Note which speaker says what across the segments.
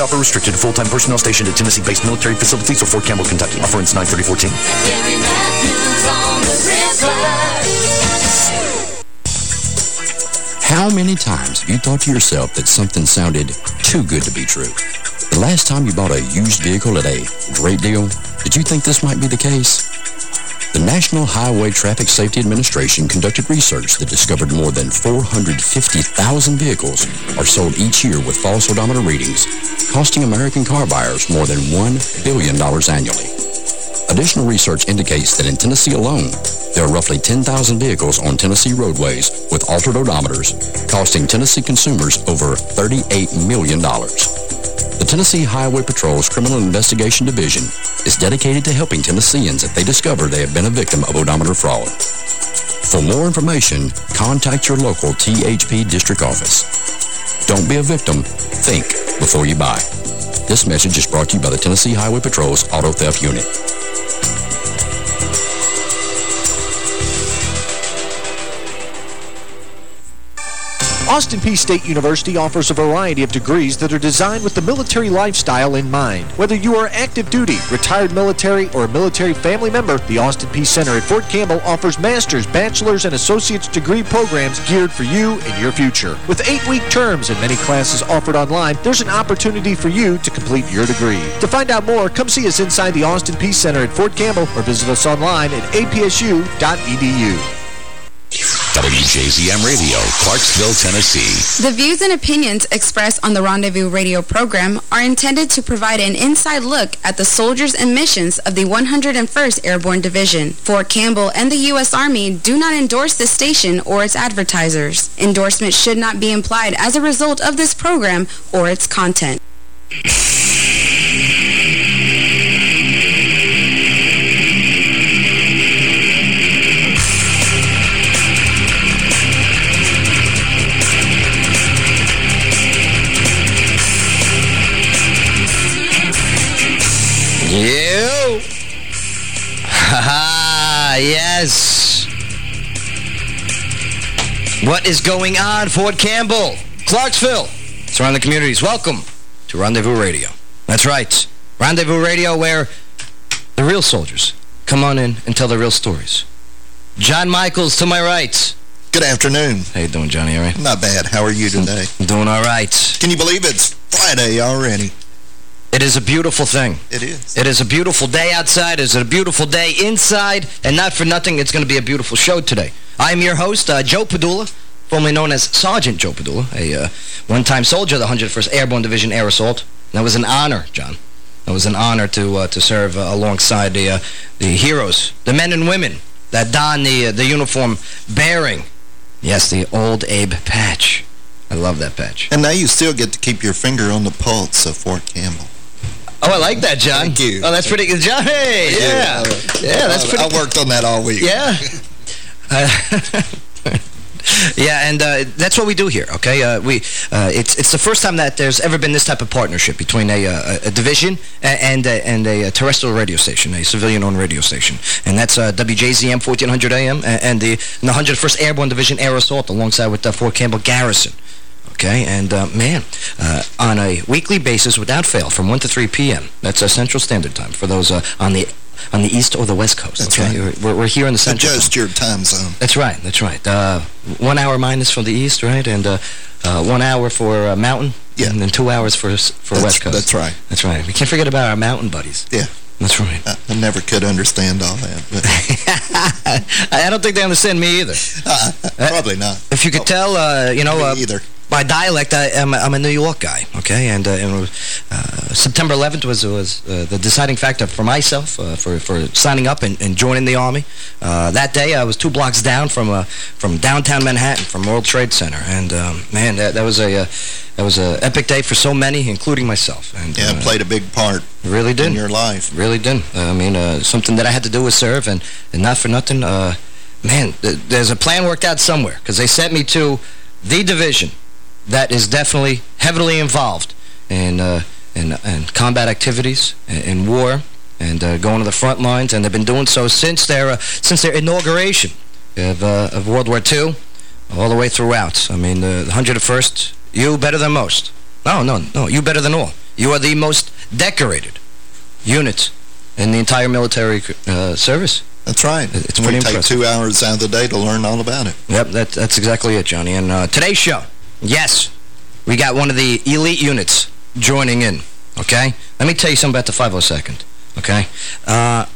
Speaker 1: Offer restricted to full-time personnel stationed at Tennessee-based military facilities or Fort Campbell, Kentucky. Offer ends 9-30-14.
Speaker 2: Gary Matthews on the.
Speaker 3: How many times have you thought to yourself that something sounded too good to be true? The last time you bought a used vehicle at a great deal, did you think this might be the case? The National Highway Traffic Safety Administration conducted research that discovered more than 450,000 vehicles are sold each year with false odometer readings, costing American car buyers more than $1 billion annually. Additional research indicates that in Tennessee alone, there are roughly 10,000 vehicles on Tennessee roadways with altered odometers, costing Tennessee consumers over $38 million. The Tennessee Highway Patrol's Criminal Investigation Division is dedicated to helping Tennesseans if they discover they have been a victim of odometer fraud. For more information, contact your local THP district office. Don't be a victim. Think before you buy. This message is brought to you by the Tennessee Highway Patrol's Auto Theft Unit.
Speaker 4: Austin Peay State University offers a variety of degrees that are designed with the military lifestyle in mind. Whether you are active duty, retired military, or a military family member, the Austin Peay Center at Fort Campbell offers master's, bachelor's, and associate's degree programs geared for you and your future. With eight-week terms and many classes offered online, there's an opportunity for you to complete your degree. To find out more, come see us inside the Austin Peay Center at Fort Campbell or visit us online at apsu.edu.
Speaker 5: WJZM Radio, Clarksville, Tennessee.
Speaker 6: The views and opinions expressed on the Rendezvous radio program are intended to provide an inside look at the soldiers and missions of the 101st Airborne Division. Fort Campbell and the U.S. Army do not endorse this station or its advertisers. Endorsement should not be implied as a result of this program or its content.
Speaker 7: Ha. What is going on, Fort Campbell? Clarksville. Surrounding communities, welcome to Rendezvous Radio. That's right. Rendezvous Radio where the real soldiers come on in and tell their real stories. John Michaels to my right.
Speaker 8: Good afternoon.
Speaker 7: How you doing, Johnny? All right?
Speaker 8: Not bad. How are you today?
Speaker 7: I'm doing all right.
Speaker 8: Can you believe it's Friday already?
Speaker 7: It is a beautiful thing.
Speaker 8: It is.
Speaker 7: It is a beautiful day outside. It is a beautiful day inside. And not for nothing, it's going to be a beautiful show today. I'm your host, uh, Joe Padula, formerly known as Sergeant Joe Padula, a uh, one-time soldier of the 101st Airborne Division Air Assault. That was an honor, John. That was an honor to uh, to serve uh, alongside the uh, the heroes, the men and women that don the uh, the uniform bearing, yes, the old Abe patch. I love that patch.
Speaker 8: And now you still get to keep your finger on the pulse of Fort Campbell.
Speaker 7: Oh, I like that, John.
Speaker 8: Thank you.
Speaker 7: Oh, that's pretty good. John, hey, yeah. Yeah, that's pretty
Speaker 8: I worked on that all week.
Speaker 7: Yeah. Uh, yeah, and uh, that's what we do here, okay? Uh, we uh, It's it's the first time that there's ever been this type of partnership between a, uh, a, a division and, a, and a, terrestrial radio station, a civilian-owned radio station. And that's uh, WJZM 1400 AM and the, and the 101st Airborne Division Air Assault alongside with the Fort Campbell Garrison. Okay, and uh, man, uh, on a weekly basis without fail from 1 to 3 p.m., that's uh, Central Standard Time for those uh, on the on the east or the west coast.
Speaker 8: That's
Speaker 7: okay?
Speaker 8: right.
Speaker 7: We're, we're here in the central
Speaker 8: Adjust your time zone.
Speaker 7: That's right, that's right. Uh, one hour minus from the east, right? And uh, uh, one hour for uh, mountain,
Speaker 8: Yeah.
Speaker 7: and then two hours for for
Speaker 8: That's-
Speaker 7: west coast.
Speaker 8: that's right.
Speaker 7: That's right. We can't forget about our mountain buddies.
Speaker 8: Yeah.
Speaker 7: That's right.
Speaker 8: I, I never could understand all that.
Speaker 7: I don't think they understand me either.
Speaker 8: uh, probably not.
Speaker 7: If you could tell, uh, you know,
Speaker 8: Me
Speaker 7: uh,
Speaker 8: either.
Speaker 7: By dialect, I, I'm, a- I'm a New York guy, okay? And, uh, and uh, September 11th was was uh, the deciding factor for myself uh, for for signing up and, and joining the Army. Uh, that day, I was two blocks down from uh, from downtown Manhattan, from World Trade Center, and um, man, that that was a uh, that was a epic day for so many, including myself. And
Speaker 8: Yeah, it played a big part
Speaker 7: really did
Speaker 8: in your life.
Speaker 7: really did. Uh, I mean, uh, something that I had to do was serve, and, and not for nothing, uh, man, th there's a plan worked out somewhere, because they sent me to the division that is definitely heavily involved in, uh, in, in combat activities, in, in war, and uh, going to the front lines, and they've been doing so since their, uh, since their inauguration of, uh, of World War II, all the way throughout. I mean, the 101st, you better than most. No, no, no, you better than all. You are the most decorated unit in the entire military uh, service.
Speaker 8: That's right.
Speaker 7: It's
Speaker 8: we
Speaker 7: pretty
Speaker 8: take
Speaker 7: impressive.
Speaker 8: two hours out of the day to learn all about it.
Speaker 7: Yep, that, that's exactly it, Johnny. And uh, today's show, yes, we got one of the elite units joining in, okay? Let me tell you something about the 502nd, okay? Uh,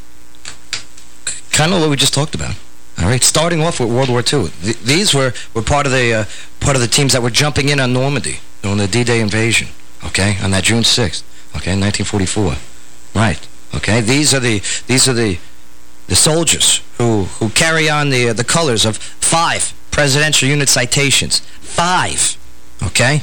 Speaker 7: kind of what we just talked about. All right, starting off with World War II. Th these were, were part of the uh, part of the teams that were jumping in on Normandy during the D-Day invasion, okay, on that June 6th, okay, 1944. Right, okay? These are the these are the the soldiers who who carry on the uh, the colors of five presidential unit citations. Five, okay?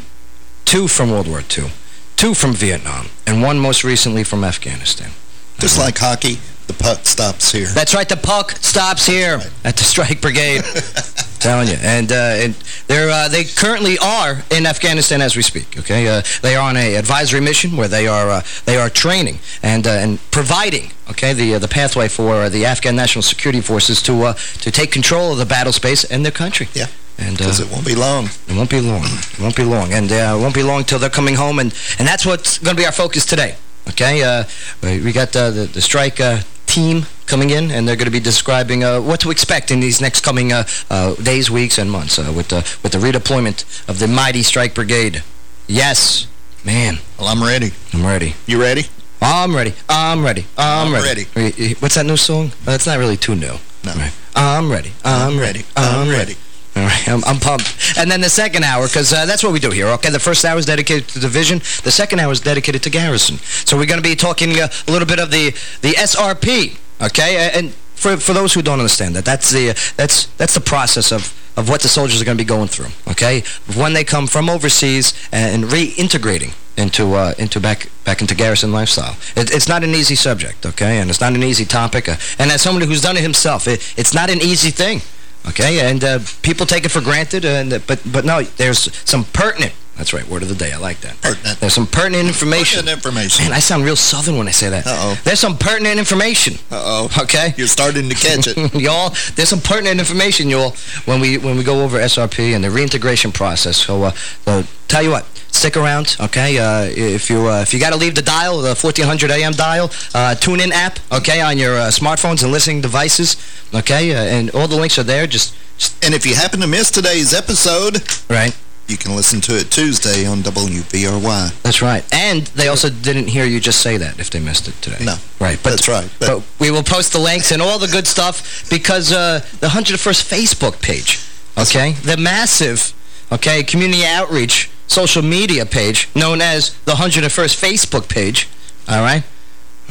Speaker 7: Two from World War II, two from Vietnam, and one most recently from Afghanistan.
Speaker 8: Just like hockey, the puck stops here.
Speaker 7: That's right. The puck stops here at the Strike Brigade. telling you. And, uh, and they're, uh, they currently are in Afghanistan as we speak, okay? Uh, they are on a advisory mission where they are, uh, they are training and, uh, and providing, okay, the, uh, the pathway for the Afghan National Security Forces to, uh, to take control of the battle space in their country.
Speaker 8: Yeah.
Speaker 7: And uh,
Speaker 8: Because it won't be long.
Speaker 7: it won't be long. It won't be long. And uh, it won't be long till they're coming home. And, and that's what's going to be our focus today. Okay? Uh, we got uh, the, the strike uh, team coming in, and they're going to be describing uh, what to expect in these next coming uh, uh, days, weeks, and months uh, with, the, with the redeployment of the mighty strike brigade. Yes. Man,
Speaker 8: Well, I'm ready.
Speaker 7: I'm ready.
Speaker 8: You ready?
Speaker 7: I'm ready. I'm ready. I'm,
Speaker 8: I'm
Speaker 7: ready. ready. What's that new song? Uh, it's not really too new.
Speaker 8: No.
Speaker 7: Right. I'm ready. I'm, ready.
Speaker 8: I'm ready.
Speaker 7: All right, I'm, I'm pumped. And then the second hour, because uh, that's what we do here, okay? The first hour is dedicated to Division. The second hour is dedicated to Garrison. So we're going to be talking uh, a little bit of the, the SRP, okay? And for, for those who don't understand that, that's the, uh, that's, that's the process of, of what the soldiers are going to be going through, okay? When they come from overseas and reintegrating into uh, into back back into garrison lifestyle. It, it's not an easy subject, okay, and it's not an easy topic. Uh, and as somebody who's done it himself, it, it's not an easy thing, okay. And uh, people take it for granted, and uh, but but no, there's some pertinent. That's right, word of the day. I like that.
Speaker 8: Pertinent.
Speaker 7: There's some pertinent information.
Speaker 8: Pertinent information.
Speaker 7: Man, I sound real southern when I say that.
Speaker 8: Uh-oh.
Speaker 7: There's some pertinent information.
Speaker 8: Uh-oh.
Speaker 7: Okay.
Speaker 8: You're starting to catch it.
Speaker 7: y'all, there's some pertinent information, y'all, when we when we go over SRP and the reintegration process. So, uh, so tell you what, stick around, okay? Uh, if you uh, if you got to leave the dial, the 1400 AM dial, uh, tune in app, okay, on your uh, smartphones and listening devices, okay, uh, and all the links are there. Just, just
Speaker 8: And if you happen to miss today's episode,
Speaker 7: right.
Speaker 8: you can listen to it Tuesday on WVRY.
Speaker 7: That's right. And they also didn't hear you just say that if they missed it today.
Speaker 8: No.
Speaker 7: Right. But,
Speaker 8: That's right,
Speaker 7: But,
Speaker 8: but-
Speaker 7: we will post the links and all the good stuff because uh, the 101st Facebook page, okay, the massive, okay, community outreach social media page known as the 101st Facebook page, all right?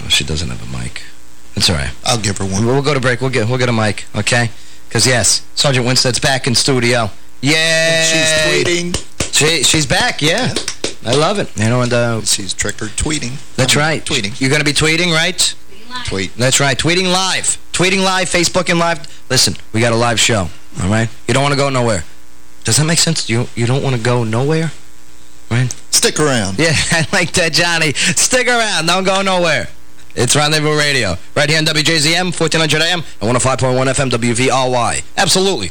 Speaker 7: Oh, she doesn't have a mic. That's all right.
Speaker 8: I'll give her one.
Speaker 7: We'll go to break. We'll get we'll get a mic, okay? Because, yes, Sergeant Winstead's back in studio. Yay!
Speaker 8: She's tweeting.
Speaker 7: She, she's back, yeah. I love it. You know, and uh,
Speaker 8: She's trick or tweeting.
Speaker 7: that's
Speaker 8: I mean,
Speaker 7: right.
Speaker 8: Tweeting.
Speaker 7: You're going to be tweeting, right?
Speaker 8: Tweet.
Speaker 7: That's right. Tweeting live. Tweeting live, Facebook and live. Listen, we got a live show, all right? You don't want to go nowhere. Does that make sense? You you don't want to go nowhere? Right?
Speaker 8: Stick around.
Speaker 7: Yeah, I like that, Johnny. Stick around. Don't go nowhere. It's Rendezvous Radio. Right here on WJZM, 1400 AM, and 105.1 FM WVRY. Absolutely.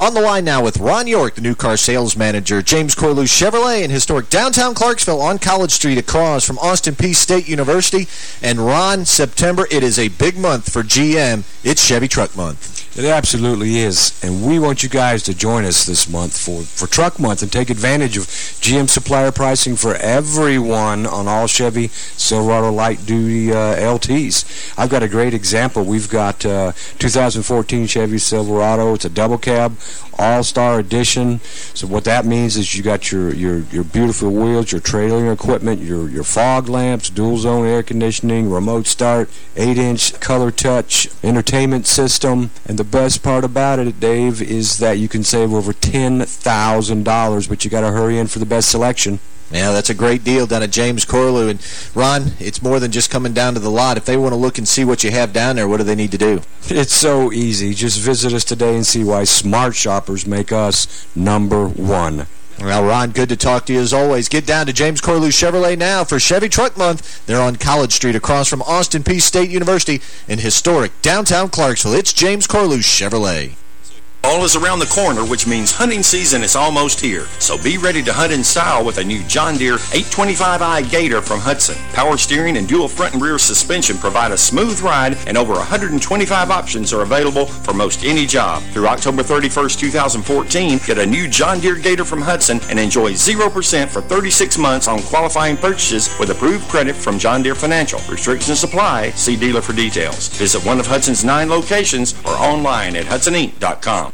Speaker 4: On the line now with Ron York, the new car sales manager, James Corlew Chevrolet in historic downtown Clarksville on College Street across from Austin Peay State University. And Ron, September, it is a big month for GM. It's Chevy Truck Month.
Speaker 9: It absolutely is. And we want you guys to join us this month for, for Truck Month and take advantage of GM supplier pricing for everyone on all Chevy Silverado light-duty uh, LTs. I've got a great example. We've got uh, 2014 Chevy Silverado. It's a double cab, all-star edition. So what that means is you got your, your, your beautiful wheels, your trailer equipment, your, your fog lamps, dual-zone air conditioning, remote start, 8-inch color touch, entertainment system, and the best part about it, Dave, is that you can save over $10,000, but you got to hurry in for the best selection.
Speaker 4: Yeah, that's a great deal down at James Corlew. And, Ron, it's more than just coming down to the lot. If they want to look and see what you have down there, what do they need to do?
Speaker 9: It's so easy. Just visit us today and see why smart shoppers make us number one.
Speaker 4: Well, Ron, good to talk to you as always. Get down to James Corlew Chevrolet now for Chevy Truck Month. They're on College Street across from Austin Peay State University in historic downtown Clarksville. It's James Corlew Chevrolet.
Speaker 10: Fall is around the corner, which means hunting season is almost here. So be ready to hunt in style with a new John Deere 825i Gator from Hudson. Power steering and dual front and rear suspension provide a smooth ride, and over 125 options are available for most any job. Through October 31st, 2014, get a new John Deere Gator from Hudson and enjoy 0% for 36 months on qualifying purchases with approved credit from John Deere Financial. Restrictions apply. See dealer for details. Visit one of Hudson's nine locations or online at HudsonInc.com.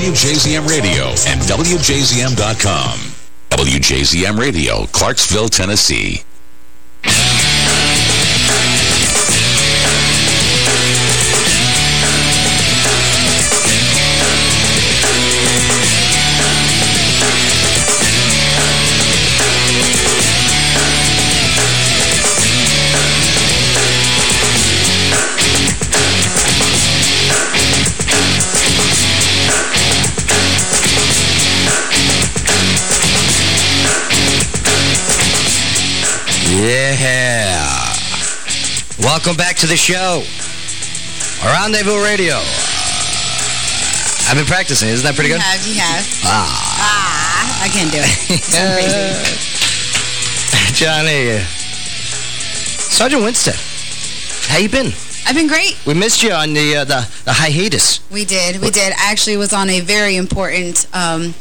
Speaker 5: WJZM Radio and WJZM.com. WJZM Radio, Clarksville, Tennessee.
Speaker 7: Welcome back to the show. Rendezvous Radio. I've been practicing. Isn't that pretty
Speaker 6: you
Speaker 7: good?
Speaker 6: have, you have.
Speaker 7: Ah.
Speaker 6: Ah, I can't do it.
Speaker 7: Johnny. Sergeant Winstead. How you been?
Speaker 6: I've been great.
Speaker 7: We missed you on the, uh, the, the hiatus.
Speaker 6: We did. We did. I actually was on a very important, um,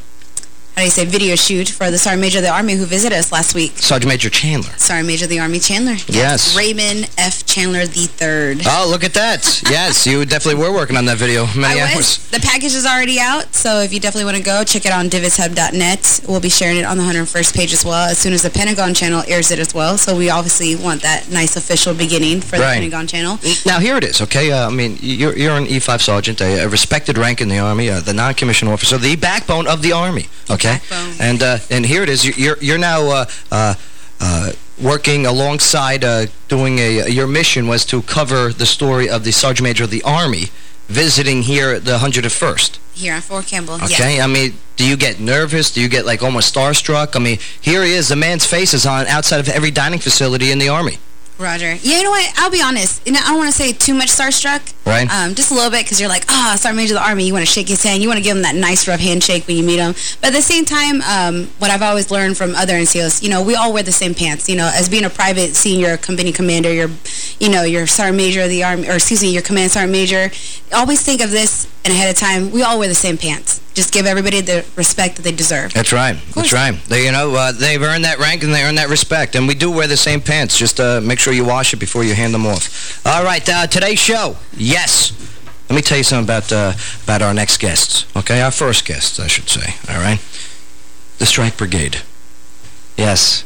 Speaker 6: how do you say, video shoot for the Sergeant Major of the Army who visited us last week.
Speaker 7: Sergeant Major Chandler.
Speaker 6: Sergeant Major of the Army Chandler.
Speaker 7: Yes.
Speaker 6: Raymond F. Chandler III.
Speaker 7: Oh, look at that. yes, you definitely were working on that video many
Speaker 6: I
Speaker 7: hours.
Speaker 6: was. The package is already out, so if you definitely want to go, check it out on dvidshub.net. We'll be sharing it on the 101st page as well, as soon as the Pentagon channel airs it as well. So we obviously want that nice official beginning for the Pentagon channel.
Speaker 7: Now, here it is, okay? Uh, I mean, you're, you're an E5 sergeant, a, a respected rank in the Army, uh, the non-commissioned officer, the backbone of the Army, okay?
Speaker 6: Backbone.
Speaker 7: And uh, and here it is. You're, you're now uh, uh, uh, working alongside, uh, doing a, your mission was to cover the story of the Sergeant Major of the Army visiting here at the 101st.
Speaker 6: Here on Fort Campbell.
Speaker 7: Okay,
Speaker 6: Yes.
Speaker 7: I mean, do you get nervous? Do you get like almost starstruck? I mean, here he is, the man's face is on outside of every dining facility in the Army.
Speaker 6: Roger. Yeah, you know what? I'll be honest. You know, I don't want to say too much starstruck.
Speaker 7: Right.
Speaker 6: Um, just a little bit because you're like, ah, Sergeant Major of the Army. You want to shake his hand. You want to give him that nice rough handshake when you meet him. But at the same time, um, what I've always learned from other NCOs, you know, we all wear the same pants. You know, as being a private senior company commander, you're, you know, you're Sergeant Major of the Army, or excuse me, your Command Sergeant Major. Always think of this and ahead of time. We all wear the same pants. Just give everybody the respect that they deserve.
Speaker 7: That's right. That's right. They, you know, uh, they've earned that rank and they earn that respect. And we do wear the same pants. Just uh, make sure you wash it before you hand them off. All right, uh, today's show. Yes. Let me tell you something about, uh, about our next guests. Okay, our first guests, I should say. All right? The Strike Brigade. Yes.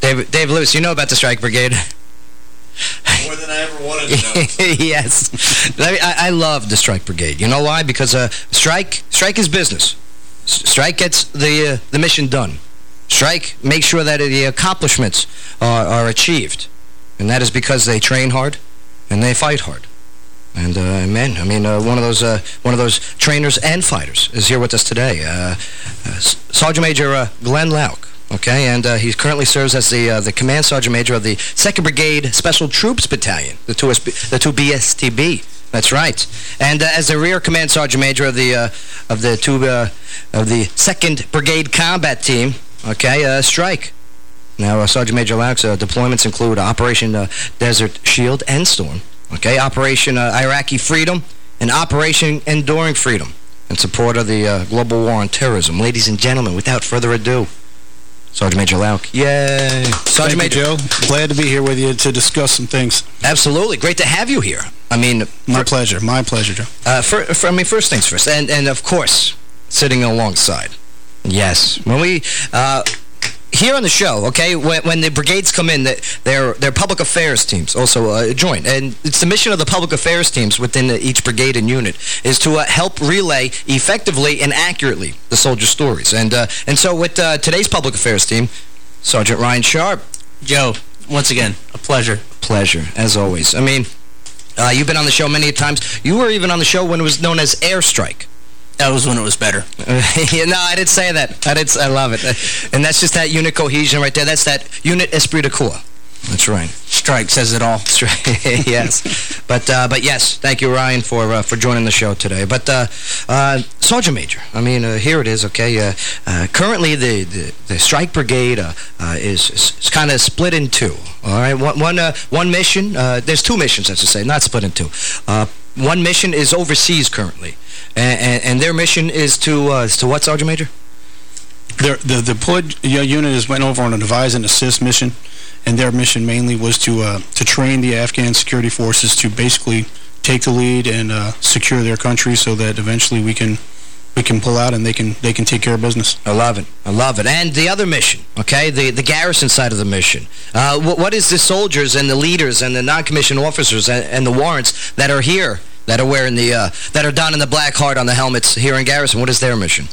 Speaker 7: Dave, Dave Lewis, you know about the Strike Brigade.
Speaker 11: More than I ever wanted to know.
Speaker 7: yes. I, I love the Strike Brigade. You know why? Because uh, strike strike is business. S strike gets the uh, the mission done. Strike makes sure that the accomplishments are, are achieved. And that is because they train hard and they fight hard. And, uh, man, I mean, uh, one of those uh, one of those trainers and fighters is here with us today. Sergeant Major Glenn Lauk. Okay, and uh, he currently serves as the uh, the command sergeant major of the 2nd Brigade Special Troops Battalion, the 2 the 2 BSTB. That's right. And uh, as the rear command sergeant major of the of the two of the 2nd Brigade Combat Team, okay, strike. Now, Sergeant Major Lauk's deployments include Operation Desert Shield and Storm, okay, Operation uh, Iraqi Freedom, and Operation Enduring Freedom in support of the uh, global war on terrorism. Ladies and gentlemen, without further ado, Sergeant Major Lauk. Yay. Sergeant
Speaker 12: Thank
Speaker 7: Major.
Speaker 12: you, Joe. Glad to be here with you to discuss some things.
Speaker 7: Absolutely. Great to have you here. I mean...
Speaker 12: My pleasure. My pleasure, Joe.
Speaker 7: Uh, for, for, I mean, first things first, and, and of course, sitting alongside. Yes. When we... Uh, here on the show, okay, when, when the brigades come in, their their public affairs teams also uh, join. And it's the mission of the public affairs teams within each brigade and unit is to uh, help relay effectively and accurately the soldier stories. And uh, and so with uh, today's public affairs team, Sergeant Ryan Sharp.
Speaker 13: Joe, once again, a pleasure.
Speaker 7: Pleasure, as always. I mean, uh, you've been on the show many times. You were even on the show when it was known as Airstrike.
Speaker 13: That was when it was better.
Speaker 7: yeah, no, I didn't say that. I didn't. I love it. And that's just that unit cohesion right there. That's that unit esprit de corps. That's right.
Speaker 13: Strike says it all.
Speaker 7: yes. But uh, but yes, thank you, Ryan, for uh, for joining the show today. But uh, uh Sergeant Major, I mean, uh, here it is, okay? Uh, currently, the, the, the strike brigade is, is kind of split in two, all right? One, one, one mission, there's two missions, I should say, not split in two. one mission is overseas currently, and, and, and their mission is to, is to what, Sergeant Major?
Speaker 12: The, the, the deployed unit has went over on a advise and assist mission and their mission mainly was to uh, to train the Afghan security forces to basically take the lead and uh, secure their country so that eventually we can we can pull out and they can they can take care of business.
Speaker 7: I love it. I love it. And the other mission, okay, the the garrison side of the mission. Uh, what, what is the soldiers and the leaders and the non-commissioned officers and, and, the warrants that are here that are wearing the uh, that are donning the black heart on the helmets here in garrison? What is their mission?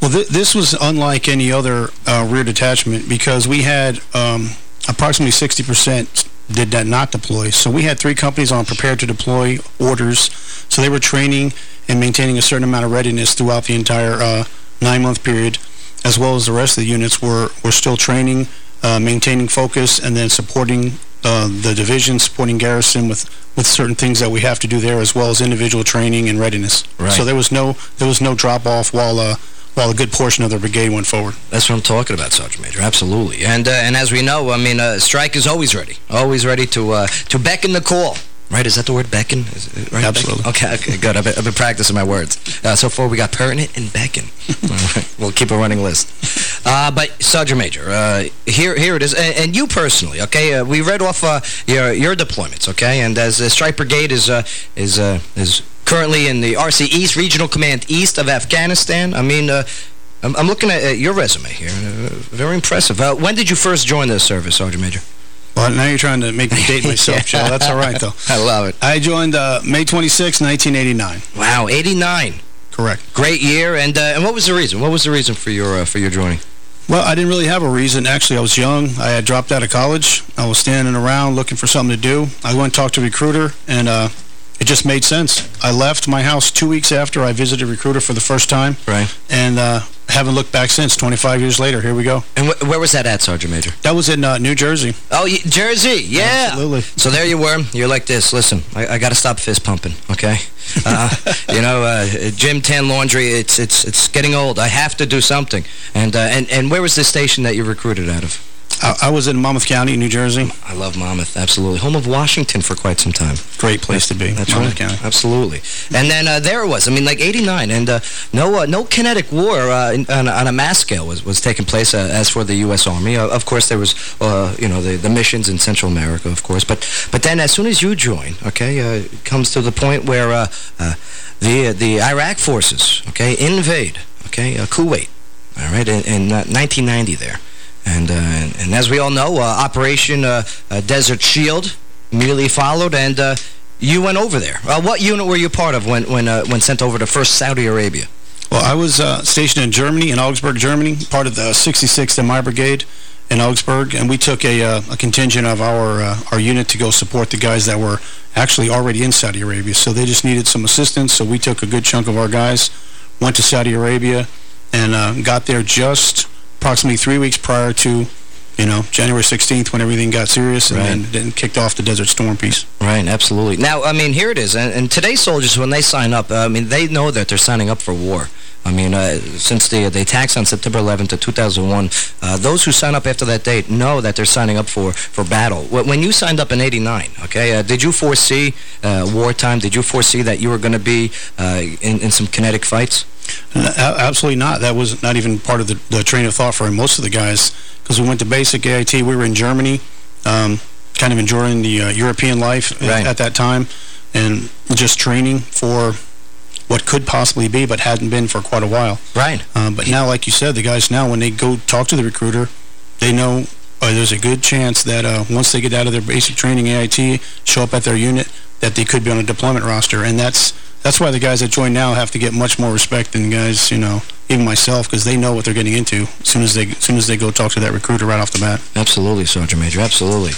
Speaker 12: Well, th this was unlike any other uh, rear detachment because we had um, approximately 60% did that not deploy. So we had three companies on prepared to deploy orders. So they were training and maintaining a certain amount of readiness throughout the entire uh, nine-month period, as well as the rest of the units were, were still training, uh, maintaining focus, and then supporting uh, the division, supporting garrison with, with certain things that we have to do there, as well as individual training and readiness.
Speaker 7: Right.
Speaker 12: So there was no there was no drop-off while uh, while a good portion of the brigade went forward.
Speaker 7: That's what I'm talking about, Sergeant Major. Absolutely. And uh, and as we know, I mean, uh, strike is always ready, always ready to uh, to beckon the call. Right? Is that the word beckon? right?
Speaker 12: Absolutely.
Speaker 7: Beckon? Okay, okay, good. I've been, I've been, practicing my words. Uh, so far, we got pertinent and beckon. we'll keep a running list. Uh, but, Sergeant Major, uh, here here it is. And, and you personally, okay, uh, we read off uh, your your deployments, okay? And as the Strike Brigade is, uh, is, is currently in the RC East Regional Command East of Afghanistan, I mean... I'm, I'm, looking at your resume here. very impressive. when did you first join the service, Sergeant Major?
Speaker 12: Well, now you're trying to make me date myself, yeah. Joe. That's all right, though.
Speaker 7: I love it.
Speaker 12: I joined uh, May 26, 1989.
Speaker 7: Wow, 89.
Speaker 12: Correct.
Speaker 7: Great year. And uh, and what was the reason? What was the reason for your uh, for your joining?
Speaker 12: Well, I didn't really have a reason. Actually, I was young. I had dropped out of college. I was standing around looking for something to do. I went and talked to a recruiter, and uh, it just made sense. I left my house two weeks after I visited recruiter for the first time.
Speaker 7: Right.
Speaker 12: And uh, haven't looked back since, 25 years later. Here we go.
Speaker 7: And wh where was that at, Sergeant Major?
Speaker 12: That was in uh, New Jersey.
Speaker 7: Oh, Jersey, yeah.
Speaker 12: Absolutely.
Speaker 7: So there you were. You're like this. Listen, I, I got to stop fist pumping, okay? Uh, you know, uh, Gym Tan Laundry, it's it's it's getting old. I have to do something. And, uh, and, and where was the station that you recruited out of?
Speaker 12: I, I, was in Monmouth County, New Jersey.
Speaker 7: I love Monmouth, absolutely. Home of Washington for quite some time.
Speaker 12: Great place to be.
Speaker 7: That's
Speaker 12: Monmouth
Speaker 7: right.
Speaker 12: County.
Speaker 7: Absolutely. And then uh, there it was. I mean, like 89, and uh, no uh, no kinetic war uh, in, on, on, a mass scale was, was taking place uh, as for the U.S. Army. Uh, of course, there was, you know, the, the missions in Central America, of course. But but then as soon as you join, okay, it comes to the point where the, the Iraq forces, okay, invade, okay, Kuwait, all right, in, in 1990 there. And, uh, and, and as we all know, uh, Operation uh, Desert Shield immediately followed, and you went over there. what unit were you part of when when when sent over to first Saudi Arabia?
Speaker 12: Well, I was stationed in Germany, in Augsburg, Germany, part of the 66th MI Brigade. in Augsburg, and we took a, uh, a contingent of our uh, our unit to go support the guys that were actually already in Saudi Arabia. So they just needed some assistance, so we took a good chunk of our guys, went to Saudi Arabia, and uh, got there just approximately three weeks prior to, you know, January 16th when everything got serious, and
Speaker 7: Right.
Speaker 12: then, then kicked off the Desert Storm piece.
Speaker 7: Right, absolutely. Now, I mean, here it is. And, and today's soldiers, when they sign up, I mean, they know that they're signing up for war. I mean, uh, since the, the attacks on September 11th of 2001, uh, those who sign up after that date know that they're signing up for, for battle. When you signed up in 89, okay, uh, did you foresee uh, wartime? Did you foresee that you were going to be uh, in, in some kinetic fights?
Speaker 12: Uh, absolutely not. That was not even part of the, the train of thought for most of the guys because we went to basic AIT. We were in Germany, um, kind of enjoying the uh, European life at- at that time and just training for what could possibly be but hadn't been for quite a while.
Speaker 7: Right.
Speaker 12: Um, but now, like you said, the guys now, when they go talk to the recruiter, they know uh, there's a good chance that uh, once they get out of their basic training AIT, show up at their unit, that they could be on a deployment roster. And that's that's why the guys that join now have to get much more respect than guys, you know, even myself, because they know what they're getting into as soon as they as soon as they go talk to that recruiter right off the bat.
Speaker 7: Absolutely, Sergeant Major, absolutely.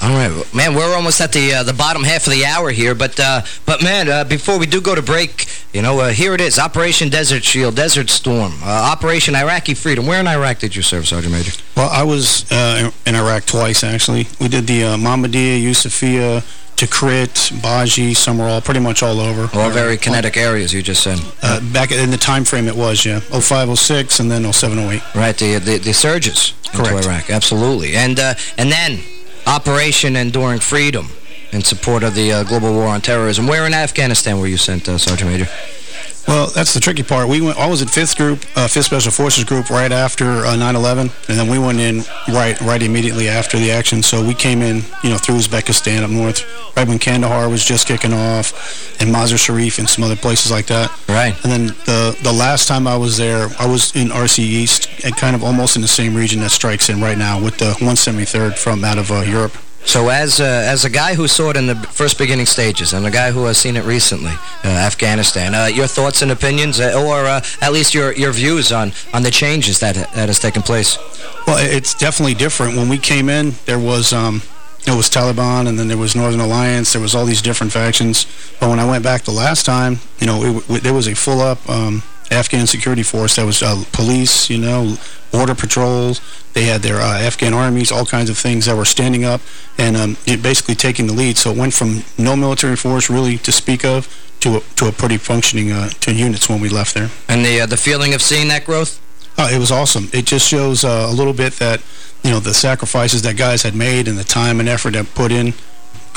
Speaker 7: All right, man, we're almost at the uh, the bottom half of the hour here, but uh, but man, uh, before we do go to break, you know, uh, here it is, Operation Desert Shield, Desert Storm, uh, Operation Iraqi Freedom. Where in Iraq did you serve, Sergeant Major?
Speaker 12: Well, I was uh, in Iraq twice, actually. We did the uh, Mahmudiya, Yusufia, Tikrit, Baiji, Samarra, pretty much all over.
Speaker 7: All very kinetic areas, you just said.
Speaker 12: Uh, back in the time frame it was, yeah. 05, 06, and then 07, 08.
Speaker 7: Right, the the, the surges into
Speaker 12: Correct.
Speaker 7: Iraq, absolutely. And uh, and then Operation Enduring Freedom in support of the uh, global war on terrorism. Where in Afghanistan were you sent, uh, Sergeant Major?
Speaker 12: Well, that's the tricky part. We went. I was at 5th Group, uh, 5th Special Forces Group right after 9/11, and then we went in right right immediately after the action. So we came in, you know, through Uzbekistan up north, right when Kandahar was just kicking off, and Mazar Sharif and some other places like that.
Speaker 7: Right.
Speaker 12: And then the the last time I was there, I was in RC East, and kind of almost in the same region that strikes in right now with the 173rd from out of uh, Europe.
Speaker 7: So as uh, as a guy who saw it in the first beginning stages and a guy who has seen it recently, uh, Afghanistan, uh, your thoughts and opinions, uh, or uh, at least your your views on on the changes that that has taken place?
Speaker 12: Well, it's definitely different. When we came in, there was um, it was Taliban, and then there was Northern Alliance. There was all these different factions. But when I went back the last time, you know, it, w- there was a full-up um, Afghan security force. That was uh, police, you know, border patrols. They had their uh, Afghan armies, all kinds of things that were standing up and um, basically taking the lead. So it went from no military force really to speak of to a, to a pretty functioning uh, to units when we left there.
Speaker 7: And the uh, the feeling of seeing that growth?
Speaker 12: Oh, it was awesome. It just shows uh, a little bit that, you know, the sacrifices that guys had made and the time and effort that put in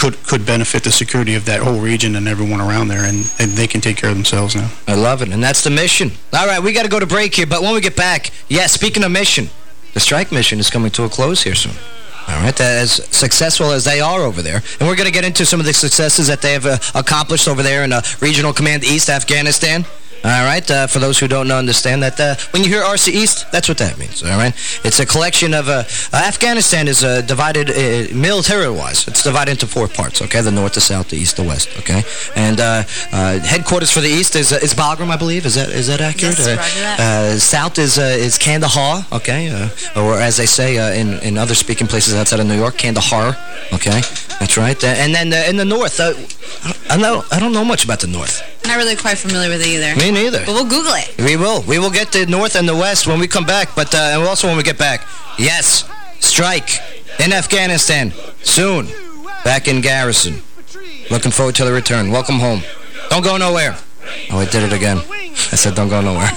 Speaker 12: could could benefit the security of that whole region and everyone around there, and, and they can take care of themselves now.
Speaker 7: I love it, and that's the mission. All right, we got to go to break here, but when we get back, yeah, speaking of mission, the strike mission is coming to a close here soon. All right, as successful as they are over there. And we're going to get into some of the successes that they have uh, accomplished over there in uh, Regional Command East, Afghanistan. All right, uh, for those who don't know, understand that uh, when you hear RC East, that's what that means, all right? It's a collection of, uh, uh, Afghanistan is uh, divided, uh, military-wise, it's divided into four parts, okay? The north, the south, the east, the west, okay? And uh, uh, headquarters for the east is, uh, is Bagram, I believe, is that is that accurate?
Speaker 6: Yes,
Speaker 7: Uh, uh, south is uh, is Kandahar, okay? Uh, or as they say uh, in, in other speaking places outside of New York, Kandahar, okay? That's right. Uh, and then uh, in the north, uh, I, know, I don't know much about the north.
Speaker 6: Not really quite familiar with it either.
Speaker 7: Me neither.
Speaker 6: But we'll Google it.
Speaker 7: We will. We will get the north and the west when we come back, but uh, and also when we get back. Yes, strike in Afghanistan soon. Back in garrison. Looking forward to the return. Welcome home. Don't go nowhere. Oh, I did it again. I said don't go nowhere.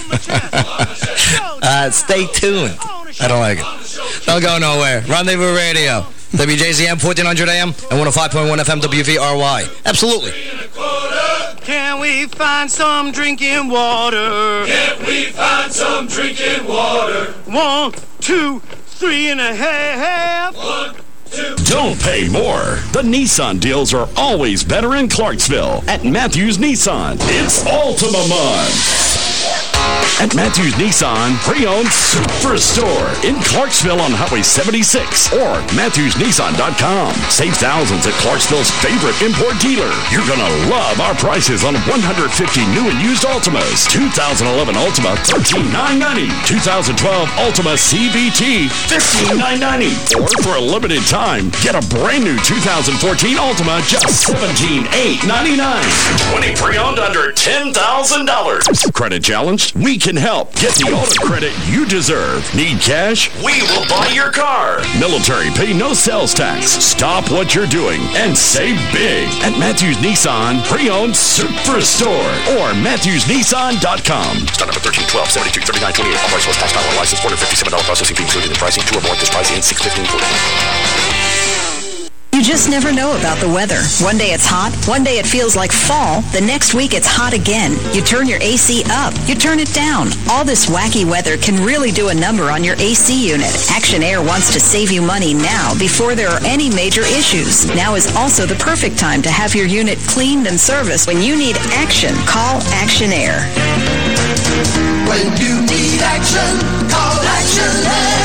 Speaker 7: uh, stay tuned. I don't like it. Don't go nowhere. Rendezvous Radio. WJZM 1400 AM and 105.1 FM WVRY. Absolutely.
Speaker 14: Can we find some drinking water? Can we find some drinking water? One, two, three and a half. One, two.
Speaker 15: Don't pay more. The Nissan deals are always better in Clarksville at Matthews Nissan. It's Altima Month. At Matthews Nissan Pre-Owned Superstore in Clarksville on Highway 76 or MatthewsNissan.com. Save thousands at Clarksville's favorite import dealer. You're going to love our prices on 150 new and used Altimas. 2011 Altima, 13,990. 2012 Altima CVT, 15,990. Or for a limited time, get a brand new 2014 Altima, just 17,899. 20 pre-owned under $10,000. Credit challenged? We can help. Get the auto credit you deserve. Need cash? We will buy your car. Military, pay no sales tax. Stop what you're doing and save big at Matthews Nissan Pre-Owned Superstore or MatthewsNissan.com.
Speaker 1: Start number 13, 12, 72, 39, 28. All price was tax not license. $457 processing fee included in pricing. Two or more at this price and 615
Speaker 16: You just never know about the weather. One day it's hot, one day it feels like fall, the next week it's hot again. You turn your AC up, you turn it down. All this wacky weather can really do a number on your AC unit. Action Air wants to save you money now before there are any major issues. Now is also the perfect time to have your unit cleaned and serviced. When you need action, call Action Air.
Speaker 2: When you need action, call Action Air.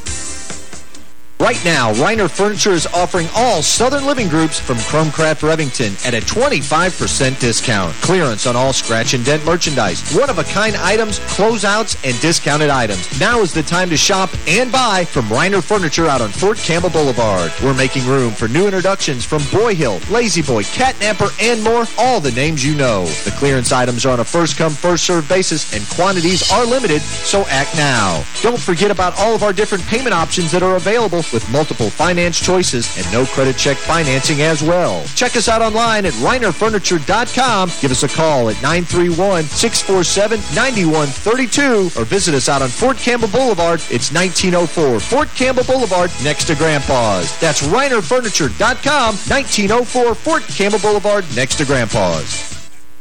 Speaker 4: Right now, Reiner Furniture is offering all Southern Living Groups from Chromcraft Revington at a 25% discount. Clearance on all scratch and dent merchandise, one-of-a-kind items, closeouts, and discounted items. Now is the time to shop and buy from Reiner Furniture out on Fort Campbell Boulevard. We're making room for new introductions from Broyhill, Lazy Boy, Catnapper, and more, all the names you know. The clearance items are on a first-come, first-served basis, and quantities are limited, so act now. Don't forget about all of our different payment options that are available with multiple finance choices and no credit check financing as well. Check us out online at reinerfurniture.com. Give us a call at 931-647-9132 or visit us out on Fort Campbell Boulevard. It's 1904 Fort Campbell Boulevard next to Grandpa's. That's reinerfurniture.com, 1904 Fort Campbell Boulevard next to Grandpa's.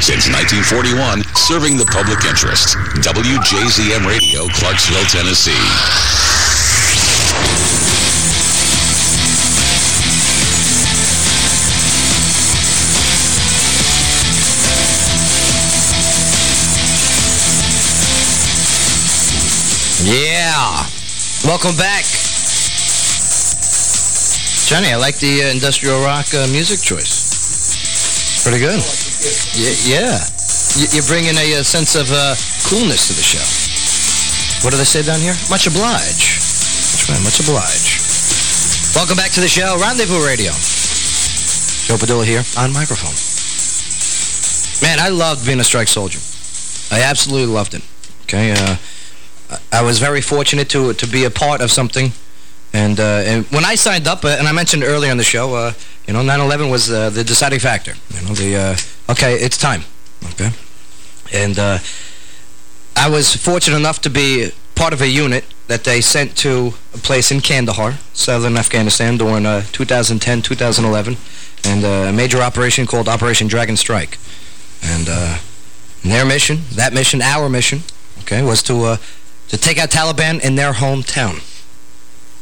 Speaker 5: Since 1941, serving the public interest. WJZM Radio, Clarksville, Tennessee.
Speaker 7: Yeah. Welcome back. Johnny, I like the uh, industrial rock uh, music choice. Pretty good. Yeah, yeah. Y you're bringing a, a sense of uh, coolness to the show. What do they say down here? Much oblige. Much, much oblige. Welcome back to the show, Rendezvous Radio. Joe Padilla here on microphone. Man, I loved being a strike soldier. I absolutely loved it. Okay, uh, I was very fortunate to to be a part of something. And, uh, and when I signed up, uh, and I mentioned earlier in the show, uh, you know, 9/11 was uh, the deciding factor. You know, the uh, okay, it's time. Okay, and uh, I was fortunate enough to be part of a unit that they sent to a place in Kandahar, southern Afghanistan, during 2010, 2011, and a major operation called Operation Dragon Strike. And their mission, that mission, our mission, okay, was to to take out Taliban in their hometown.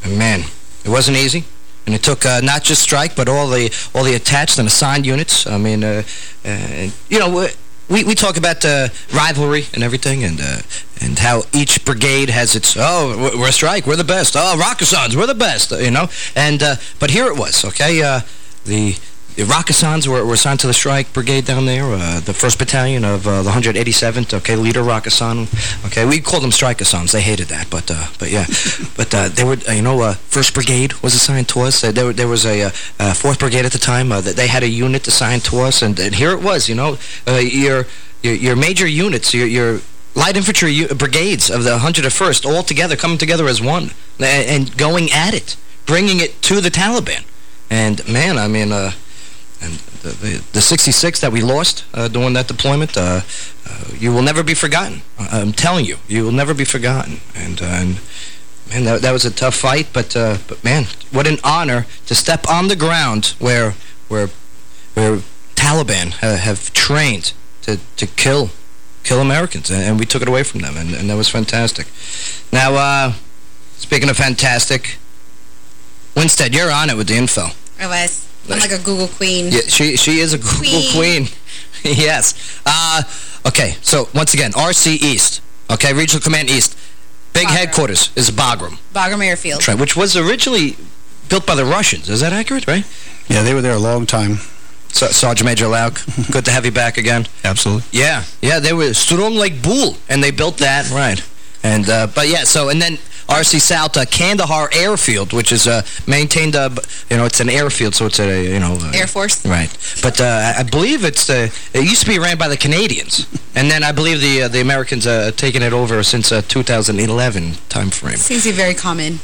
Speaker 7: And man, it wasn't easy. And it took uh, not just strike, but all the all the attached and assigned units. I mean, uh, uh, you know, we we talk about uh, rivalry and everything, and uh, and how each brigade has its oh we're a strike, we're the best. Oh, Rakkasans, we're the best. You know, and uh, but here it was, okay. the the Rakkasans were, were assigned to the strike brigade down there, uh, the 1st Battalion of uh, the 187th, okay, leader Rakkasan. Okay, we called them Strikasans. They hated that, but uh, but yeah. but uh, they were, uh, you know, uh, 1st Brigade was assigned to us. Uh, there, there was a uh, uh, 4th Brigade at the time. Uh, that they had a unit assigned to us, and, and here it was, you know, uh, your, your, your major units, your, your light infantry brigades of the 101st all together, coming together as one, and, and going at it, bringing it to the Taliban. And, man, I mean... And the, the, the 66 that we lost uh, during that deployment, uh, uh, you will never be forgotten. I- I'm telling you, you will never be forgotten. And, uh, and man, that, that was a tough fight, but, uh, but man, what an honor to step on the ground where, where, where Taliban ha have trained to, to kill kill Americans, and, and we took it away from them, and, and that was fantastic. Now, uh, speaking of fantastic, Winstead, you're on it with the info.
Speaker 6: I was. I'm like a Google queen.
Speaker 7: Yeah, she she is a Google queen. yes. Uh, okay, so once again, RC East. Okay, Regional Command East. Big headquarters is Bagram.
Speaker 6: Bagram Airfield.
Speaker 7: That's right, which was originally built by the Russians. Is that accurate, right?
Speaker 12: Yeah, they were there a long time.
Speaker 7: So, Sergeant Major Lauk, good to have you back again.
Speaker 12: Absolutely.
Speaker 7: Yeah, yeah, they were strong like bull, and they built that, right. And, uh, but yeah, so, and then RC South, uh, Kandahar Airfield, which is uh, maintained, uh, you know, it's an airfield, so it's a, you know... Uh,
Speaker 6: Air Force.
Speaker 7: Right. But uh, I believe it's, uh, it used to be ran by the Canadians. and then I believe the uh, the Americans uh, taken it over since uh, 2011 time frame.
Speaker 6: Seems to be very common.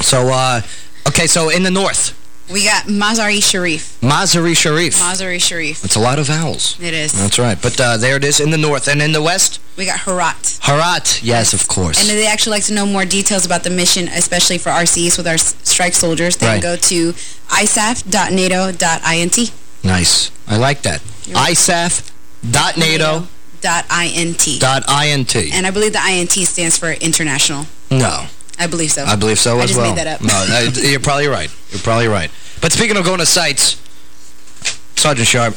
Speaker 7: So, uh, okay, so in the north,
Speaker 6: We got Mazari Sharif.
Speaker 7: Mazari Sharif.
Speaker 6: Mazari Sharif.
Speaker 7: It's a lot of vowels.
Speaker 6: It is.
Speaker 7: That's right. But uh, there it is in the north. And in the west,
Speaker 6: We got Herat.
Speaker 7: Harat. Yes, of course.
Speaker 6: And if they actually like to know more details about the mission, especially for RCs with our strike soldiers, they
Speaker 7: Right.
Speaker 6: can go to isaf.nato.int.
Speaker 7: Nice. I like that. ISAF.nato.int.
Speaker 6: Dot .int. And I believe the INT stands for international.
Speaker 7: No.
Speaker 6: I believe so.
Speaker 7: I believe so
Speaker 6: I
Speaker 7: as
Speaker 6: just
Speaker 7: well.
Speaker 6: made that up.
Speaker 7: No, you're probably right. You're probably right. But speaking of going to sites, Sergeant Sharp,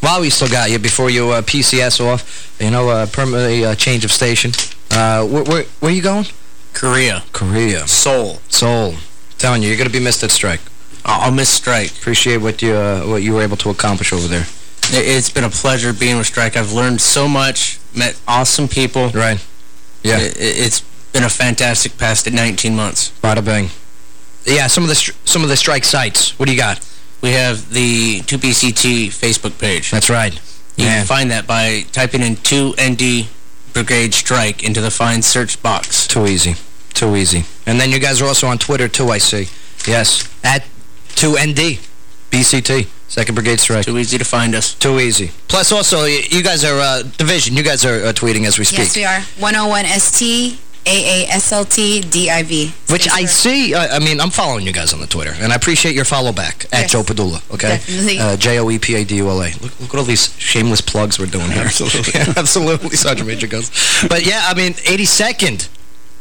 Speaker 7: while we still got you, before you uh, PCS off, you know, uh, permanently uh, change of station, uh, where, where, where you going?
Speaker 13: Korea.
Speaker 7: Korea.
Speaker 13: Seoul.
Speaker 7: Seoul. telling you, you're going to be missed at strike.
Speaker 13: I'll, I'll miss strike.
Speaker 7: Appreciate what you uh, what you were able to accomplish over there.
Speaker 13: It, it's been a pleasure being with strike. I've learned so much, met awesome people.
Speaker 7: Right. Yeah.
Speaker 13: It, it's been a fantastic past 19 months.
Speaker 7: Bada bang. Yeah, some of the str- some of the strike sites. What do you got?
Speaker 13: We have the 2BCT Facebook page.
Speaker 7: That's right.
Speaker 13: You
Speaker 7: Man.
Speaker 13: can find that by typing in 2ND Brigade Strike into the find search box.
Speaker 7: Too easy. Too easy. And then you guys are also on Twitter, too, I see. Yes. At 2ND. BCT. Second Brigade Strike.
Speaker 13: Too easy to find us.
Speaker 7: Too easy. Plus, also, you guys are, uh, Division, you guys are uh, tweeting as we speak.
Speaker 6: Yes, we are. 101ST AASLT DIV.
Speaker 7: Which I see, uh, I mean, I'm following you guys on the Twitter, and I appreciate your follow back at
Speaker 6: Yes.
Speaker 7: Joe Padula, okay?
Speaker 6: Definitely.
Speaker 7: Uh, J-O-E-P-A-D-U-L-A. Look, look at all these shameless plugs we're doing here. Absolutely. Absolutely, Sergeant Major goes. But yeah, I mean, 82nd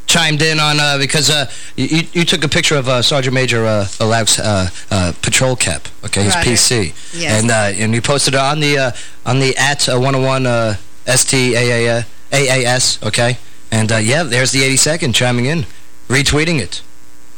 Speaker 7: chimed in on, uh, because uh, you, you took a picture of uh, Sergeant Major uh, Alauk's uh, uh, patrol cap, okay, his
Speaker 6: Right.
Speaker 7: PC.
Speaker 6: Yes.
Speaker 7: And, uh, and you posted it on the, uh, on the at uh, 101 uh, S-T-A-A-S, okay? And uh, yeah, there's the 82nd chiming in, retweeting it.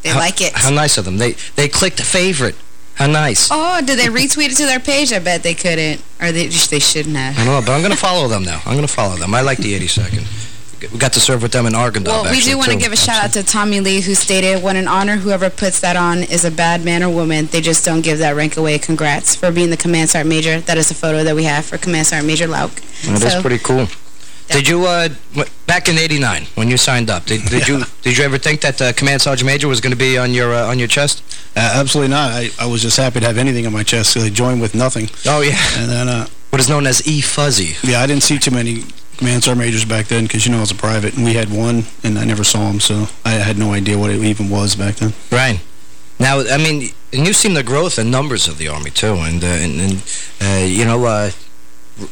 Speaker 6: They
Speaker 7: How-
Speaker 6: like it.
Speaker 7: How nice of them. They they clicked favorite. How nice.
Speaker 6: Oh, did they retweet it to their page? I bet they couldn't. Or they just they shouldn't have.
Speaker 7: I don't know, but I'm going to follow them now. I'm going to follow them. I like the 82nd. We got to serve with them in Arghandab,
Speaker 6: Well, we
Speaker 7: actually,
Speaker 6: do want to give a shout out to Tommy Lee, who stated, "What an honor! Whoever puts that on is a bad man or woman. They just don't give that rank away. Congrats for being the Command Sergeant Major. That is a photo that we have for Command Sergeant Major Lauk.
Speaker 7: That is
Speaker 6: So,
Speaker 7: pretty cool. Did you, uh, back in 89, when you signed up, did, did you did you ever think that uh, Command Sergeant Major was going to be on your uh, on your chest?
Speaker 12: Uh, absolutely not. I, I was just happy to have anything on my chest, so they joined with nothing.
Speaker 7: Oh, yeah.
Speaker 12: And then, uh,
Speaker 7: What is known as E-Fuzzy.
Speaker 12: yeah, I didn't see too many command sergeant majors back then because, you know, I was a private, and we had one, and I never saw him, so I had no idea what it even was back then.
Speaker 7: Right. Now, I mean, and you've seen the growth in numbers of the Army, too. And, uh, and, and uh, you know,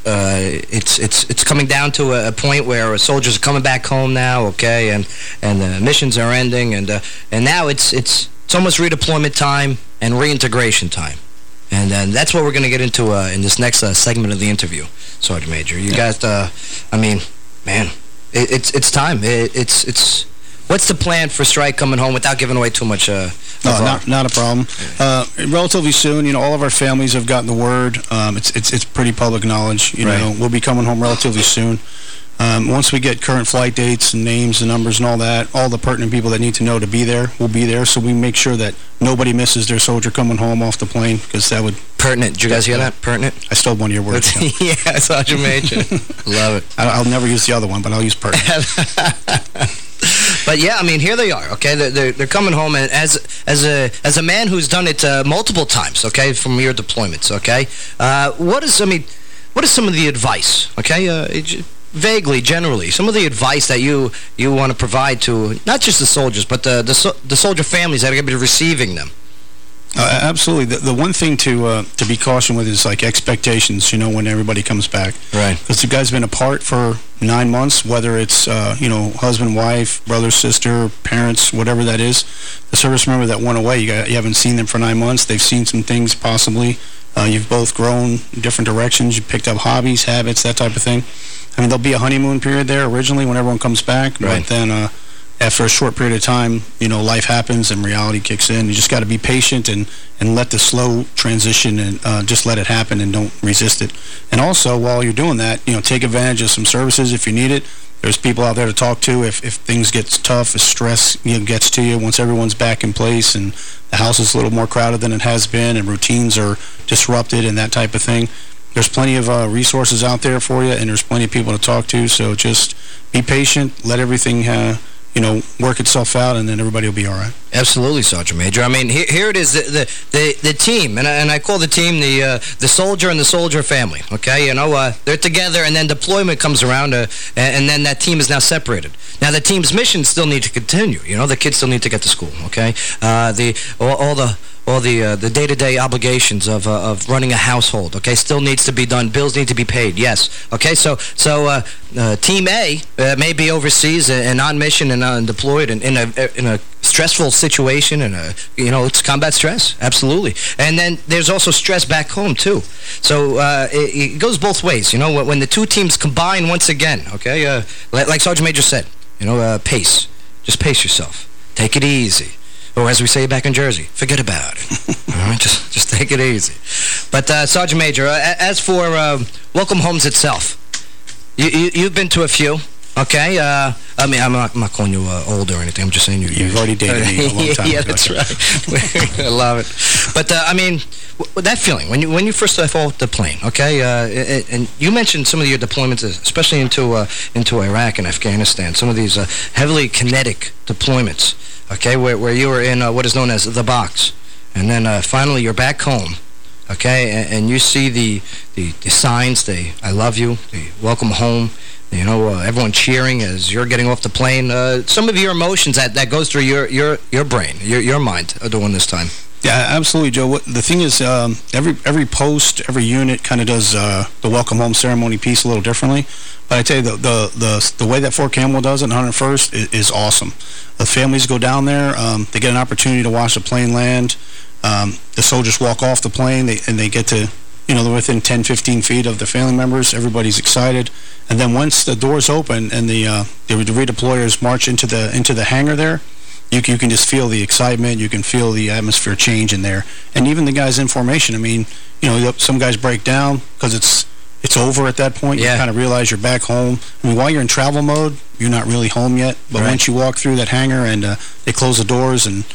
Speaker 7: uh, it's it's it's coming down to a, a point where soldiers are coming back home now, okay, and and the missions are ending, and uh, and now it's it's it's almost redeployment time and reintegration time, and and that's what we're going to get into uh, in this next uh, segment of the interview, Sergeant Major. You guys, uh, I mean, man, it, it's it's time. It, it's it's what's the plan for Strike coming home without giving away too much? Uh,
Speaker 12: No, not, not a problem. Uh, relatively soon, you know, all of our families have gotten the word. Um, it's, it's, it's pretty public knowledge. You know, we'll be coming home relatively soon. Um, once we get current flight dates and names and numbers and all that, all the pertinent people that need to know to be there will be there. So we make sure that nobody misses their soldier coming home off the plane because that would...
Speaker 7: Pertinent. Did you guys hear that? Pertinent?
Speaker 12: I stole one of your words.
Speaker 7: yeah, Sergeant Major. Love it.
Speaker 12: I, I'll never use the other one, but I'll use pertinent.
Speaker 7: But yeah, I mean, here they are. Okay, they're they're, they're coming home, and as as a as a man who's done it uh, multiple times. Okay, from your deployments. Okay, uh, what is I mean, what is some of the advice? Okay, uh, vaguely, generally, some of the advice that you you want to provide to not just the soldiers, but the the, so, the soldier families that are going to be receiving them.
Speaker 12: Uh, absolutely. The, the one thing to uh, to be cautioned with is like expectations, you know, when everybody comes back.
Speaker 7: Right.
Speaker 12: Because you guys been apart for nine months, whether it's, uh, you know, husband, wife, brother, sister, parents, whatever that is. The service member that went away, you, got, you haven't seen them for nine months. They've seen some things possibly. Uh, you've both grown different directions. You picked up hobbies, habits, that type of thing. I mean, there'll be a honeymoon period there originally when everyone comes back.
Speaker 7: Right.
Speaker 12: But then... After a short period of time, you know, life happens and reality kicks in. You just got to be patient and, and let the slow transition and uh, just let it happen and don't resist it. And also, while you're doing that, you know, take advantage of some services if you need it. There's people out there to talk to if, if things get tough, if stress you know, gets to you, once everyone's back in place and the house is a little more crowded than it has been and routines are disrupted and that type of thing. There's plenty of uh, resources out there for you, and there's plenty of people to talk to, so just be patient, let everything uh, you know, work itself out, and then everybody will be all right.
Speaker 7: Absolutely, Sergeant Major. I mean, here, here it is, the, the, the, team, and I, and I call the team the uh, the soldier and the soldier family, okay? You know, uh, they're together, and then deployment comes around, uh, and, and then that team is now separated. Now, the team's mission still need to continue. You know, the kids still need to get to school, okay? Uh, the all, all the all the uh, the day-to-day obligations of uh, of running a household, okay, still needs to be done. Bills need to be paid. Yes, okay. So so uh, uh, Team A uh, may be overseas and on mission and uh, deployed in, in a in a stressful situation and a you know it's combat stress, absolutely. And then there's also stress back home too. So uh, it, it goes both ways. You know, when, the two teams combine once again, okay, uh, like, Sergeant Major said, you know, uh, pace, just pace yourself, take it easy. Or as we say back in Jersey, forget about it. All right, just just take it easy. But uh, Sergeant Major, uh, as for uh, Welcome Homes itself, you, you you've been to a few. Okay, uh, I mean, I'm not, I'm not calling you uh, old or anything. I'm just saying you.
Speaker 12: You've already dated me a long time
Speaker 7: yeah,
Speaker 12: ago.
Speaker 7: that's right. I love it. But uh, I mean, that feeling when you when you first left off the plane, okay, uh, and, and you mentioned some of your deployments, especially into uh, into Iraq and Afghanistan. Some of these uh, heavily kinetic deployments, okay, where where you were in uh, what is known as the box, and then uh, finally you're back home. Okay, and, and you see the, the, the signs, the I love you, the welcome home, you know, uh, everyone cheering as you're getting off the plane. Uh, some of your emotions that, that goes through your, your, your brain, your, your mind during this time.
Speaker 12: Yeah, absolutely, Joe. What, the thing is, um, every every post, every unit kind of does uh, the welcome home ceremony piece a little differently. But I tell you, the the the, the way that Fort Campbell does it, 101st, is, is awesome. The families go down there. Um, they get an opportunity to watch the plane land. Um, the soldiers walk off the plane, they, and they get to, you know, they're within 10, 15 feet of their family members. Everybody's excited. And then once the doors open and the, uh, the redeployers march into the into the hangar there, you, you can just feel the excitement. You can feel the atmosphere change in there. And even the guys in formation, I mean, you know, some guys break down because it's it's over at that point.
Speaker 7: Yeah.
Speaker 12: You kind of realize you're back home. I mean, while you're in travel mode, you're not really home yet. But
Speaker 7: Right.
Speaker 12: once you walk through that hangar and uh, they close the doors and,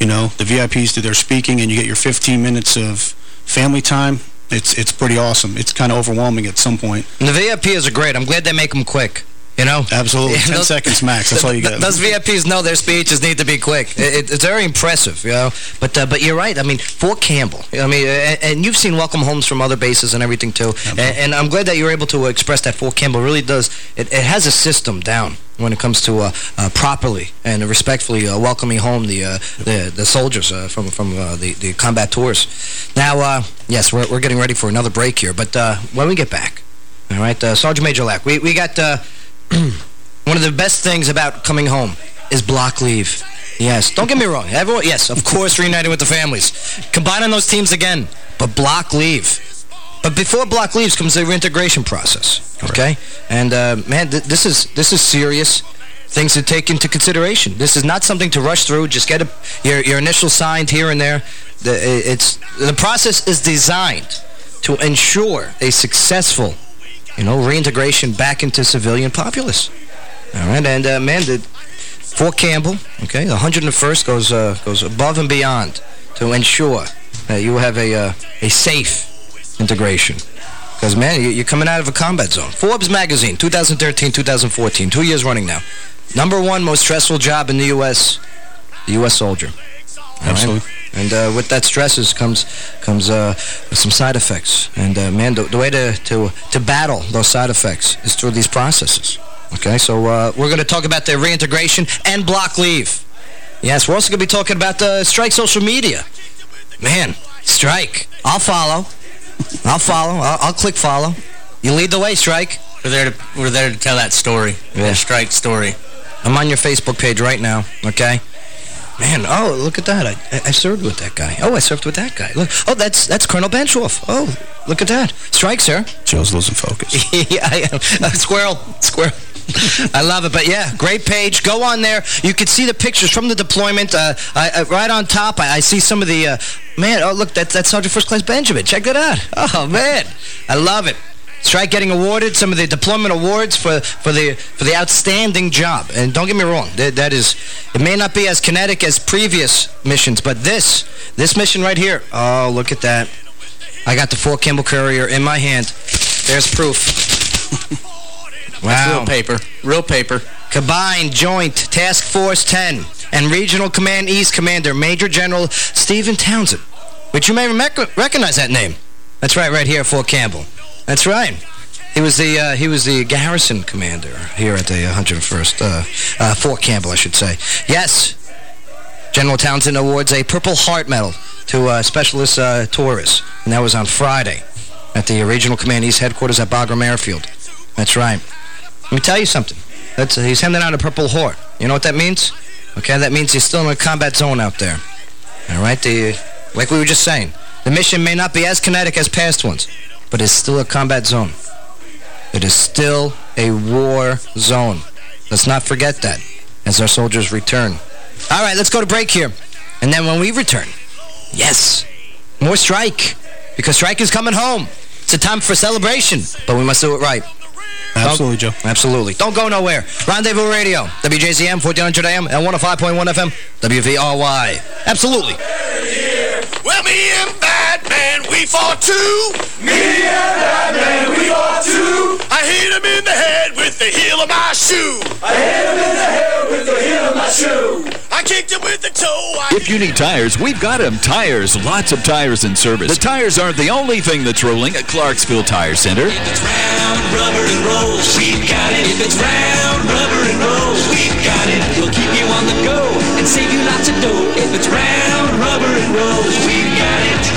Speaker 12: you know, the VIPs do their speaking and you get your 15 minutes of family time, it's it's pretty awesome. It's kind of overwhelming at some point.
Speaker 7: And the VIPs are great. I'm glad they make them quick. You know?
Speaker 12: Absolutely. 10
Speaker 7: those-
Speaker 12: seconds max. That's all you get.
Speaker 7: Those VIPs know their speeches need to be quick. It, it's very impressive, you know. But uh, but you're right. I mean, Fort Campbell. I mean, and, and you've seen welcome homes from other bases and everything too. And, and I'm glad that you're able to express that Fort Campbell really does. It, it has a system down when it comes to uh, uh, properly and respectfully uh, welcoming home the uh, the, the soldiers uh, from from uh, the the combat tours. Now, uh, yes, we're we're getting ready for another break here. But uh, when we get back, all right, uh, Sergeant Major Lack, we we got. One of the best things about coming home is block leave. Yes, don't get me wrong. Everyone, yes, of course, reuniting with the families. Combining those teams again, but block leave. But before block leaves comes the reintegration process, okay? And, uh, man, th this is this is serious. things to take into consideration. This is not something to rush through. Just get a, your, your initial signed here and there. The, it's, the process is designed to ensure a successful, you know, reintegration back into civilian populace. All right, and uh, man, the, Fort Campbell, okay, the 101st goes uh, goes above and beyond to ensure that you have a uh, a safe integration. Because, man, you're coming out of a combat zone. Forbes magazine, 2013, 2014, two years running now. Number one most stressful job in the U.S., the U.S. soldier.
Speaker 12: Absolutely.
Speaker 7: Right? And uh, with that stresses comes comes uh, some side effects. And, uh, man, the, the, way to, to, to battle those side effects is through these processes. Okay, so uh, we're going to talk about the reintegration and block leave. Yes, we're also going to be talking about the strike social media. Man, strike. I'll follow. I'll follow. I'll, I'll, click follow. You lead the way, Strike.
Speaker 13: We're there to we're there to tell that story.
Speaker 7: Yeah.
Speaker 13: The Strike story.
Speaker 7: I'm on your Facebook page right now, okay? Man, oh, look at that. I, I served with that guy. Oh, I served with that guy. Look. Oh, that's that's Colonel Benchoff. Oh, look at that. Strike, sir.
Speaker 12: Joe's losing focus.
Speaker 7: yeah, I am. Uh, squirrel. Squirrel. I love it. But, yeah, great page. Go on there. You can see the pictures from the deployment. Uh, I, I, right on top, I, I, see some of the... Uh, man, oh, look, that, that's Sergeant First Class Benjamin. Check that out. Oh, man. I love it. Strike getting awarded some of the deployment awards for for the for the outstanding job. And don't get me wrong, that, that is it may not be as kinetic as previous missions, but this this mission right here. Oh, look at that. I got the Fort Campbell Courier in my hand. There's proof.
Speaker 13: Wow. That's real paper. Real paper.
Speaker 7: Combined Joint Task Force 10 and Regional Command East Commander Major General Stephen Townsend, which you may recognize that name. That's right, right here at Fort Campbell. That's right. He was the uh, he was the garrison commander here at the 101st uh, uh, Fort Campbell, I should say. Yes, General Townsend awards a Purple Heart Medal to uh, specialist uh, and that was on Friday at the Regional Command East headquarters at Bagram Airfield. That's right. Let me tell you something. That's, uh, he's handing out a Purple Heart. You know what that means? Okay, that means he's still in a combat zone out there. All right, the, like we were just saying, the mission may not be as kinetic as past ones, but it's still a combat zone. It is still a war zone. Let's not forget that as our soldiers return. All right, let's go to break here. And then when we return, yes, more strike. Because strike is coming home. It's a time for celebration, but we must do it right.
Speaker 12: Absolutely, Joe.
Speaker 7: Absolutely. Don't go nowhere. Rendezvous Radio, WJZM, 1400 AM, and 105.1 FM, WVRY. Absolutely.
Speaker 2: Well, me and Batman, we fought too. Me and Batman, we fought too. I hit him in the head with the heel of my shoe. I hit him in the head with the heel of my shoe. I kicked him with the toe. I
Speaker 17: if you need tires, we've got them. Tires. Lots of tires in service. The tires aren't the only thing that's rolling at Clarksville Tire Center.
Speaker 2: If it's round, rubber, and rolls, we've got it. If it's round, rubber, and rolls, we've got it. We'll keep you on the go and save you lots of dough. If it's round, rubber, and rolls.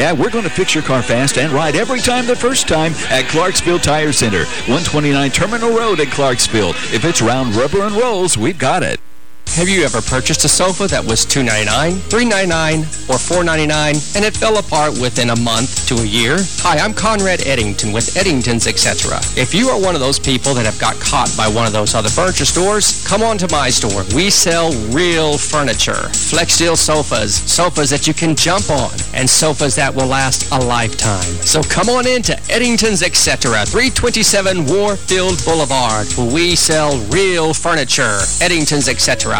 Speaker 17: Yeah, we're going to fix your car fast and ride every time the first time at Clarksville Tire Center, 129 Terminal Road at Clarksville. If it's round, rubber, and rolls, we've got it.
Speaker 18: Have you ever purchased a sofa that was $2.99, $3.99, or $4.99 and it fell apart within a month to a year? Hi, I'm Conrad Eddington with Eddington's Etc. If you are one of those people that have got caught by one of those other furniture stores, come on to my store. We sell real furniture, Flexsteel sofas, sofas that you can jump on, and sofas that will last a lifetime. So come on in to Eddington's Etc. 327 Warfield Boulevard, where we sell real furniture. Eddington's Etc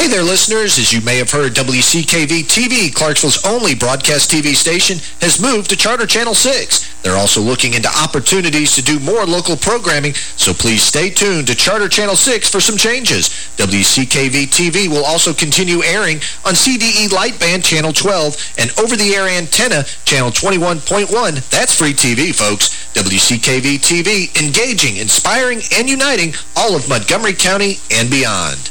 Speaker 4: Hey there, listeners. As you may have heard, WCKV-TV, Clarksville's only broadcast TV station, has moved to Charter Channel 6. They're also looking into opportunities to do more local programming, so please stay tuned to Charter Channel 6 for some changes. WCKV-TV will also continue airing on CDE Lightband Channel 12 and over-the-air antenna Channel 21.1. That's free TV, folks. WCKV-TV, engaging, inspiring, and uniting all of Montgomery County and beyond.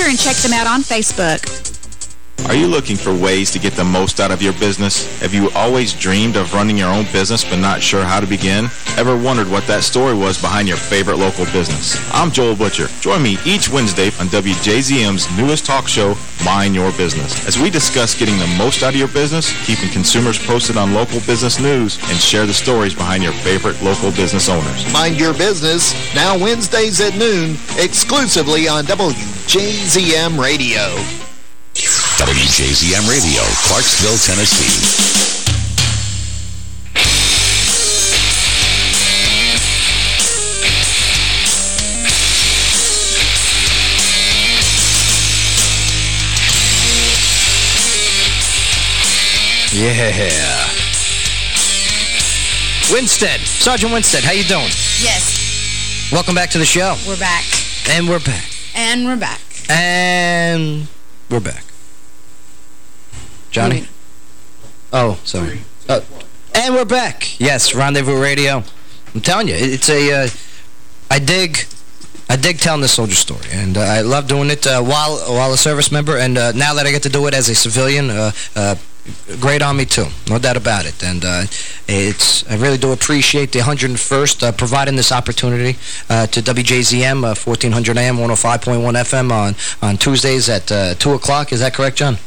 Speaker 19: and check them out on Facebook.
Speaker 20: Are you looking for ways to get the most out of your business? Have you always dreamed of running your own business but not sure how to begin? Ever wondered what that story was behind your favorite local business? I'm Joel Butcher. Join me each Wednesday on WJZM's newest talk show, Mind Your Business, as we discuss getting the most out of your business, keeping consumers posted on local business news, and share the stories behind your favorite local business owners.
Speaker 21: Mind Your Business, now Wednesdays at noon, exclusively on WJZM Radio.
Speaker 5: WJZM Radio, Clarksville, Tennessee.
Speaker 7: Yeah. Winstead. Sergeant Winstead, how you doing?
Speaker 6: Yes,
Speaker 7: Welcome back to the show.
Speaker 6: we're back.
Speaker 7: And we're back.
Speaker 6: And we're back.
Speaker 7: And we're back. Johnny? Oh, sorry. Uh, and we're back. Yes, Rendezvous Radio. I'm telling you, it's a. Uh, I dig... I dig telling the soldier story, and uh, I love doing it uh, while while a service member, and uh, now that I get to do it as a civilian, uh, uh, great on me too, no doubt about it. And uh, it's I really do appreciate the 101st uh, providing this opportunity uh, to WJZM, uh, 1400 AM, 105.1 FM on on Tuesdays at uh, 2 o'clock. Is that correct, John?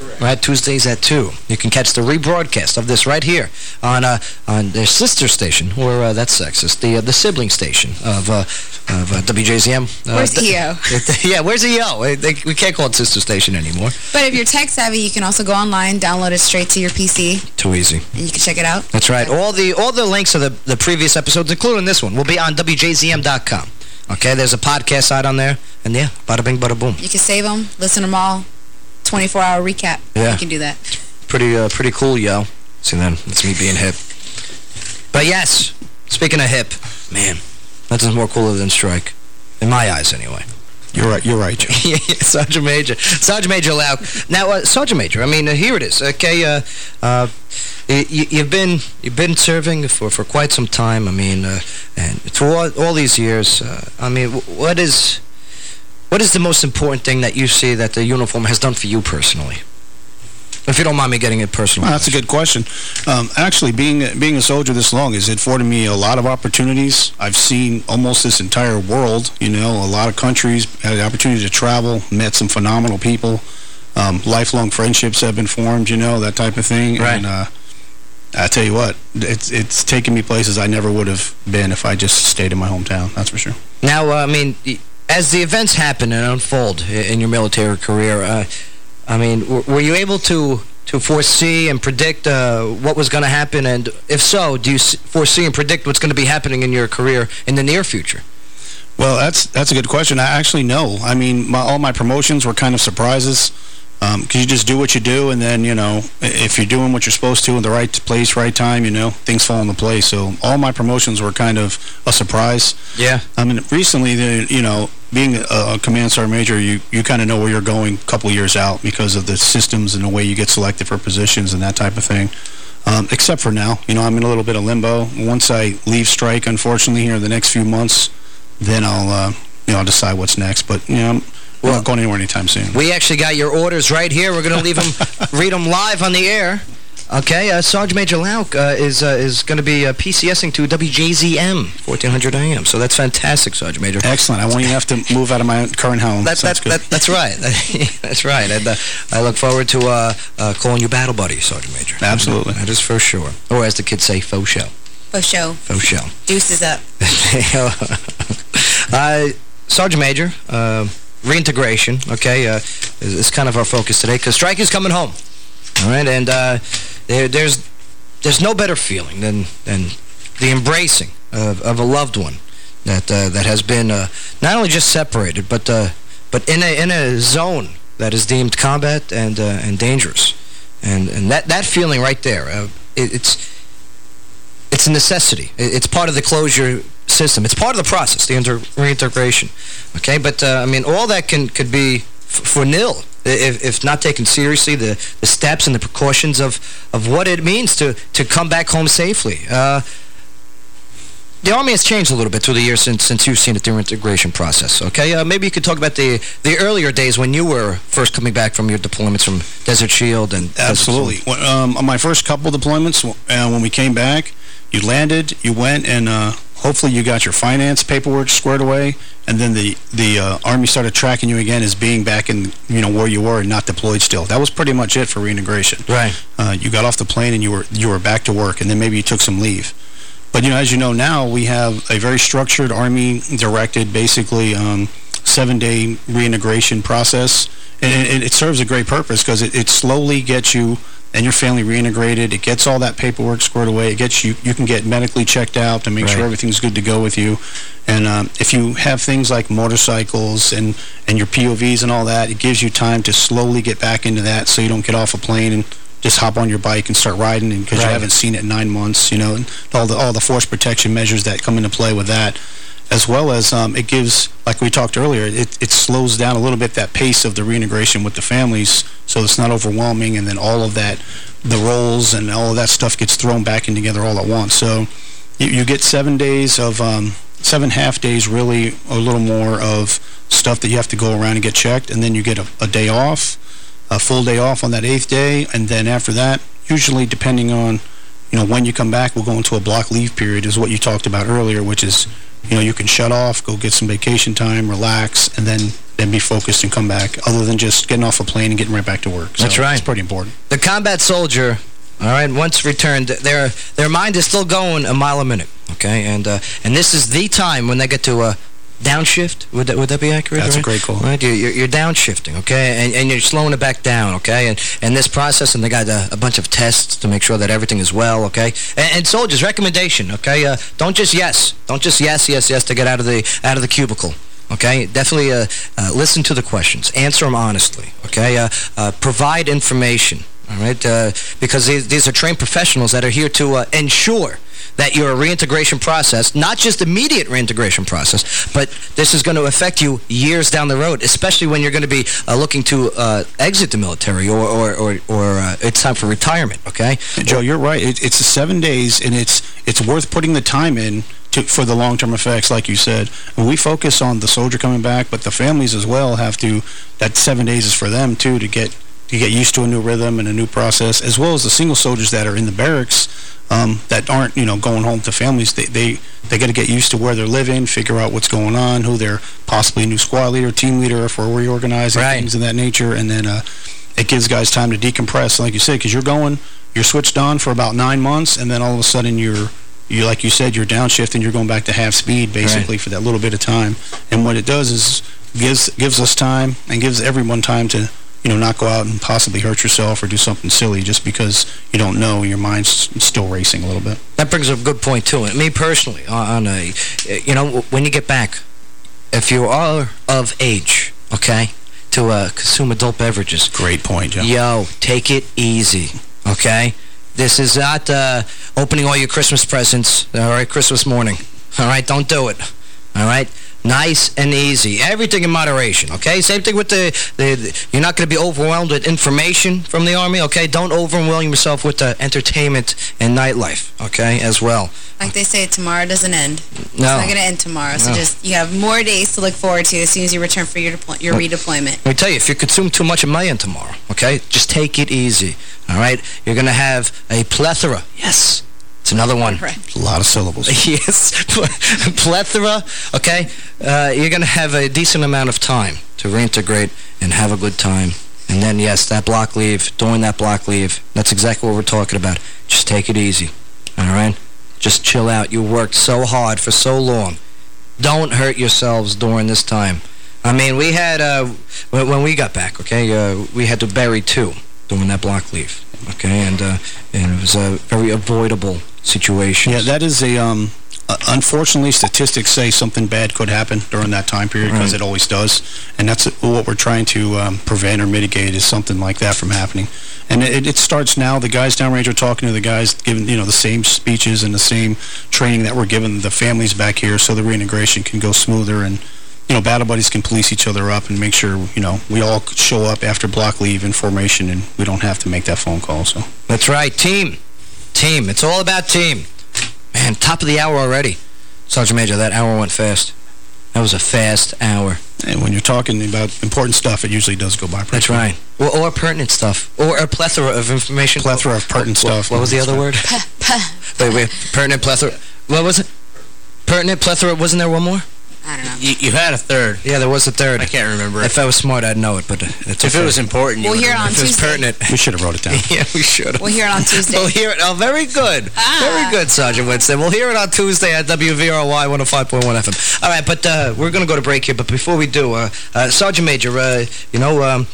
Speaker 7: Correct. Right, Tuesdays at 2. You can catch the rebroadcast of this right here on uh, on their sister station, or uh, that's sexist, the uh, the sibling station of uh, of uh, WJZM. Uh,
Speaker 6: Where's EO?
Speaker 7: yeah, where's EO? We can't call it sister station anymore.
Speaker 6: But if you're tech savvy, you can also go online, download it straight to your PC,
Speaker 7: Too easy.
Speaker 6: and you can check it out.
Speaker 7: That's right. All the all the links of the, the previous episodes, including this one, will be on WJZM.com. Okay, there's a podcast site on there. And yeah, bada bing, bada boom.
Speaker 6: You can save them, listen to them all, 24-hour recap.
Speaker 7: Yeah.
Speaker 6: You can do that.
Speaker 7: Pretty uh, pretty cool, yo. See, then, that's me being hip. But yes, speaking of hip, man, nothing's more cooler than Strike. In my eyes, anyway.
Speaker 12: You're right. You're right, Joe.
Speaker 7: yeah, yeah, Sergeant Major. Sergeant Major Lau. Now, uh, Sergeant Major, I mean, uh, here it is. Okay, uh, uh, you, you've been you've been serving for, for quite some time. I mean, uh, and for all, all these years, uh, I mean, wh- what is what is the most important thing that you see that the uniform has done for you personally? If you don't mind me getting it personal.
Speaker 12: Well, that's a good question. Um, actually, being being a soldier this long has afforded me a lot of opportunities. I've seen almost this entire world, you know, a lot of countries, had the opportunity to travel, met some phenomenal people. Um, lifelong friendships have been formed, you know, that type of thing.
Speaker 7: Right.
Speaker 12: And uh, I tell you what, it's, it's taken me places I never would have been if I just stayed in my hometown, that's for sure.
Speaker 7: Now, uh, I mean, as the events happen and unfold in your military career, uh, I mean, were you able to to foresee and predict uh, what was going to happen? And if so, do you foresee and predict what's going to be happening in your career in the near future?
Speaker 12: Well, that's that's a good question. I actually know. I mean, my, all my promotions were kind of surprises because you just do what you do, and then, you know, if you're doing what you're supposed to in the right place, right time, you know, things fall into place. So all my promotions were kind of a surprise.
Speaker 7: Yeah.
Speaker 12: I mean, recently, the, you know, being a, a command sergeant major, you, you kind of know where you're going a couple years out because of the systems and the way you get selected for positions and that type of thing. Um, except for now, you know, I'm in a little bit of limbo. Once I leave strike, unfortunately, here in the next few months, then I'll, uh, you know, I'll decide what's next. But, you know, we're not going anywhere anytime soon.
Speaker 7: We actually got your orders right here. We're going to leave them, read them live on the air. Okay, uh, Sergeant Major Lauk uh, is uh, is going to be uh, PCSing to WJZM, 1400 AM. So that's fantastic, Sergeant Major.
Speaker 12: Excellent. I won't even have to move out of my current home.
Speaker 7: That, that, that, that's right. that's right. And, uh, I look forward to uh, uh, calling you battle buddy, Sergeant Major.
Speaker 12: Absolutely.
Speaker 7: That is for sure. Or as the kids say, faux show.
Speaker 6: Faux show.
Speaker 7: Faux show.
Speaker 6: Deuces up.
Speaker 7: uh, Sergeant Major, uh, reintegration, okay, uh, is, is, kind of our focus today because strike is coming home. All right, and uh, there, there's there's no better feeling than than the embracing of, of a loved one that uh, that has been uh, not only just separated, but uh, but in a in a zone that is deemed combat and uh, and dangerous, and and that that feeling right there, it, it's it's a necessity. It's part of the closure system. It's part of the process, the reintegration. Okay, but uh, I mean, all that can could be for nil if, if not taken seriously. The the steps and the precautions of of what it means to to come back home safely. Uh, the Army has changed a little bit through the years since since you've seen the reintegration process, okay? Uh, maybe you could talk about the the earlier days when you were first coming back from your deployments from Desert Shield and...
Speaker 12: Absolutely. Um, on my first couple deployments, uh, when we came back, you landed, you went, and uh, hopefully you got your finance paperwork squared away, and then the the uh, Army started tracking you again as being back in, you know, where you were and not deployed still. That was pretty much it for reintegration.
Speaker 7: Right.
Speaker 12: Uh, you got off the plane and you were you were back to work, and then maybe you took some leave. But, you know, as you know now, we have a very structured Army-directed, basically, um, seven-day reintegration process. And it, it, serves a great purpose because it, it slowly gets you and your family reintegrated. It gets all that paperwork squared away. It gets you, you can get medically checked out to make right. sure everything's good to go with you. And um, if you have things like motorcycles and, and your POVs and all that, it gives you time to slowly get back into that so you don't get off a plane and just hop on your bike and start riding because right. you haven't seen it in nine months, you know, and all the, all the force protection measures that come into play with that as well as um, it gives, like we talked earlier, it, it slows down a little bit that pace of the reintegration with the families so it's not overwhelming and then all of that, the roles and all of that stuff gets thrown back in together all at once. So you, you get seven days of, um, seven half days really a little more of stuff that you have to go around and get checked and then you get a, a day off, a full day off on that eighth day and then after that, usually depending on you know, when you come back, we'll go into a block leave period is what you talked about earlier, which is you know, you can shut off, go get some vacation time, relax, and then then be focused and come back, other than just getting off a plane and getting right back to work.
Speaker 7: So That's right.
Speaker 12: It's pretty important.
Speaker 7: The combat soldier, all right, once returned, their their mind is still going a mile a minute, okay? And uh, and this is the time when they get to uh, downshift. Would that would that be accurate?
Speaker 12: That's
Speaker 7: right?
Speaker 12: a great call.
Speaker 7: Right, you're, you're, you're downshifting, okay, and and you're slowing it back down, okay, and and this process, and they got a, a bunch of tests to make sure that everything is well, okay, and, and soldiers, recommendation, okay, uh, don't just yes, don't just yes, yes, yes to get out of the out of the cubicle. Okay, definitely uh, uh, listen to the questions. Answer them honestly. Okay, uh, uh, provide information. All right, uh, because these, these, are trained professionals that are here to uh, ensure that your reintegration process, not just immediate reintegration process, but this is going to affect you years down the road, especially when you're going to be uh, looking to uh, exit the military or, or, or, or uh, it's time for retirement, okay?
Speaker 12: Joe, you're right. It, it's seven days, and it's, it's worth putting the time in to, for the long-term effects, like you said. We focus on the soldier coming back, but the families as well have to, that seven days is for them, too, to get to get used to a new rhythm and a new process, as well as the single soldiers that are in the barracks um, that aren't, you know, going home to families. They they they got to get used to where they're living, figure out what's going on, who they're possibly a new squad leader, team leader, if we're reorganizing right. things of that nature, and then uh, it gives guys time to decompress, like you said, because you're going, you're switched on for about nine months, and then all of a sudden you're you like you said, you're downshifting, you're going back to half speed basically right. for that little bit of time. And what it does is gives gives us time and gives everyone time to you know, not go out and possibly hurt yourself or do something silly just because you don't know your mind's still racing a little bit.
Speaker 7: That brings up a good point, too. Me personally, on a, you know, when you get back, if you are of age, okay, to uh, consume adult beverages.
Speaker 12: Great point, Joe.
Speaker 7: Yo, take it easy, okay? This is not uh, opening all your Christmas presents, all right, Christmas morning. All right, don't do it. All right? Nice and easy. Everything in moderation, okay? Same thing with the... the, the you're not going to be overwhelmed with information from the Army, okay? Don't overwhelm yourself with the entertainment and nightlife, okay, as well.
Speaker 6: Like they say, tomorrow doesn't end.
Speaker 7: No.
Speaker 6: It's not going to end tomorrow. So
Speaker 7: No.
Speaker 6: just, you have more days to look forward to as soon as you return for your, your redeployment.
Speaker 7: Let me tell you, if you consume too much Mayan tomorrow, okay, just take it easy, all right? You're going to have a plethora. Yes. It's another one. Right.
Speaker 12: A lot of syllables.
Speaker 7: yes. plethora, okay? Uh, you're going to have a decent amount of time to reintegrate and have a good time. And then, yes, that block leave, during that block leave, that's exactly what we're talking about. Just take it easy, all right? Just chill out. You worked so hard for so long. Don't hurt yourselves during this time. I mean, we had, uh, when, when we got back, okay, uh, we had to bury two during that block leave, okay? And, uh, and it was a very avoidable situation.
Speaker 12: Yeah, that is a, um, unfortunately, statistics say something bad could happen during that time period because
Speaker 7: Right.
Speaker 12: it always does. And that's what we're trying to um, prevent or mitigate is something like that from happening. And it, it starts now. The guys downrange are talking to the guys, giving, you know, the same speeches and the same training that we're giving the families back here so the reintegration can go smoother and, you know, battle buddies can police each other up and make sure, you know, we all show up after block leave in formation and we don't have to make that phone call. So
Speaker 7: That's right. Team. Team. It's all about team. Man, top of the hour already. Sergeant Major, that hour went fast. That was a fast hour.
Speaker 12: And when you're talking about important stuff, it usually does go by pretty
Speaker 7: That's
Speaker 12: quick.
Speaker 7: right. Or, or pertinent stuff. Or a plethora of information.
Speaker 12: Plethora of pertinent
Speaker 7: What-
Speaker 12: stuff.
Speaker 7: What, was the other word? wait, wait. Pertinent plethora. What was it? Pertinent plethora. Wasn't there one more?
Speaker 6: I don't know.
Speaker 13: You, you had a third.
Speaker 7: Yeah, there was a third.
Speaker 13: I can't remember.
Speaker 7: If I was smart, I'd know it, but uh, it's
Speaker 13: If
Speaker 7: okay.
Speaker 13: it was important, you
Speaker 6: We'll hear it on
Speaker 7: If it was
Speaker 6: Tuesday.
Speaker 7: pertinent.
Speaker 12: We should have wrote it down.
Speaker 7: yeah, we should have.
Speaker 6: We'll hear it on Tuesday.
Speaker 7: We'll hear it. Oh, very good.
Speaker 6: Ah.
Speaker 7: Very good, Sergeant Winston. We'll hear it on Tuesday at WVRY 105.1 FM. All right, but uh, we're going to go to break here. But before we do, uh, uh, Sergeant Major, uh, you know, um,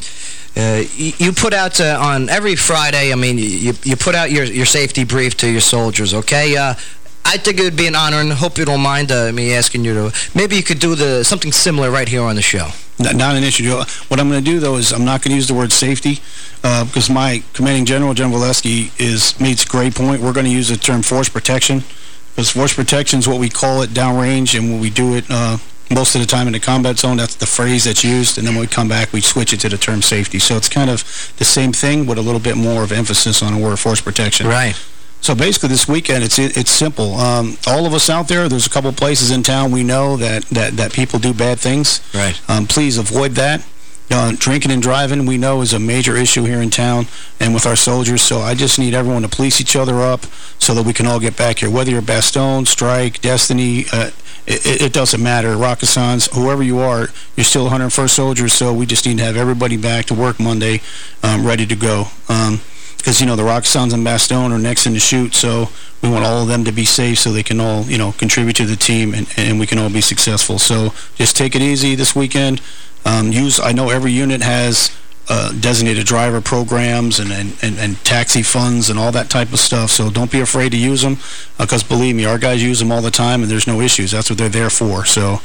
Speaker 7: uh, you, you put out uh, on every Friday, I mean, you, you put out your, your safety brief to your soldiers, okay? Uh, I think it would be an honor, and hope you don't mind uh, me asking you to... Maybe you could do the something similar right here on the show.
Speaker 12: Not, not an issue. What I'm going to do, though, is I'm not going to use the word safety uh, because my commanding general, General Volesky, is meets great point. We're going to use the term force protection because force protection is what we call it downrange, and when we do it uh, most of the time in the combat zone, that's the phrase that's used, and then when we come back, we switch it to the term safety. So it's kind of the same thing with a little bit more of emphasis on the word force protection.
Speaker 7: Right.
Speaker 12: So basically this weekend, it's it's simple. Um, all of us out there, there's a couple places in town we know that, that, that people do bad things.
Speaker 7: Right.
Speaker 12: Um, please avoid that. Uh, drinking and driving, we know, is a major issue here in town and with our soldiers. So I just need everyone to police each other up so that we can all get back here. Whether you're Bastogne, Strike, Destiny, uh, it, it doesn't matter. Rakkasans, whoever you are, you're still 101st soldiers. So we just need to have everybody back to work Monday um, ready to go. Um, because, you know, the Rakkasans and Bastogne are next in the chute, so we want all of them to be safe so they can all, you know, contribute to the team and, and we can all be successful. So just take it easy this weekend. Um, use, I know every unit has uh, designated driver programs and, and, and, and taxi funds and all that type of stuff, so don't be afraid to use them because, believe me, our guys use them all the time and there's no issues. That's what they're there for. So,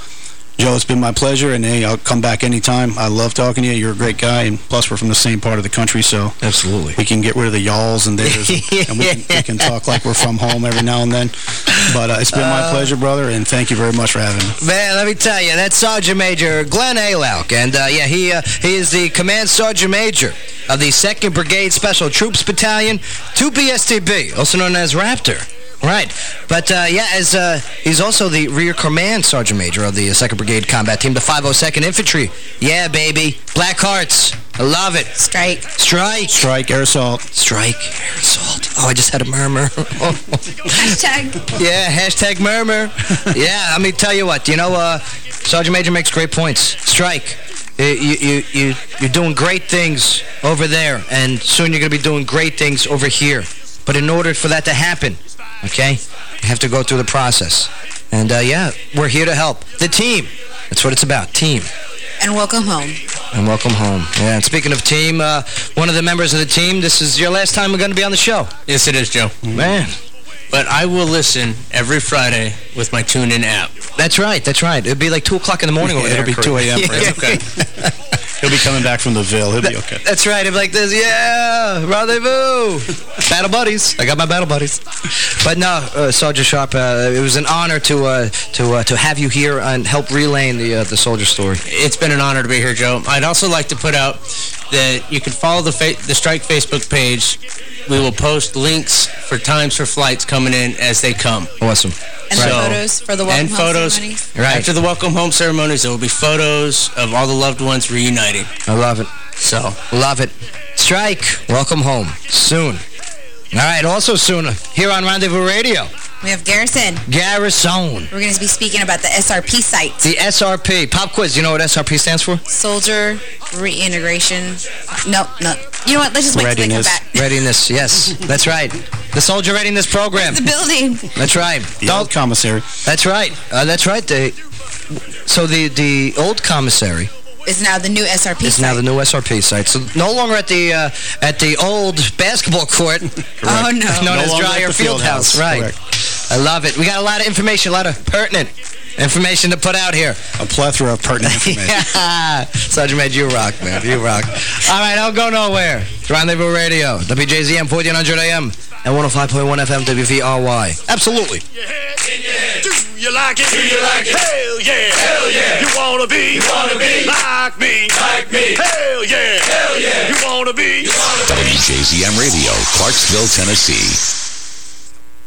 Speaker 12: Joe, it's been my pleasure, and hey, I'll come back anytime. I love talking to you. You're a great guy, and plus we're from the same part of the country, so
Speaker 7: Absolutely.
Speaker 12: we can get rid of the y'alls and theirs, and we can, we can talk like we're from home every now and then. But uh, it's been my pleasure, brother, and thank you very much for having me.
Speaker 7: Man, let me tell you, that's Sergeant Major Glenn Alauk. And, uh, yeah, he uh, he is the Command Sergeant Major of the 2nd Brigade Special Troops Battalion, 2BSTB, also known as Raptor. Right. But, uh, yeah, as uh, he's also the Rear Command Sergeant Major of the 2nd Brigade Combat Team, the 502nd Infantry. Yeah, baby. Black Hearts. I love it.
Speaker 6: Strike.
Speaker 7: Strike.
Speaker 12: Strike, air assault.
Speaker 7: Strike, air assault. Oh, I just had a murmur.
Speaker 6: Hashtag.
Speaker 7: Yeah, hashtag murmur. yeah, let me tell you what. You know, uh, Sergeant Major makes great points. Strike. You, you, you, you're doing great things over there, and soon you're going to be doing great things over here. But in order for that to happen, okay, you have to go through the process. And, uh, yeah, we're here to help. The team. That's what it's about, team.
Speaker 6: And welcome home.
Speaker 7: And welcome home. Yeah, and speaking of team, uh, one of the members of the team, this is your last time we're going to be on the show.
Speaker 13: Yes, it is, Joe.
Speaker 7: Man.
Speaker 13: But I will listen every Friday with my TuneIn app.
Speaker 7: That's right, that's right. It'll be like 2 o'clock in the morning over
Speaker 13: Yeah,
Speaker 7: there.
Speaker 13: it'll be 2 a.m.
Speaker 7: Yeah.
Speaker 13: Okay.
Speaker 12: He'll be coming back from the Ville. He'll be okay.
Speaker 7: That's right. He'll be like this, yeah, rendezvous. battle buddies. I got my battle buddies. But no, uh, Sergeant Sharp, uh, it was an honor to uh, to uh, to have you here and help relaying the uh, the soldier story.
Speaker 13: It's been an honor to be here, Joe. I'd also like to put out that you can follow the the Strike Facebook page. We will post links for times for flights coming in as they come.
Speaker 7: Awesome.
Speaker 6: And
Speaker 13: So-
Speaker 6: photos for the welcome
Speaker 13: and
Speaker 6: home
Speaker 13: photos.
Speaker 6: ceremonies?
Speaker 7: Right.
Speaker 13: After the welcome home ceremonies, there will be photos of all the loved ones reuniting.
Speaker 7: I love it.
Speaker 13: So.
Speaker 7: Love it. Strike, welcome home. Soon. All right, also soon, here on Rendezvous Radio,
Speaker 6: We have Garrison.
Speaker 7: Garrison.
Speaker 6: We're going to be speaking about the SRP site.
Speaker 7: The SRP. Pop quiz, you know what SRP stands for?
Speaker 6: Soldier reintegration. No, no. You know what? Let's just wait till they come
Speaker 7: Readiness.
Speaker 6: back.
Speaker 7: Readiness, yes. That's right. The Soldier Readiness Program.
Speaker 6: The building.
Speaker 7: That's right.
Speaker 12: The old commissary.
Speaker 7: That's right. Uh, that's right. The, so the, the old commissary
Speaker 6: Is now the new SRP
Speaker 7: is
Speaker 6: site.
Speaker 7: now the new SRP site. So no longer at the uh, at the old basketball court.
Speaker 6: Oh, no.
Speaker 7: Known
Speaker 12: No
Speaker 7: as
Speaker 12: longer at the field
Speaker 7: Fieldhouse.
Speaker 12: house.
Speaker 7: Right.
Speaker 12: Correct.
Speaker 7: I love it. We got a lot of information, a lot of pertinent information to put out here.
Speaker 12: A plethora of pertinent information.
Speaker 7: yeah. Sergeant Med, you rock, man. You rock. All right, don't go nowhere. Rendezvous Radio, WJZM 1400 AM and 105.1 FM WVRY. Absolutely.
Speaker 2: Do you like it? Do you like it? Hell yeah! Hell yeah! You wanna be? You wanna be like me? Like me? Hell yeah! Hell yeah! You wanna be?
Speaker 5: WJZM Radio, Clarksville, Tennessee.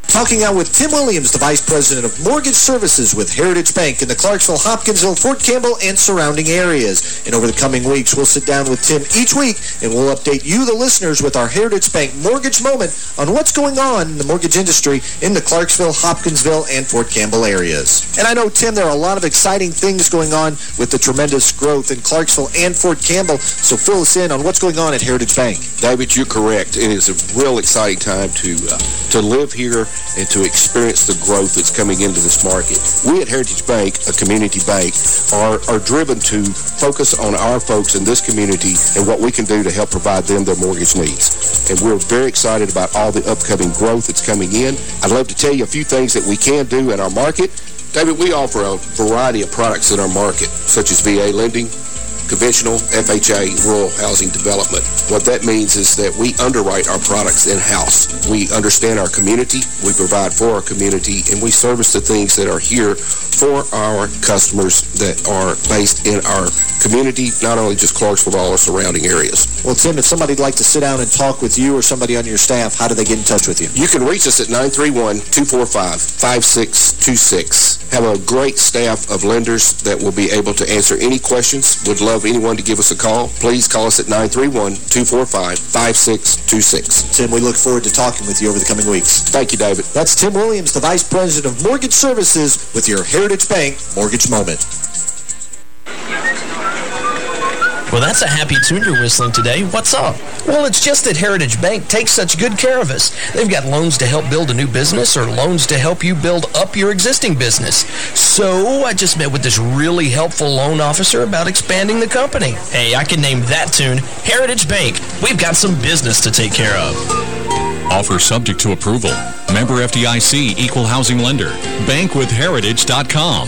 Speaker 4: Talking out with Tim Williams, the Vice President of Mortgage Services with Heritage Bank in the Clarksville, Hopkinsville, Fort Campbell, and surrounding areas. And over the coming weeks, we'll sit down with Tim each week, and we'll update you, the listeners, with our Heritage Bank Mortgage Moment on what's going on in the mortgage industry in the Clarksville, Hopkinsville, and Fort Campbell areas. And I know, Tim, there are a lot of exciting things going on with the tremendous growth in Clarksville and Fort Campbell, so fill us in on what's going on at Heritage Bank.
Speaker 22: David, you're correct. It is a real exciting time to uh, to live here and to experience the growth that's coming into this market. We at Heritage Bank, a community bank, are, are driven to focus on our folks in this community and what we can do to help provide them their mortgage needs. And we're very excited about all the upcoming growth that's coming in. I'd love to tell you a few things that we can do in our market. David, we offer a variety of products in our market, such as VA lending, conventional FHA rural housing development. What that means is that we underwrite our products in-house. We understand our community, we provide for our community, and we service the things that are here for our customers that are based in our community, not only just Clarksville, but all the surrounding areas.
Speaker 4: Well, Tim, if somebody'd like to sit down and talk with you or somebody on your staff, how do they get in touch with you?
Speaker 22: You can reach us at 931-245-5626. Have a great staff of lenders that will be able to answer any questions. Would love anyone to give us a call. Please call us at 931-245-5626.
Speaker 4: Tim, we look forward to talking with you over the coming weeks.
Speaker 22: Thank you, David.
Speaker 4: That's Tim Williams, the Vice President of Mortgage Services with your Heritage Bank Mortgage Moment.
Speaker 23: Well, that's a happy tune you're whistling today. What's up? Well, it's just that Heritage Bank takes such good care of us. They've got loans to help build a new business or loans to help you build up your existing business. So I just met with this really helpful loan officer about expanding the company. Hey, I can name that tune Heritage Bank. We've got some business to take care of.
Speaker 24: Offer subject to approval. Member FDIC Equal Housing Lender. Bankwithheritage.com.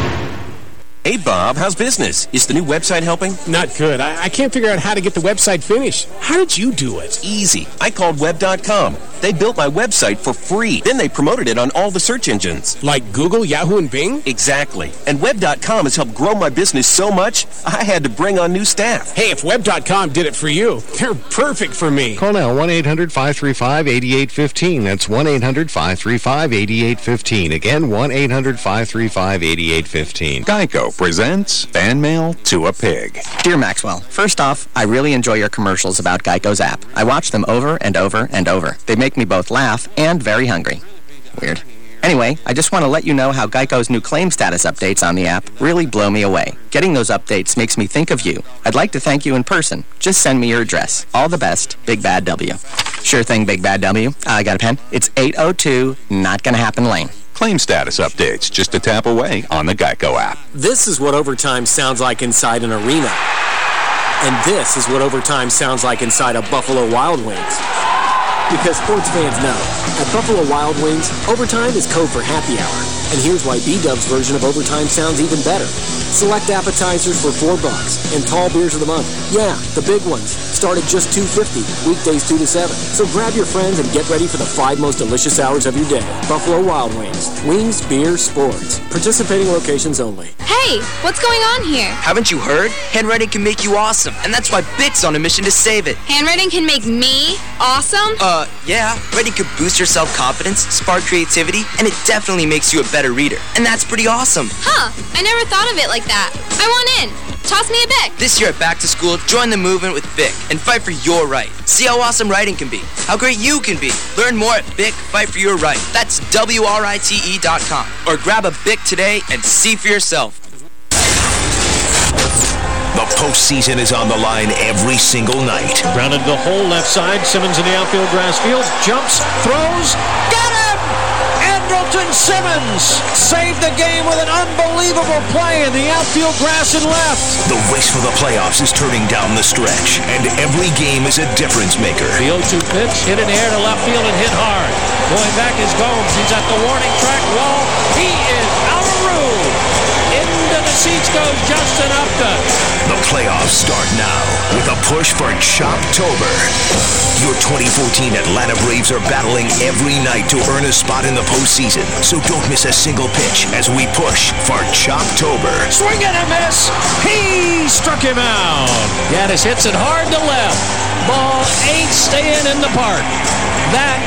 Speaker 25: Hey, Bob, how's business? Is the new website helping?
Speaker 26: Not good. I, I can't figure out how to get the website finished. How did you do it?
Speaker 25: Easy. I called Web.com. They built my website for free. Then they promoted it on all the search engines.
Speaker 26: Like Google, Yahoo, and Bing?
Speaker 25: Exactly. And Web.com has helped grow my business so much, I had to bring on new staff.
Speaker 26: Hey, if Web.com did it for you, they're perfect for me.
Speaker 27: Call now 1-800-535-8815. That's 1-800-535-8815. Again, 1-800-535-8815.
Speaker 28: Geico presents Fan Mail to a Pig.
Speaker 29: Dear Maxwell, first off, I really enjoy your commercials about Geico's app. I watch them over and over and over. They make me both laugh and very hungry. Weird. Anyway, I just want to let you know how Geico's new claim status updates on the app really blow me away. Getting those updates makes me think of you. I'd like to thank you in person. Just send me your address. All the best, Big Bad W. Sure thing, Big Bad W. I got a pen. It's 802 Not Gonna Happen Lane.
Speaker 28: Claim status updates just a tap away on the Geico app.
Speaker 30: This is what overtime sounds like inside an arena.
Speaker 31: And this is what overtime sounds like inside a Buffalo Wild Wings. Because sports fans know, at Buffalo Wild Wings, overtime is code for happy hour. And here's why B-Dub's version of overtime sounds even better. Select appetizers for 4 bucks and tall beers of the month. Yeah, the big ones. Start at just $2.50, weekdays 2 to 7. So grab your friends and get ready for the five most delicious hours of your day. Buffalo Wild Wings. Wings, beer, sports. Participating locations only.
Speaker 32: Hey, what's going on here?
Speaker 33: Haven't you heard? Handwriting can make you awesome, and that's why BIC's on a mission to save it.
Speaker 32: Handwriting can make me awesome?
Speaker 33: Uh, yeah. Writing could boost your self-confidence, spark creativity, and it definitely makes you a better reader. And that's pretty awesome.
Speaker 32: Huh, I never thought of it like that. I want in. Toss me a Bic.
Speaker 33: This year at Back to School, join the movement with BIC and fight for your right. See how awesome writing can be, how great you can be. Learn more at BIC Fight for Your Right. That's W-R-I-T-E dot com. Or grab a BIC today and see for yourself.
Speaker 34: The postseason is on the line every single night.
Speaker 35: Grounded the whole left side. Simmons in the outfield grass field. Jumps, throws. Got him! Andrelton Simmons saved the game with an unbelievable play in the outfield grass and left.
Speaker 34: The race for the playoffs is turning down the stretch, and every game is a difference maker.
Speaker 35: The 0-2 pitch, hit in the air to left field and hit hard. Going back is Gomes. He's at the warning track wall. He is out of room. The seats goes Justin Upton.
Speaker 34: The playoffs start now with a push for Choptober. Your 2014 Atlanta Braves are battling every night to earn a spot in the postseason, so don't miss a single pitch as we push for Choptober.
Speaker 35: Swing and a miss. He struck him out. Gattis hits it hard to left. Ball ain't staying in the park. That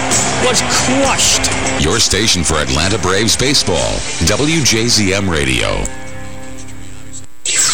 Speaker 35: was crushed.
Speaker 5: Your station for Atlanta Braves baseball, WJZM Radio.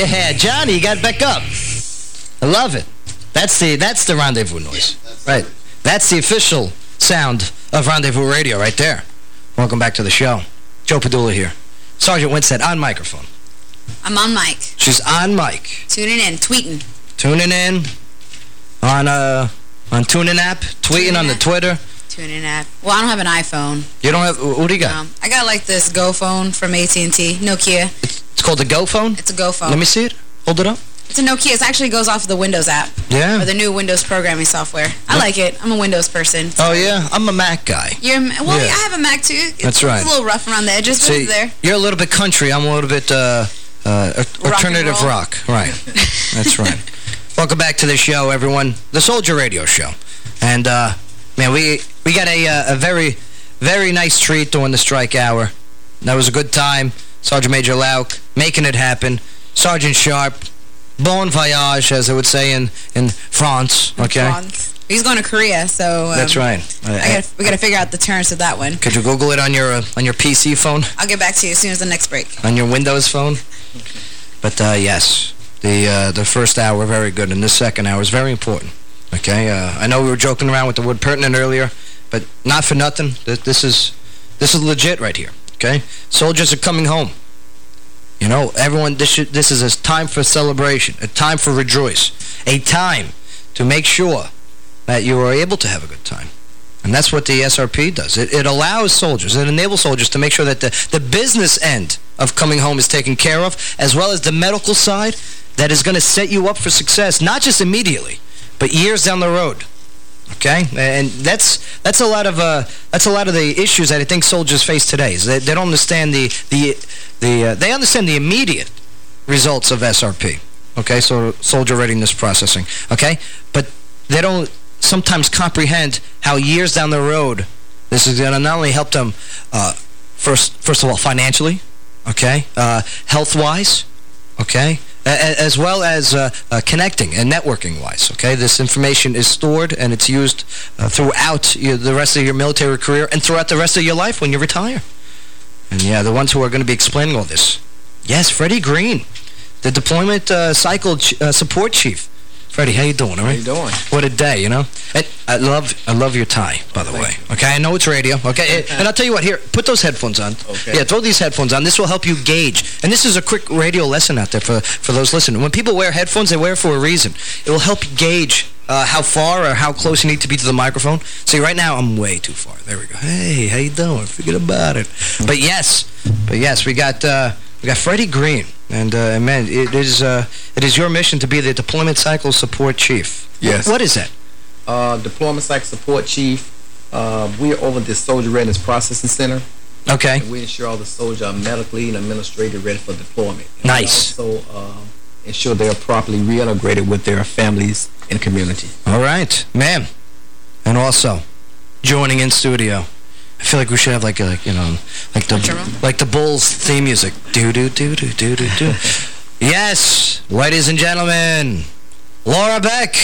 Speaker 7: Yeah, Johnny, you got back up. I love it. That's the that's the rendezvous noise. right. That's the official sound of Rendezvous Radio right there. Welcome back to the show. Joe Padula here. Sergeant Winstead on microphone.
Speaker 6: I'm on mic.
Speaker 7: She's on mic.
Speaker 6: Tuning in, tweeting.
Speaker 7: Tuning in on uh on tuning app, tweeting on the Twitter.
Speaker 6: Tuning app. Well, I don't have an iPhone.
Speaker 7: You don't have, what do you got?
Speaker 6: Um, I got like this Go phone from AT&T, Nokia.
Speaker 7: It's called the Go phone?
Speaker 6: It's a Go phone.
Speaker 7: Let me see it. Hold it up.
Speaker 6: It's a Nokia. It actually goes off of the Windows app.
Speaker 7: Yeah.
Speaker 6: Or the new Windows programming software. I like it. I'm a Windows person.
Speaker 7: Oh, yeah? I'm a Mac guy.
Speaker 6: You're, well,
Speaker 7: Yeah.
Speaker 6: I have a Mac, too. It's,
Speaker 7: That's right.
Speaker 6: It's a little rough around the edges, but
Speaker 7: See,
Speaker 6: it's there.
Speaker 7: you're a little bit country. I'm a little bit uh, uh, alternative
Speaker 6: roll.
Speaker 7: rock. Right. That's right. Welcome back to the show, everyone. The Soldier Radio Show. And, uh, man, we we got a, uh, a very, very nice treat during the strike hour. That was a good time. Sergeant Major Lauk making it happen. Sergeant Sharp, bon voyage, as I would say in, in France. Okay?
Speaker 6: France. He's going to Korea, so... Um,
Speaker 7: That's right.
Speaker 6: I gotta, we got to figure out the terms of that one.
Speaker 7: Could you Google it on your uh, on your PC phone?
Speaker 6: I'll get back to you as soon as the next break.
Speaker 7: on your Windows phone. But uh, yes, the uh, the first hour very good, and the second hour is very important. Okay, uh, I know we were joking around with the word pertinent earlier, but not for nothing. This is this is legit right here. Okay, soldiers are coming home. You know, everyone. This should, this is a time for celebration, a time for rejoice, a time to make sure that you are able to have a good time. And that's what the SRP does. It, it allows soldiers, it enables soldiers to make sure that the, the business end of coming home is taken care of, as well as the medical side that is going to set you up for success, not just immediately, but years down the road. Okay, and that's that's a lot of uh, that's a lot of the issues that I think soldiers face today. Is they, they don't understand the the the uh, they understand the immediate results of SRP. Okay, so soldier readiness processing. Okay, but they don't sometimes comprehend how years down the road this is going to not only help them uh, first first of all financially, okay, uh, health wise, okay, as well as uh, uh, connecting and networking wise. Okay, this information is stored and it's used uh, throughout the rest of your military career and throughout the rest of your life when you retire. And yeah, the ones who are going to be explaining all this. Yes, Freddie Green, the deployment uh, cycle ch uh, support chief. Freddie, how you doing, all right?
Speaker 36: How you doing?
Speaker 7: What a day, you know? And I love I love your tie, by the way. Okay, I know it's radio, okay? and I'll tell you what, here, put those headphones on.
Speaker 36: Okay.
Speaker 7: Yeah, throw these headphones on. This will help you gauge. And this is a quick radio lesson out there for, for those listening. When people wear headphones, they wear it for a reason. It will help you gauge uh, how far or how close you need to be to the microphone. See, right now, I'm way too far. There we go. Hey, how you doing? Forget about it. But yes, but yes, we got... Uh, we got Freddie Green, and uh, man, it is uh, it is your mission to be the deployment cycle support chief.
Speaker 36: Yes.
Speaker 7: What is that?
Speaker 36: Uh, Deployment Cycle Support Chief. Uh, we're over the Soldier Readiness Processing Center.
Speaker 7: Okay.
Speaker 36: We ensure all the soldiers are medically and administratively ready for deployment. And
Speaker 7: Nice.
Speaker 36: So uh, ensure they are properly reintegrated with their families and community.
Speaker 7: All right, ma'am. And also, joining in studio. I feel like we should have like a, you know, like the like the Bulls theme music. Do do do do do do do. yes, ladies and gentlemen, Laura Beck.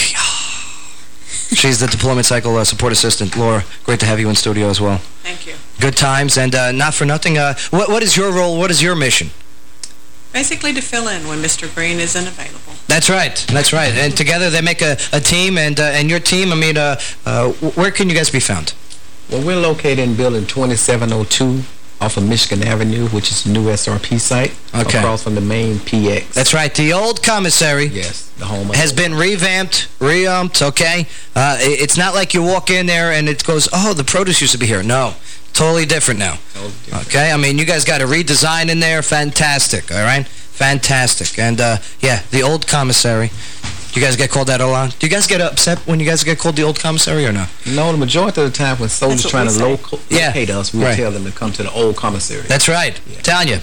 Speaker 7: She's the deployment cycle uh, support assistant. Laura, great to have you in studio as well.
Speaker 37: Thank you.
Speaker 7: Good times, and uh, not for nothing. Uh, what what is your role? What is your mission?
Speaker 37: Basically to fill in when Mr. Green isn't available.
Speaker 7: That's right. That's right. And together they make a, a team, and uh, and your team. I mean, uh, uh, where can you guys be found?
Speaker 36: Well, we're located in building 2702 off of Michigan Avenue, which is the new SRP site.
Speaker 7: Okay.
Speaker 36: Across from the main PX.
Speaker 7: That's right. The old commissary.
Speaker 36: Yes, the home.
Speaker 7: Has been revamped, re-umped, okay? Uh, it's not like you walk in there and it goes, oh, the produce used to be here. No, totally different now. Totally different. Okay? I mean, you guys got a redesign in there. Fantastic, all right? Fantastic. And, uh, yeah, the old commissary. You guys get called that a lot? Do you guys get upset when you guys get called the old commissary or no?
Speaker 36: No, the majority of the time when soldiers
Speaker 7: what
Speaker 36: trying to local,
Speaker 7: Yeah.
Speaker 36: locate us, we
Speaker 7: Right.
Speaker 36: tell them to come to the old commissary.
Speaker 7: That's right. Telling you.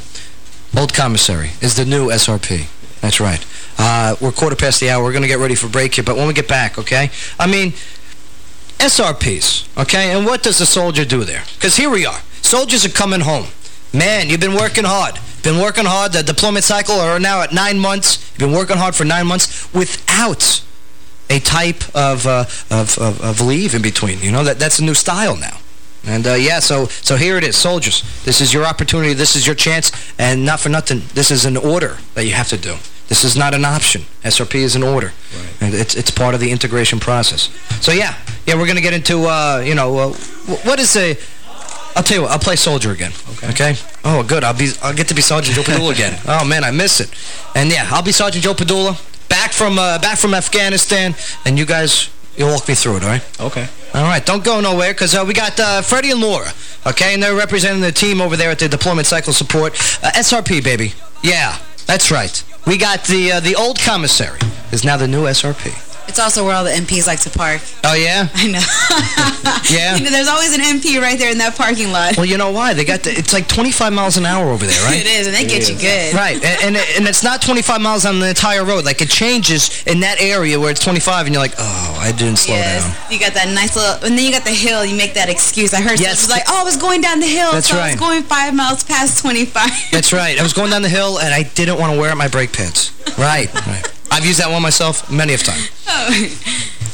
Speaker 7: Old Commissary is the new SRP. That's right. Uh, we're quarter past the hour. We're going to get ready for break here, but when we get back, okay? I mean, SRPs, okay? And what does the soldier do there? Because here we are. Soldiers are coming home. Man, you've been working hard. Been working hard. The deployment cycle are now at nine months. You've been working hard for nine months without a type of, uh, of, of, of leave in between. You know, that that's a new style now. And, uh, yeah, so so here it is, soldiers. This is your opportunity. This is your chance. And not for nothing, this is an order that you have to do. This is not an option. SRP is an order. And it's it's part of the integration process. So, yeah, yeah, we're going to get into, uh, you know, uh, what is a... I'll tell you what, I'll play soldier again. Okay. Okay? Oh, good. I'll be I'll get to be Sergeant Joe Padula again. Oh man, I miss it. And yeah, I'll be Sergeant Joe Padula, back from uh, back from Afghanistan, and you guys you'll walk me through it, all right?
Speaker 36: Okay.
Speaker 7: All right, don't go nowhere because uh, we got uh, Freddie and Laura, okay? And they're representing the team over there at the Deployment Cycle Support. Uh, SRP, baby. Yeah, that's right. We got the uh, the old commissary is now the new SRP.
Speaker 6: It's also where all the MPs like to park.
Speaker 7: Oh, yeah?
Speaker 6: I know.
Speaker 7: Yeah?
Speaker 6: You know, there's always an MP right there in that parking lot.
Speaker 7: Well, you know why? They got the, it's like 25 miles an hour over there, right?
Speaker 6: It is, and they get you good.
Speaker 7: Right, and, and and it's not 25 miles on the entire road. Like, it changes in that area where it's 25, and you're like, oh, I didn't slow
Speaker 6: Yes,
Speaker 7: down.
Speaker 6: you got that nice little, and then you got the hill. You make that excuse. I heard yes. was like, oh, I was going down the hill,
Speaker 7: That's
Speaker 6: so I
Speaker 7: right.
Speaker 6: was going five miles past 25.
Speaker 7: That's right. I was going down the hill, and I didn't want to wear my brake pads. Right, right. I've used that one myself many of times.
Speaker 6: Oh.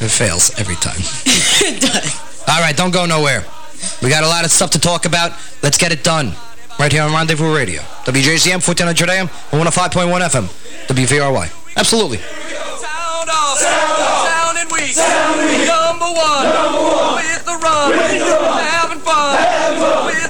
Speaker 7: It fails every time. All right, don't go nowhere. We got a lot of stuff to talk about. Let's get it done. Right here on Rendezvous Radio. WJZM, 1400 AM, 105.1 FM. WVRY. Absolutely.
Speaker 2: Sound off. Sounding weak. Number one. With the run. Having fun. With the run.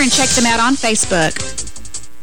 Speaker 38: and check them out on Facebook.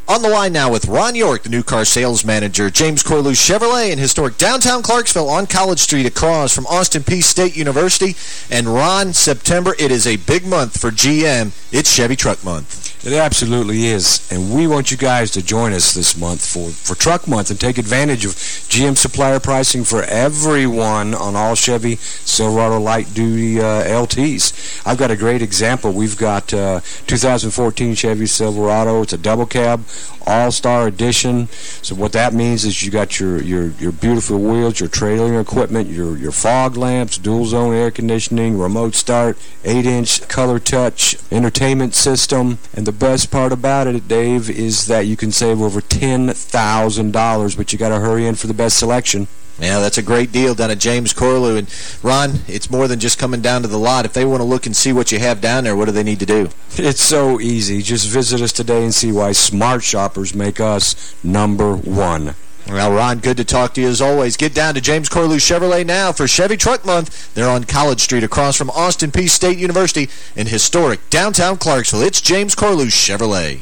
Speaker 4: On the line now with Ron York, the new car sales manager, James Corlew Chevrolet in historic downtown Clarksville on College Street across from Austin Peay State University. And Ron, September, it is a big month for GM. It's Chevy Truck Month.
Speaker 39: It absolutely is. And we want you guys to join us this month for, for Truck Month and take advantage of GM supplier pricing for everyone on all Chevy Silverado light-duty uh, LTs. I've got a great example. We've got uh, 2014 Chevy Silverado. It's a double cab, all-star edition. So what that means is you got your, your, your beautiful wheels, your trailer equipment, your, your fog lamps, dual-zone air conditioning, remote start, 8-inch color touch entertainment system, and the best part about it, Dave, is that you can save over $10,000, but you got to hurry in for the best selection.
Speaker 4: Yeah, that's a great deal down at James Corlew. And, Ron, it's more than just coming down to the lot. If they want to look and see what you have down there, what do they need to do?
Speaker 39: It's so easy. Just visit us today and see why smart shoppers make us number one.
Speaker 4: Well, Ron, good to talk to you as always. Get down to James Corlew Chevrolet now for Chevy Truck Month. They're on College Street across from Austin Peay State University in historic downtown Clarksville. It's James Corlew Chevrolet.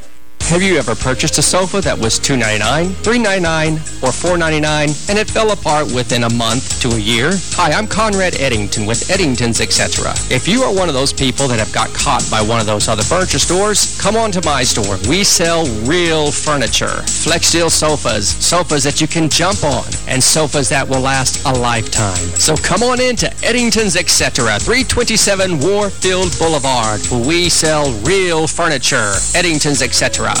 Speaker 40: Have you ever purchased a sofa that was 299, 399, or 499 and it fell apart within a month to a year? Hi, I'm Conrad Eddington with Eddington's Etc. If you are one of those people that have got caught by one of those other furniture stores, come on to my store. We sell real furniture. Flexsteel sofas, sofas that you can jump on, and sofas that will last a lifetime. So come on in to Eddington's Etc. 327 Warfield Boulevard, we sell real furniture. Eddington's Etc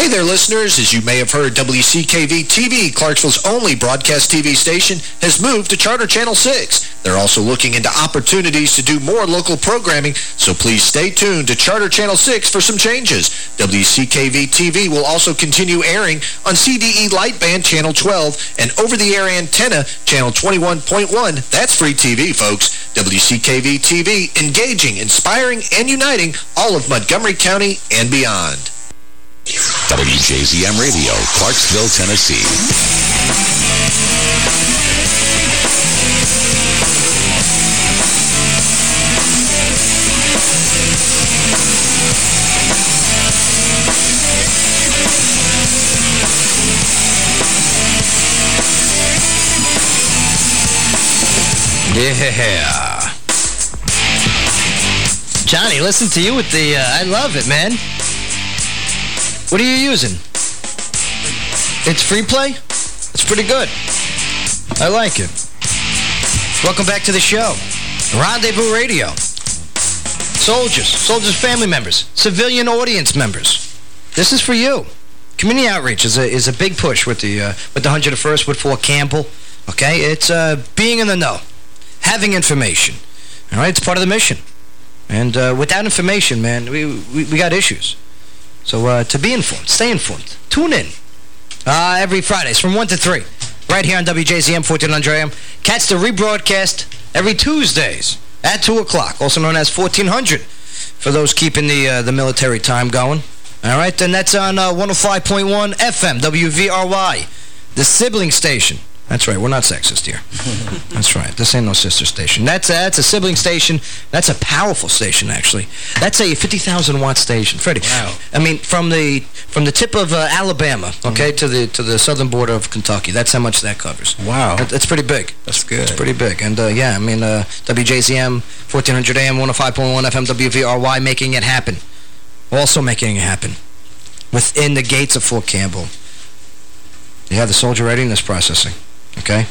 Speaker 4: Hey there, listeners. As you may have heard, WCKV-TV, Clarksville's only broadcast TV station, has moved to Charter Channel 6. They're also looking into opportunities to do more local programming, so please stay tuned to Charter Channel 6 for some changes. WCKV-TV will also continue airing on CDE Lightband Channel 12 and over-the-air antenna Channel 21.1. That's free TV, folks. WCKV-TV, engaging, inspiring, and uniting all of Montgomery County and beyond.
Speaker 5: WJZM Radio, Clarksville, Tennessee.
Speaker 7: Yeah. Johnny, listen to you with the, uh, I love it, man. What are you using? It's free play? It's pretty good. I like it. Welcome back to the show. Rendezvous Radio. Soldiers, soldiers family members, civilian audience members. This is for you. Community outreach is a, is a big push with the, uh, with the 101st with Fort Campbell. Okay? It's uh, being in the know. Having information. All right? It's part of the mission. And uh, without information, man, we, we, we got issues. So uh, to be informed, stay informed. Tune in uh, every Fridays from 1 to 3, right here on WJZM 1400 AM. Catch the rebroadcast every Tuesdays at 2 o'clock, also known as 1400, for those keeping the, uh, the military time going. All right, then that's on uh, 105.1 FM, WVRY, the sibling station. That's right. We're not sexist here. That's right. This ain't no sister station. That's a, that's a sibling station. That's a powerful station, actually. That's a 50,000 watt station, Freddie.
Speaker 17: Wow.
Speaker 7: I mean, from the from the tip of uh, Alabama, okay, mm -hmm. to the to the southern border of Kentucky. That's how much that covers.
Speaker 17: Wow.
Speaker 7: That, that's pretty big.
Speaker 17: That's good.
Speaker 7: It's pretty big. And uh, yeah, I mean, uh, WJZM 1400 AM 105.1 FM WVRY making it happen. Also making it happen within the gates of Fort Campbell. You have the soldier readiness processing. Okay?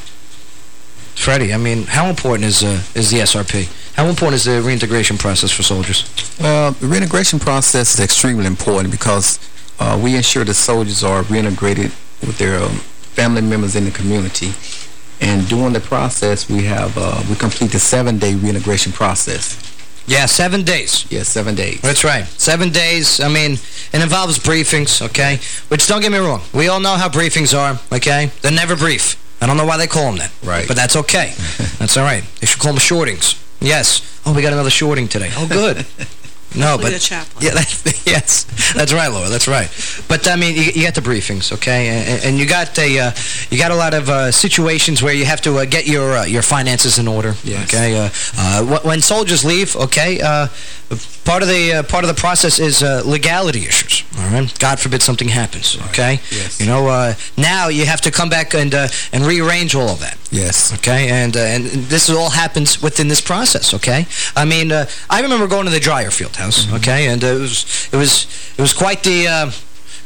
Speaker 7: Freddie, I mean, how important is uh, is the SRP? How important is the reintegration process for soldiers?
Speaker 36: Well, the reintegration process is extremely important because uh, we ensure the soldiers are reintegrated with their um, family members in the community. And during the process, we have uh, we complete the seven-day reintegration process.
Speaker 7: Yeah, seven days.
Speaker 36: Yeah, seven days.
Speaker 7: That's right. Seven days. I mean, it involves briefings, okay? Which, don't get me wrong, we all know how briefings are, okay? They're never brief. I don't know why they call them that.
Speaker 36: Right.
Speaker 7: But that's okay. that's all right. They should call them shortings. Yes. Oh, we got another shorting today. Oh, good. No, but
Speaker 37: the chaplain.
Speaker 7: yeah, that's, yes, that's right, Laura. That's right. But I mean, you, you got the briefings, okay, and, and you got a uh, you got a lot of uh, situations where you have to uh, get your uh, your finances in order.
Speaker 36: Yes.
Speaker 7: Okay. Uh, uh, wh- when soldiers leave, okay, uh, part of the uh, part of the process is uh, legality issues. All right. God forbid something happens. Okay.
Speaker 36: Yes.
Speaker 7: You know, uh, now you have to come back and uh, and rearrange all of that.
Speaker 36: Yes.
Speaker 7: Okay, and uh, and this all happens within this process. Okay, I mean, uh, I remember going to the Dreyer field house.
Speaker 36: Mm-hmm.
Speaker 7: Okay, and uh, it was it was it was quite the uh,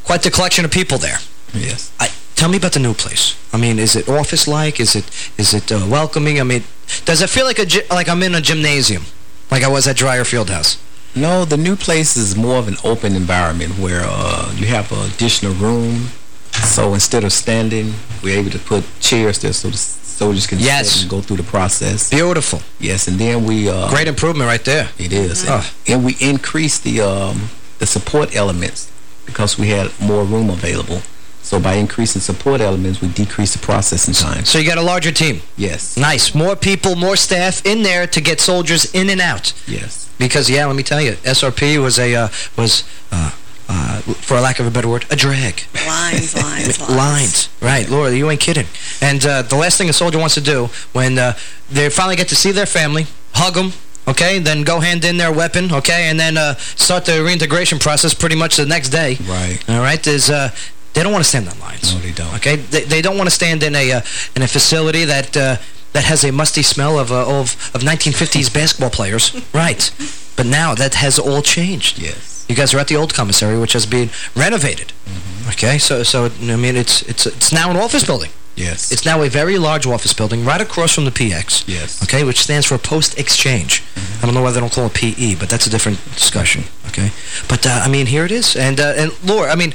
Speaker 7: quite the collection of people there.
Speaker 36: Yes.
Speaker 7: I, tell me about the new place. I mean, is it office like? Is it is it uh, welcoming? I mean, does it feel like a like I'm in a gymnasium, like I was at Dreyer Field House?
Speaker 36: No, the new place is more of an open environment where uh, you have an additional room. So instead of standing, we're able to put chairs there so the soldiers can
Speaker 7: Yes.
Speaker 36: and go through the process.
Speaker 7: Beautiful.
Speaker 36: Yes, and then we... Uh,
Speaker 7: Great improvement right there.
Speaker 36: It is.
Speaker 7: Oh.
Speaker 36: And we increased the um, the support elements because we had more room available. So by increasing support elements, we decreased the processing time.
Speaker 7: So you got a larger team.
Speaker 36: Yes.
Speaker 7: Nice. More people, more staff in there to get soldiers in and out.
Speaker 36: Yes.
Speaker 7: Because yeah, let me tell you, SRP was a uh, was uh, uh, for a lack of a better word, a drag.
Speaker 37: Lines, lines, lines.
Speaker 7: Lines. Right, Laura, you ain't kidding. And uh, the last thing a soldier wants to do when uh, they finally get to see their family, hug them, okay, then go hand in their weapon, okay, and then uh, start the reintegration process pretty much the next day.
Speaker 36: Right.
Speaker 7: All right, is uh, they don't want to stand in lines.
Speaker 36: No, they don't.
Speaker 7: Okay, they, they don't want to stand in a uh, in a facility that uh, that has a musty smell of uh, of of 1950s basketball players. Right. But now that has all changed.
Speaker 36: Yes.
Speaker 7: You guys are at the old commissary, which has been renovated.
Speaker 36: Mm-hmm.
Speaker 7: Okay, so so I mean it's it's it's now an office building.
Speaker 36: Yes.
Speaker 7: It's now a very large office building right across from the PX.
Speaker 36: Yes.
Speaker 7: Okay, which stands for Post Exchange. I don't know why they don't call it PE, but that's a different discussion. Okay, but uh, I mean here it is, and uh, and Laura, I mean,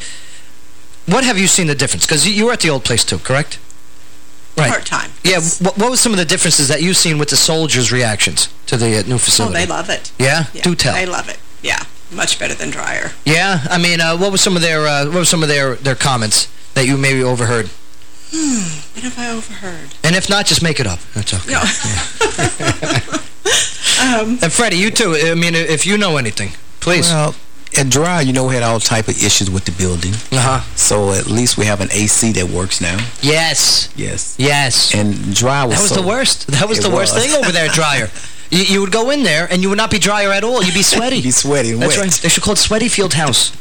Speaker 7: what have you seen the difference? Because you, you were at the old place too, correct? Right.
Speaker 37: Part-time.
Speaker 7: Yeah. What, what was some of the differences that you've seen with the soldiers' reactions to the uh, new
Speaker 37: Oh,
Speaker 7: facility?
Speaker 37: they love it.
Speaker 7: Yeah? Do tell.
Speaker 37: They love it. Yeah. Much better than Dreyer.
Speaker 7: Yeah, I mean, uh, what were some of their uh, what were some of their their comments that you maybe overheard?
Speaker 37: Hmm. What have I overheard?
Speaker 7: And if not, just make it up. That's okay.
Speaker 37: No. um,
Speaker 7: And Freddie, you too. I mean, if you know anything, please.
Speaker 36: Well, at Dry, you know, we had all type of issues with the building.
Speaker 7: Uh-huh.
Speaker 36: So at least we have an AC that works now.
Speaker 7: Yes.
Speaker 36: Yes.
Speaker 7: Yes.
Speaker 36: And Dry was
Speaker 7: That was
Speaker 36: so-
Speaker 7: the worst. That was
Speaker 36: It
Speaker 7: the worst thing over there Dreyer. You, you would go in there, and you would not be drier at all. You'd be sweaty.
Speaker 36: be sweaty and
Speaker 7: That's
Speaker 36: wet.
Speaker 7: right. They should call it Sweaty Field House.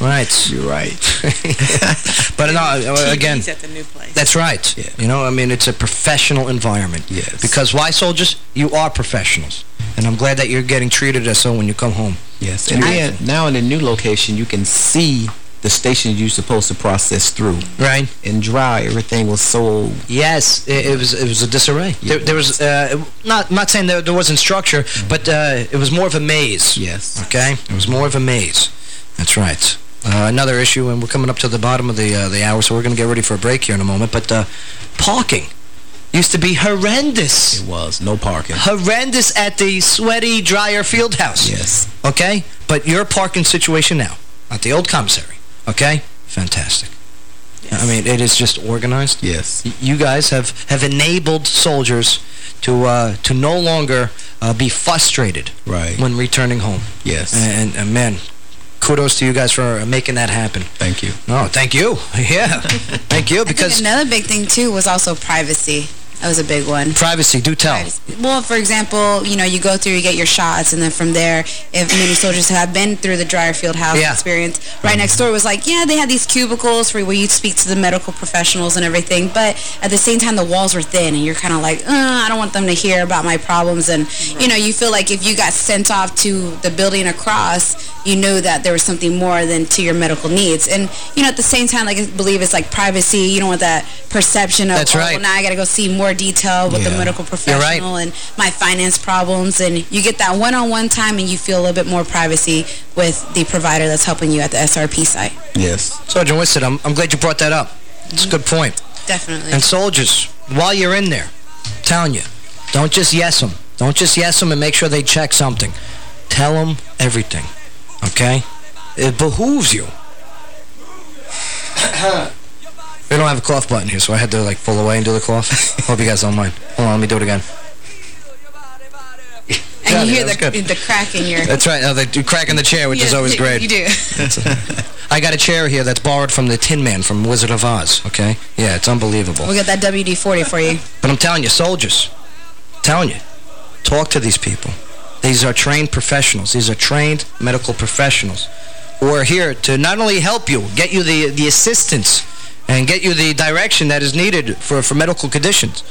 Speaker 7: Right.
Speaker 36: You're right.
Speaker 7: but no, uh, again,
Speaker 37: TVs at the new place.
Speaker 7: that's right. You know, I mean, it's a professional environment.
Speaker 36: Yes.
Speaker 7: Because why, soldiers? You are professionals. And I'm glad that you're getting treated as so when you come home.
Speaker 36: Yes. And then now in the new location, you can see the station you're supposed to process through.
Speaker 7: Right.
Speaker 36: And Dry, everything was so...
Speaker 7: Yes, it, it was it was a disarray. There, there was uh, not not saying that there wasn't structure, but uh, it was more of a maze.
Speaker 36: Yes.
Speaker 7: Okay, it was more of a maze. That's right. Uh, another issue, and we're coming up to the bottom of the uh, the hour, so we're going to get ready for a break here in a moment. But uh, parking used to be horrendous.
Speaker 36: It was. No parking.
Speaker 7: Horrendous at the sweaty Dreyer field house.
Speaker 36: Yes.
Speaker 7: Okay, but your parking situation now at the old commissary. Okay, fantastic. I mean, it is just organized.
Speaker 36: Yes.
Speaker 7: Y- You guys have, have enabled soldiers to uh, to no longer uh, be frustrated
Speaker 36: Right.
Speaker 7: when returning home.
Speaker 36: Yes.
Speaker 7: And, and man, kudos to you guys for making that happen.
Speaker 36: Thank you.
Speaker 7: No, thank you. Yeah, thank you.
Speaker 6: I think
Speaker 7: Because
Speaker 6: another big thing, too, was also privacy. That was a big one.
Speaker 7: privacy, do tell.
Speaker 6: Well, for example, you know, you go through, you get your shots, and then from there, if many soldiers have been through the Dreyer field house
Speaker 7: Yeah.
Speaker 6: experience, right next door was like, yeah, they had these cubicles for where you speak to the medical professionals and everything, but at the same time, the walls were thin, and you're kind of like, uh, I don't want them to hear about my problems, and, you know, you feel like if you got sent off to the building across, you knew that there was something more than to your medical needs, and, you know, at the same time, like, I believe it's like privacy, you don't want that perception of,
Speaker 7: That's
Speaker 6: oh,
Speaker 7: right.
Speaker 6: well, now I got to go see more detail with the medical
Speaker 7: You're right.
Speaker 6: professional and my finance problems and you get that one-on-one time and you feel a little bit more privacy with the provider that's helping you at the SRP site.
Speaker 36: Yes.
Speaker 7: Sergeant Winston, I'm, I'm glad you brought that up. It's a mm-hmm. good point.
Speaker 6: Definitely.
Speaker 7: And soldiers, while you're in there, telling you, don't just yes them. Don't just yes them and make sure they check something. Tell them everything, okay? It behooves you. we don't have a cough button here, so I had to, like, pull away and do the cough. Hope you guys don't mind. Hold on, let me do it again.
Speaker 6: And you hear the, the crack in your...
Speaker 7: That's right. Oh, the crack in the chair, which is always great.
Speaker 6: You do.
Speaker 7: I got a chair here that's borrowed from the Tin Man from Wizard of Oz, okay? Yeah, it's unbelievable.
Speaker 6: We'll get that WD-40 for you.
Speaker 7: But I'm telling you, soldiers, I'm telling you, talk to these people. These are trained professionals. These are trained medical professionals who are here to not only help you, get you the, the assistance, and get you the direction that is needed for, for medical conditions,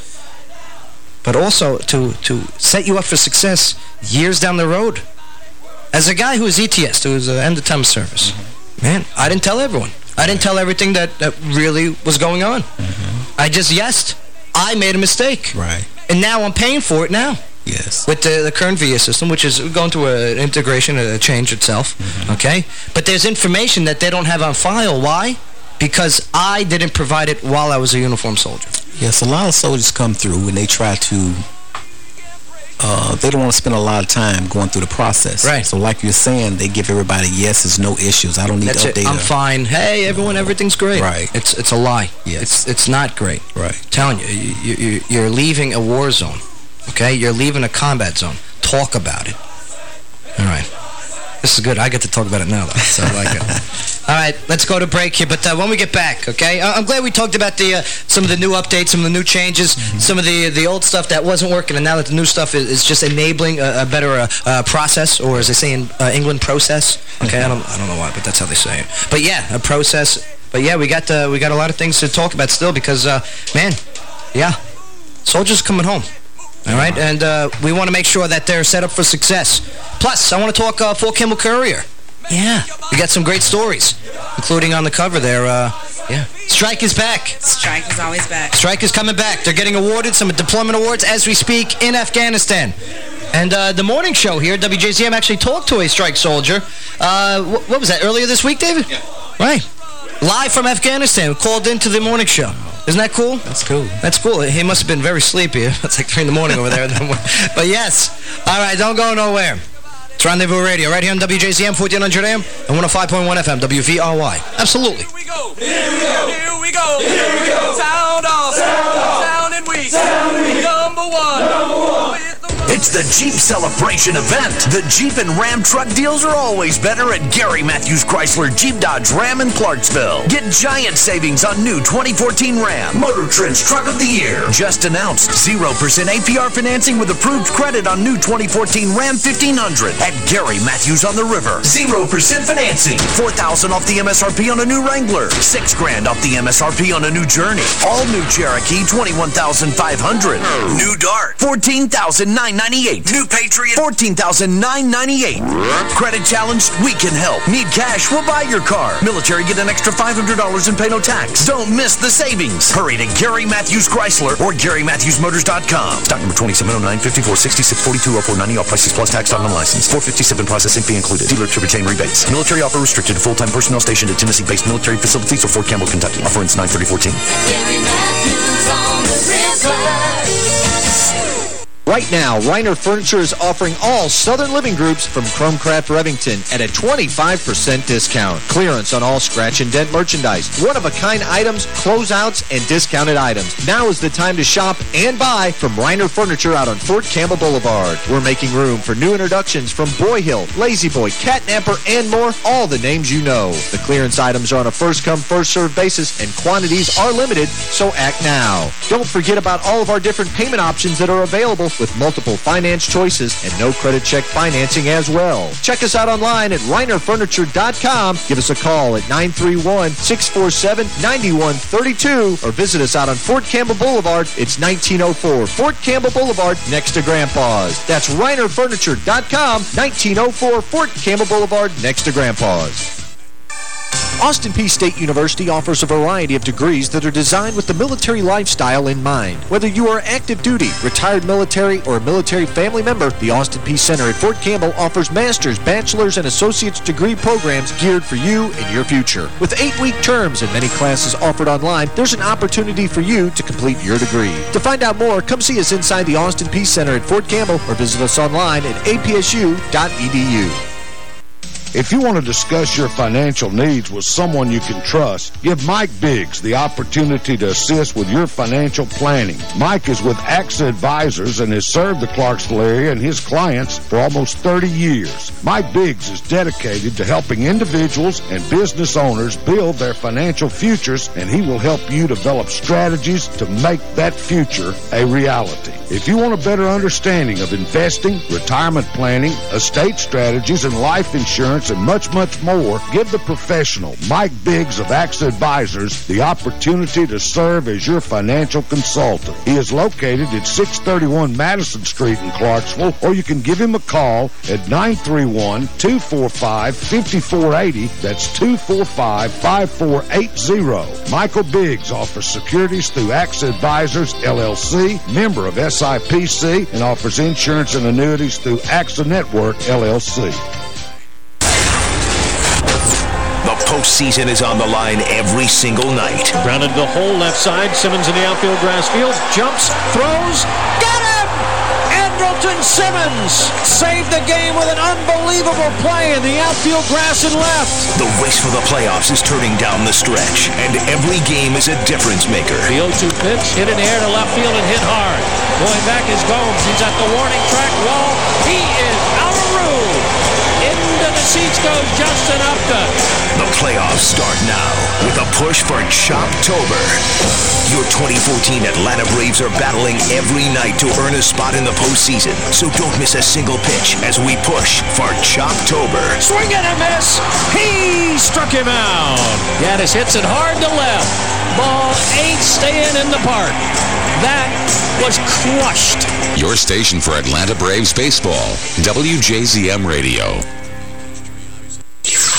Speaker 7: but also to, to set you up for success years down the road. As a guy who is ETS, who is an end of time of service, mm-hmm. man, I didn't tell everyone. I didn't tell everything that, that really was going on. Mm-hmm. I just yesed. I made a mistake.
Speaker 36: Right.
Speaker 7: And now I'm paying for it now.
Speaker 36: Yes.
Speaker 7: With the, the current VIA system, which is going through an integration, a change itself, mm-hmm. okay? But there's information that they don't have on file. Why? Because I didn't provide it while I was a uniformed soldier.
Speaker 36: Yes, a lot of soldiers come through and they try to, uh, they don't want to spend a lot of time going through the process.
Speaker 7: Right.
Speaker 36: So like you're saying, they give everybody yeses, no issues. I don't need
Speaker 7: That's
Speaker 36: to
Speaker 7: it.
Speaker 36: update
Speaker 7: I'm
Speaker 36: her.
Speaker 7: fine. Hey, everyone, everything's great.
Speaker 36: Right.
Speaker 7: It's it's a lie.
Speaker 36: Yes.
Speaker 7: It's it's not great.
Speaker 36: Right.
Speaker 7: I'm telling you, you, you, you're leaving a war zone. Okay? You're leaving a combat zone. Talk about it. All right. This is good. I get to talk about it now, though, so I like it. All right, let's go to break here. But uh, when we get back, okay, uh, I'm glad we talked about the uh, some of the new updates, some of the new changes, some of the the old stuff that wasn't working, and now that the new stuff is, is just enabling a, a better uh, uh, process, or as they say in uh, England, process. Okay, I don't I don't know why, but that's how they say it. But yeah, a process. But yeah, we got we got a lot of things to talk about still because uh, man, yeah, soldiers coming home. All right, and uh, we want to make sure that they're set up for success. Plus, I want to talk uh, Fort Campbell Courier. Yeah, we got some great stories, including on the cover there. Uh, yeah, Strike is back.
Speaker 37: Strike is always back.
Speaker 7: Strike is coming back. They're getting awarded some deployment awards as we speak in Afghanistan. And uh, the morning show here, WJZM, actually talked to a strike soldier. Uh, wh what was that, earlier this week, David? Yeah. Right. Live from Afghanistan, called into the morning show. Isn't that cool?
Speaker 36: That's cool.
Speaker 7: That's cool. He must have been very sleepy. It's like 3 in the morning over there. but yes. All right, don't go nowhere. It's Rendezvous Radio right here on WJZM 1400 AM and 105.1 FM WVRY. Absolutely.
Speaker 2: Here we go. Here we go. Here we go. Sound off. Sound off. Sounding weak. Sounding weak. Number one. Number one.
Speaker 34: It's the Jeep Celebration event. The Jeep and Ram truck deals are always better at Gary Mathews Chrysler Jeep Dodge Ram in Clarksville. Get giant savings on new 2014 Ram. Motor Trend's Truck of the Year. Just announced 0% APR financing with approved credit on new 2014 Ram 1500 at Gary Mathews on the River. 0% financing. 4000 off the MSRP on a new Wrangler. 6 grand off the MSRP on a new Journey. All new Cherokee 21500 New Dart 14998 New Patriot 14998 Credit challenged? We can help. Need cash? We'll buy your car. Military get an extra $500 and pay no tax. Don't miss the savings. Hurry to Gary Mathews Chrysler or GaryMathewsMotors.com. Stock number 2709 5466 42 490 All prices plus tax on license. 457 processing fee included. Dealer to retain rebates. Military offer restricted to full-time personnel stationed at Tennessee-based military facilities or Fort Campbell, Kentucky. Offer ends 93014.
Speaker 4: Right now, Reiner Furniture is offering all Southern Living Groups from Chromcraft Revington at a 25% discount. Clearance on all scratch and dent merchandise, one-of-a-kind items, closeouts, and discounted items. Now is the time to shop and buy from Reiner Furniture out on Fort Campbell Boulevard. We're making room for new introductions from Broyhill, Lazy Boy, Catnapper, and more, all the names you know. The clearance items are on a first-come, first-served basis, and quantities are limited, so act now. Don't forget about all of our different payment options that are available with multiple finance choices and no credit check financing as well. Check us out online at reinerfurniture.com. Give us a call at 931-647-9132 or visit us out on Fort Campbell Boulevard. It's 1904 Fort Campbell Boulevard next to Grandpa's. That's reinerfurniture.com, 1904 Fort Campbell Boulevard next to Grandpa's. Austin Peay State University offers a variety of degrees that are designed with the military lifestyle in mind. Whether you are active duty, retired military, or a military family member, the Austin Peay Center at Fort Campbell offers master's, bachelor's, and associate's degree programs geared for you and your future. With eight-week terms and many classes offered online, there's an opportunity for you to complete your degree. To find out more, come see us inside the Austin Peay Center at Fort Campbell or visit us online at apsu.edu.
Speaker 41: If you want to discuss your financial needs with someone you can trust, give Mike Biggs the opportunity to assist with your financial planning. Mike is with AXA Advisors and has served the Clarksville area and his clients for almost 30 years. Mike Biggs is dedicated to helping individuals and business owners build their financial futures, and he will help you develop strategies to make that future a reality. If you want a better understanding of investing, retirement planning, estate strategies, and life insurance, and much, much more, give the professional, Mike Biggs of AXA Advisors, the opportunity to serve as your financial consultant. He is located at 631 Madison Street in Clarksville, or you can give him a call at 931-245-5480. That's 245-5480. Michael Biggs offers securities through AXA Advisors, LLC, member of SIPC, and offers insurance and annuities through AXA Network, LLC.
Speaker 34: Postseason is on the line every single night.
Speaker 35: Grounded the hole left side. Simmons in the outfield grass field. Jumps, throws, got him! Andrelton Simmons saved the game with an unbelievable play in the outfield grass and left.
Speaker 34: The race for the playoffs is turning down the stretch, and every game is a difference maker.
Speaker 35: The 0-2 pitch, hit in air to left field and hit hard. Going back is Gomes. He's at the warning track wall. He is out of room. Seats goes Justin Upton.
Speaker 34: The playoffs start now with a push for Choptober. Your 2014 Atlanta Braves are battling every night to earn a spot in the postseason, so don't miss a single pitch as we push for Choptober.
Speaker 35: Swing and a miss. He struck him out. Gattis hits it hard to left. Ball ain't staying in the park. That was crushed.
Speaker 5: Your station for Atlanta Braves baseball, WJZM Radio.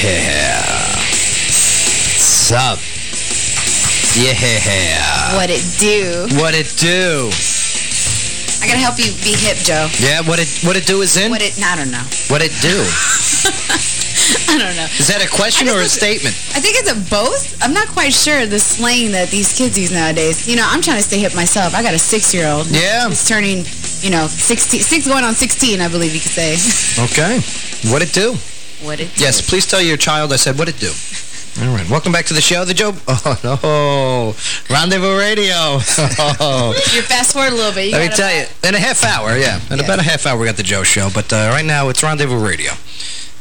Speaker 7: Yeah. What's up? Yeah.
Speaker 6: What it do?
Speaker 7: What it do?
Speaker 6: I gotta help you be hip, Joe.
Speaker 7: Yeah, what it what it do is in?
Speaker 6: What it, I don't know.
Speaker 7: What it do?
Speaker 6: I don't know.
Speaker 7: Is that a question or a statement?
Speaker 6: I think it's a both. I'm not quite sure the slang that these kids use nowadays. You know, I'm trying to stay hip myself. I got a six-year-old.
Speaker 7: Yeah.
Speaker 6: He's turning, you know, 16, six going on 16, I believe you could say.
Speaker 7: Okay. What it do?
Speaker 6: What it do?
Speaker 7: Yes, please tell your child I said what it do. All right. Welcome back to the show. The Joe... Oh, no. Rendezvous Radio. Oh.
Speaker 6: You're fast forward a little bit. You
Speaker 7: Let me
Speaker 6: gotta
Speaker 7: tell you, in a half hour, yeah. In about a half hour, we got the Joe Show. But uh, right now, it's Rendezvous Radio.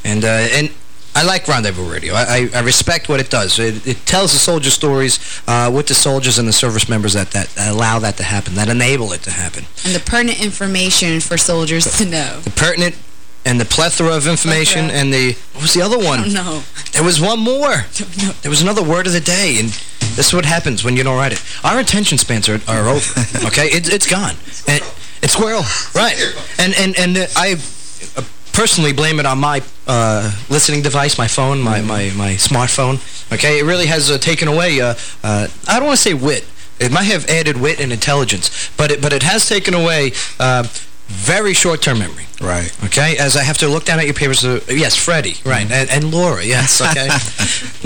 Speaker 7: And uh, and I like Rendezvous Radio. I, I, I respect what it does. It, it tells the soldier stories uh, with the soldiers and the service members that, that, that allow that to happen, that enable it to happen.
Speaker 6: And the pertinent information for soldiers to know.
Speaker 7: The pertinent and the plethora of information
Speaker 6: Plethora.
Speaker 7: and the... What was the other one?
Speaker 6: I.
Speaker 7: There was one more. There was another word of the day, and this is what happens when you don't write it. Our attention spans are, are over, okay? It, it's gone. And it's squirrel, right. And, and, and uh, I uh, personally blame it on my uh, listening device, my phone, my, my, my smartphone, okay? It really has uh, taken away, uh, uh, I don't want to say wit. It might have added wit and intelligence, but it, but it has taken away uh, very short-term memory.
Speaker 36: Right.
Speaker 7: Okay, as I have to look down at your papers. Uh, yes, Freddie, right, and, and Laura, yes, okay.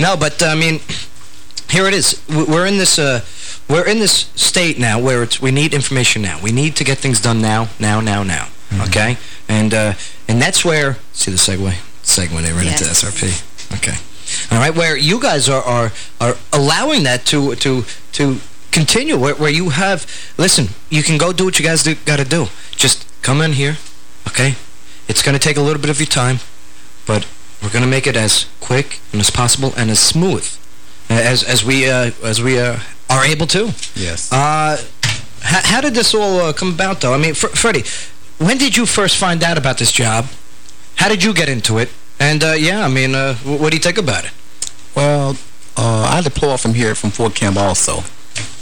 Speaker 7: no, but, I mean, here it is. We're in this, uh, we're in this state now where it's, we need information now. We need to get things done now, now, now, now, okay? And, uh, and that's where, see the segue? Segue right into
Speaker 6: Yes.
Speaker 7: SRP. Okay. All right, where you guys are, are, are allowing that to, to, to continue, where, where you have, listen, you can go do what you guys do, got to do. Just come in here, okay? It's going to take a little bit of your time, but We're going to make it as quick and as possible and as smooth as as we uh, as we uh, are able to.
Speaker 36: Yes.
Speaker 7: Uh, how, did this all uh, come about, though? I mean, Fr Freddie, when did you first find out about this job? How did you get into it? And, uh, yeah, I mean, uh, what do you think about it?
Speaker 36: Well, uh, I deployed from here, from Fort Campbell also.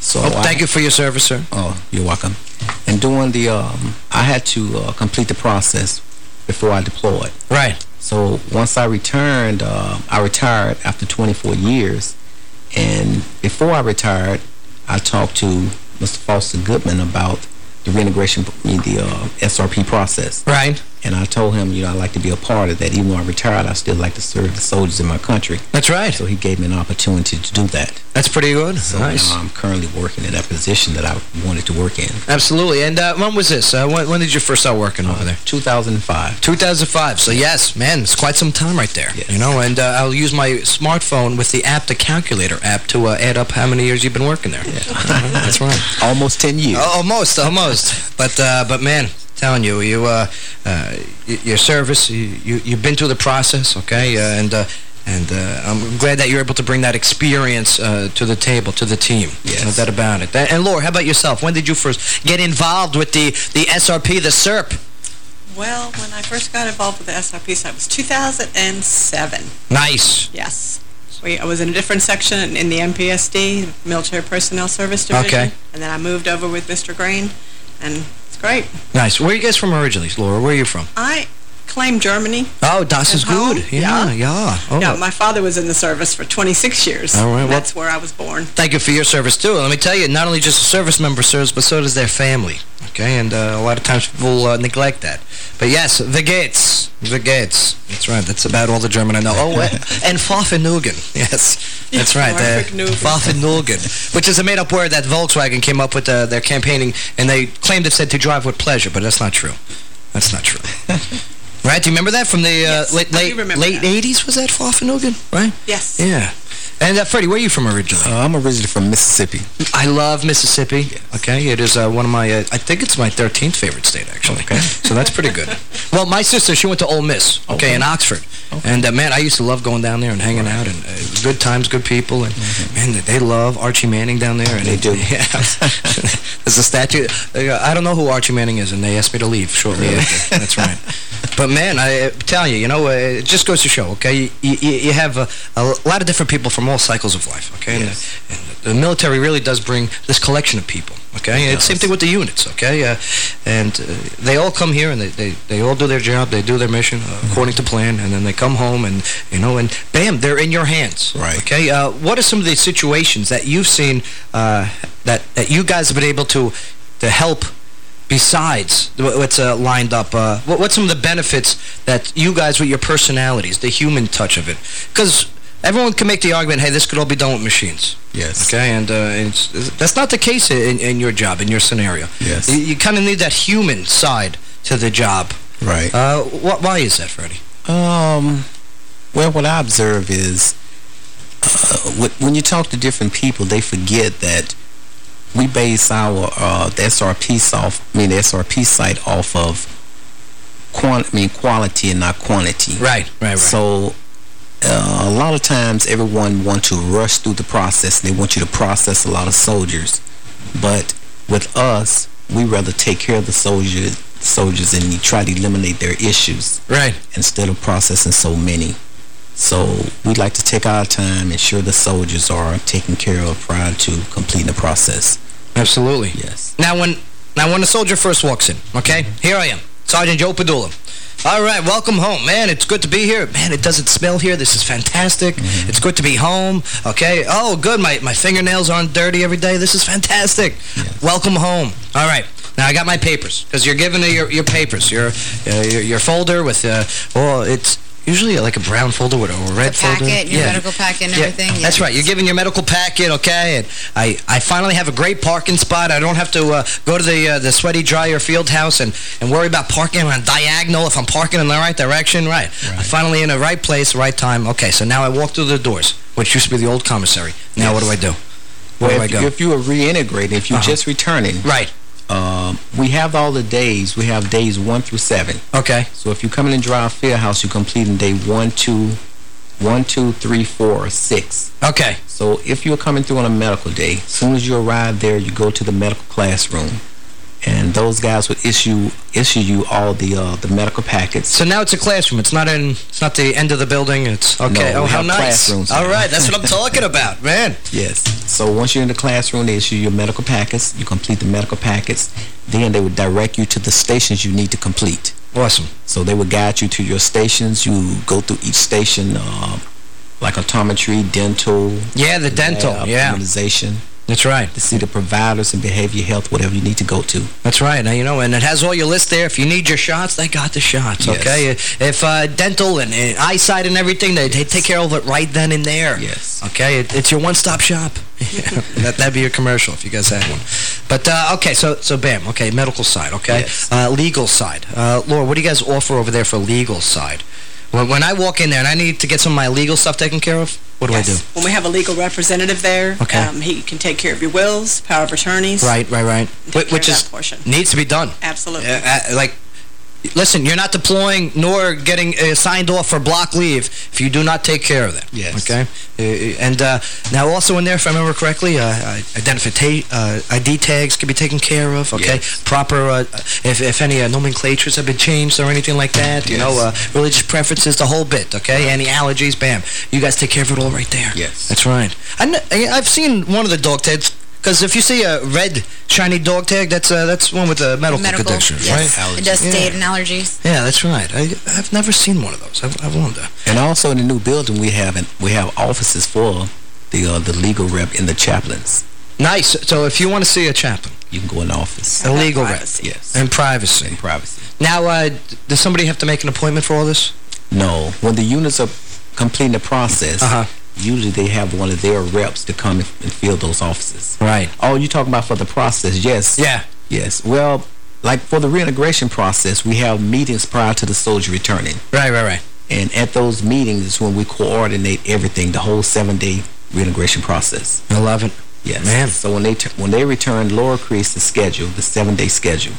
Speaker 36: So
Speaker 7: oh, thank
Speaker 36: I,
Speaker 7: you for your service, sir.
Speaker 36: Oh, you're welcome. And doing the, um, I had to uh, complete the process before I deployed.
Speaker 7: Right.
Speaker 36: So once I returned, uh, I retired after 24 years. And before I retired, I talked to Mr. Foster Goodman about the reintegration, the uh, SRP process.
Speaker 7: Right.
Speaker 36: And I told him, you know, I'd like to be a part of that. Even though I retired, I still like to serve the soldiers in my country.
Speaker 7: That's right.
Speaker 36: So he gave me an opportunity to do that.
Speaker 7: That's pretty good.
Speaker 36: So
Speaker 7: nice.
Speaker 36: I'm currently working in that position that I wanted to work in.
Speaker 7: Absolutely. And uh, when was this? Uh, when, when, did you first start working over there?
Speaker 36: 2005.
Speaker 7: 2005. So, yes, man, it's quite some time right there.
Speaker 36: Yes.
Speaker 7: You know, and uh, I'll use my smartphone with the app, the calculator app, to uh, add up how many years you've been working there.
Speaker 36: Yeah.
Speaker 7: That's right.
Speaker 36: Almost 10 years.
Speaker 7: almost, almost. But, uh, but man, telling you, you, uh, uh, your service, you, you, you've been through the process, okay? Uh, and uh, and uh, I'm glad that you're able to bring that experience uh, to the table, to the team.
Speaker 36: Yes.
Speaker 7: No doubt about it. And, Laura, how about yourself? When did you first get involved with the, the SRP, the SERP?
Speaker 37: Well, when I first got involved with the SRP site, it was 2007.
Speaker 7: Nice.
Speaker 37: Yes. We, I was in a different section in the MPSD, Military Personnel Service Division.
Speaker 7: Okay.
Speaker 37: And then I moved over with Mr. Green, and great.
Speaker 7: Nice. Where are you guys from originally, Laura? Where are you from?
Speaker 37: I claim Germany.
Speaker 7: Oh, das is good. Yeah, yeah. Oh.
Speaker 37: Yeah, my father was in the service for 26 years.
Speaker 7: All right, well,
Speaker 37: That's where I was born.
Speaker 7: Thank you for your service, too. Let me tell you, not only just a service member serves, but so does their family. Okay, and uh, a lot of times people uh, neglect that. But yes, the Gates. The Gates. That's right. That's about all the German I know. Oh, and Fahrvergnügen. Yes, that's right. Uh, Fahrvergnügen, which is a made-up word that Volkswagen came up with uh, their campaigning, and they claimed it said to drive with pleasure, but that's not true. That's not true. Right? Do you remember that from the uh,
Speaker 37: Yes,
Speaker 7: late late late
Speaker 37: that.
Speaker 7: 80s? Was that Fahrvergnügen? Right?
Speaker 37: Yes.
Speaker 7: Yeah. And uh, Freddie, where are you from originally?
Speaker 36: Uh, I'm originally from Mississippi.
Speaker 7: I love Mississippi. Okay, it is uh, one of my, uh, I think it's my 13th favorite state, actually. Okay. so that's pretty good. Well, my sister, she went to Ole Miss, okay,
Speaker 36: Okay.
Speaker 7: in Oxford. And, uh, man, I used to love going down there and hanging out, and uh, good times, good people, and, man, they love Archie Manning down there. And
Speaker 36: They do.
Speaker 7: Yeah. There's a statue. I don't know who Archie Manning is, and they asked me to leave shortly after. That's right. But, man, I tell you, you know, it just goes to show, okay, you, you, you have a, a lot of different people from all cycles of life, okay? And,
Speaker 36: Yes.
Speaker 7: and the military really does bring this collection of people, okay?
Speaker 36: It
Speaker 7: It's same thing with the units, okay? Uh, and uh, they all come here and they, they, they all do their job, they do their mission uh,
Speaker 36: Mm-hmm.
Speaker 7: according to plan, and then they come home and, you know, and bam, they're in your hands,
Speaker 36: Right.
Speaker 7: okay? Uh, what are some of the situations that you've seen uh, that, that you guys have been able to, to help besides what's uh, lined up? Uh, what, what's some of the benefits that you guys, with your personalities, the human touch of it? Because everyone can make the argument, hey, this could all be done with machines.
Speaker 36: Yes.
Speaker 7: Okay, and uh, it's, that's not the case in, in your job, in your scenario.
Speaker 36: Yes.
Speaker 7: You, you kind of need that human side to the job.
Speaker 36: Right.
Speaker 7: Uh, wh why is that, Freddie?
Speaker 36: Um, well, what I observe is uh, wh- when you talk to different people, they forget that we base our uh, the SRP soft, I mean the SRP site off of quant, I mean quality and not quantity.
Speaker 7: Right, right, right.
Speaker 36: So uh, a lot of times everyone wants to rush through the process. They want you to process a lot of soldiers, but with us, we rather take care of the soldiers soldiers and you try to eliminate their issues
Speaker 7: Right.
Speaker 36: instead of processing so many. So we like to take our time, ensure the soldiers are taken care of prior to completing the process.
Speaker 7: Absolutely.
Speaker 36: Yes.
Speaker 7: Now, when now when a soldier first walks in, okay, here I am, Sergeant Joe Padula. All right, welcome home. Man, it's good to be here. Man, it doesn't smell here. This is fantastic. It's good to be home. Okay. Oh, good. My, my fingernails aren't dirty every day. This is fantastic. Welcome home. All right. Now, I got my papers, because you're given your, your papers, your, uh, your your folder with, uh, well, it's usually like a brown folder with a red
Speaker 6: The
Speaker 7: folder.
Speaker 6: packet, your medical packet and
Speaker 7: Yeah,
Speaker 6: everything.
Speaker 7: That's right. You're giving your medical packet, okay? And I, I finally have a great parking spot. I don't have to uh, go to the uh, the sweaty Dreyer field house and, and worry about parking on diagonal if I'm parking in the right direction. Right. I'm finally in the right place, right time. Okay, so now I walk through the doors, which used to be the old commissary. Now what do I do? Where
Speaker 36: Well,
Speaker 7: do I
Speaker 36: if,
Speaker 7: go?
Speaker 36: if you are reintegrating, if you're
Speaker 7: Uh-huh.
Speaker 36: just returning,
Speaker 7: right.
Speaker 36: Um, we have all the days. We have days 1 through 7.
Speaker 7: Okay.
Speaker 36: So if you come in and Dreyer Fieldhouse, you complete in day 1, 2, 1, 2, 3, 4, or 6.
Speaker 7: Okay.
Speaker 36: So if you're coming through on a medical day, as soon as you arrive there, you go to the medical classroom. And those guys would issue issue you all the uh, the medical packets.
Speaker 7: So now it's a classroom. It's not in. It's not the end of the building. It's okay.
Speaker 36: No,
Speaker 7: oh, how nice! All
Speaker 36: now.
Speaker 7: right, that's what I'm talking about, man.
Speaker 36: Yes. So once you're in the classroom, they issue your medical packets. You complete the medical packets. Then they would direct you to the stations you need to complete.
Speaker 7: Awesome.
Speaker 36: So they would guide you to your stations. You go through each station, uh, like optometry, dental.
Speaker 7: Yeah, the dental,
Speaker 36: lab,
Speaker 7: yeah.
Speaker 36: Immunization.
Speaker 7: That's right.
Speaker 36: To see the providers and behavior health, whatever you need to go to.
Speaker 7: That's right. Now, you know, and it has all your list there. If you need your shots, they got the shots,
Speaker 36: Yes.
Speaker 7: okay? If uh, dental and, and eyesight and everything, they, they take care of it right then and there.
Speaker 36: Yes.
Speaker 7: Okay? It, it's your one-stop shop. yeah. that, that'd be your commercial if you guys had one. But, uh, okay, so, so bam. Okay, medical side, okay?
Speaker 36: Yes.
Speaker 7: Uh, legal side. Uh, Laura, what do you guys offer over there for legal side? When, when I walk in there and I need to get some of my legal stuff taken care of, what do I do?
Speaker 37: When we have a legal representative there,
Speaker 7: Okay.
Speaker 37: um, he can take care of your wills, power of attorneys.
Speaker 7: Right, right, right. Wh- Which is
Speaker 37: portion.
Speaker 7: needs to be done.
Speaker 37: Absolutely.
Speaker 7: Uh, like, listen, you're not deploying nor getting uh, signed off for block leave if you do not take care of that.
Speaker 36: Yes.
Speaker 7: Okay? Uh, and uh, now also in there, if I remember correctly, uh, identification, uh, ID tags can be taken care of, okay?
Speaker 36: Yes.
Speaker 7: Proper, uh, if, if any uh, nomenclatures have been changed or anything like that, you
Speaker 36: Yes.
Speaker 7: know, uh, religious preferences, the whole bit, okay? Any allergies, bam. You guys take care of it all right there.
Speaker 36: Yes.
Speaker 7: That's right. I I've seen one of the dog tags, because if you see a red shiny dog tag, that's uh, that's one with the medical,
Speaker 6: Medical,
Speaker 7: conditions,
Speaker 6: yes.
Speaker 7: right?
Speaker 6: It does
Speaker 7: Yeah.
Speaker 6: state and allergies.
Speaker 7: Yeah, that's right. I, I've never seen one of those. I've, I wonder.
Speaker 36: And also in the new building, we have an, we have offices for the uh, the legal rep and the chaplains.
Speaker 7: Nice. So if you want to see a chaplain,
Speaker 36: You can go in the office.
Speaker 7: a legal rep.
Speaker 36: Yes.
Speaker 7: and privacy.
Speaker 36: In privacy.
Speaker 7: Now, uh, does somebody have to make an appointment for all this?
Speaker 36: No. When the units are completing the process,
Speaker 7: Uh-huh.
Speaker 36: Usually they have one of their reps to come and, fill those offices.
Speaker 7: Right.
Speaker 36: Oh, you're talking about for the process? Yes.
Speaker 7: Yeah.
Speaker 36: Yes. Well, like for the reintegration process, we have meetings prior to the soldier returning.
Speaker 7: Right, right, right.
Speaker 36: And at those meetings is when we coordinate everything, the whole seven-day reintegration process.
Speaker 7: I love it.
Speaker 36: Yes.
Speaker 7: Man.
Speaker 36: So when they when they return, Laura creates the schedule, the seven-day schedule.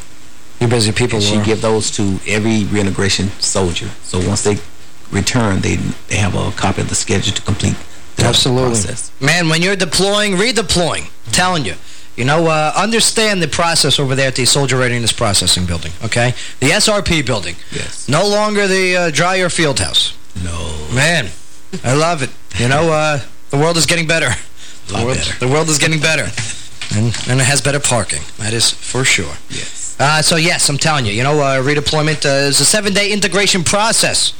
Speaker 7: You're busy people,
Speaker 36: And she give those to every reintegration soldier. So once they return, they they have a copy of the schedule to complete the
Speaker 7: Absolutely.
Speaker 36: process.
Speaker 7: Man, when you're deploying, redeploying. I'm telling you. You know, uh, understand the process over there at the Soldier Readiness Processing Building, okay? The SRP building.
Speaker 36: Yes.
Speaker 7: No longer the uh, Dreyer Field House.
Speaker 36: No.
Speaker 7: Man, I love it. You know, uh, the world is getting better. The
Speaker 36: Lot
Speaker 7: world,
Speaker 36: better.
Speaker 7: the world is getting better. And, and it has better parking. That is for sure.
Speaker 36: Yes.
Speaker 7: Uh, so, yes, I'm telling you, you know, uh, redeployment uh, is a seven-day integration process.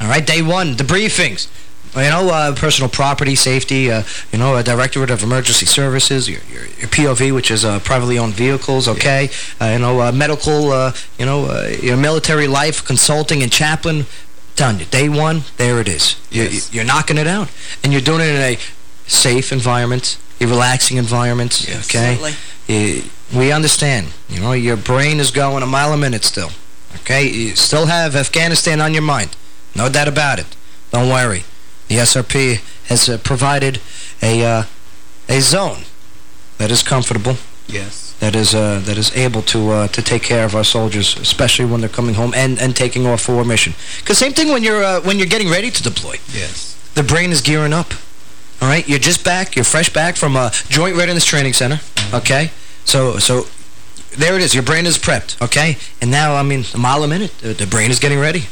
Speaker 7: All right, day one, the briefings. You know, uh, personal property, safety, uh, you know, a Directorate of Emergency Services, your, your, your POV, which is uh, privately owned vehicles, okay? Uh, you know, uh, medical, uh, you know, uh, your military life, consulting, and chaplain. Telling you, day one, there it is. You-
Speaker 36: Yes.
Speaker 7: You're knocking it out. And you're doing it in a safe environment, a relaxing environment, okay?
Speaker 37: Absolutely.
Speaker 7: You- we understand. You know, your brain is going a mile a minute still. Okay? You still have Afghanistan on your mind. No doubt about it. Don't worry. The SRP has uh, provided a uh, a zone that is comfortable,
Speaker 36: Yes.
Speaker 7: that is uh, that is able to uh, to take care of our soldiers, especially when they're coming home and and taking off for a mission. Because same thing when you're uh, when you're getting ready to deploy.
Speaker 36: Yes.
Speaker 7: The brain is gearing up. All right, you're just back. You're fresh back from a Joint Readiness Training Center. Okay, so so there it is. Your brain is prepped. Okay, and now I mean a mile a minute. The brain is getting ready,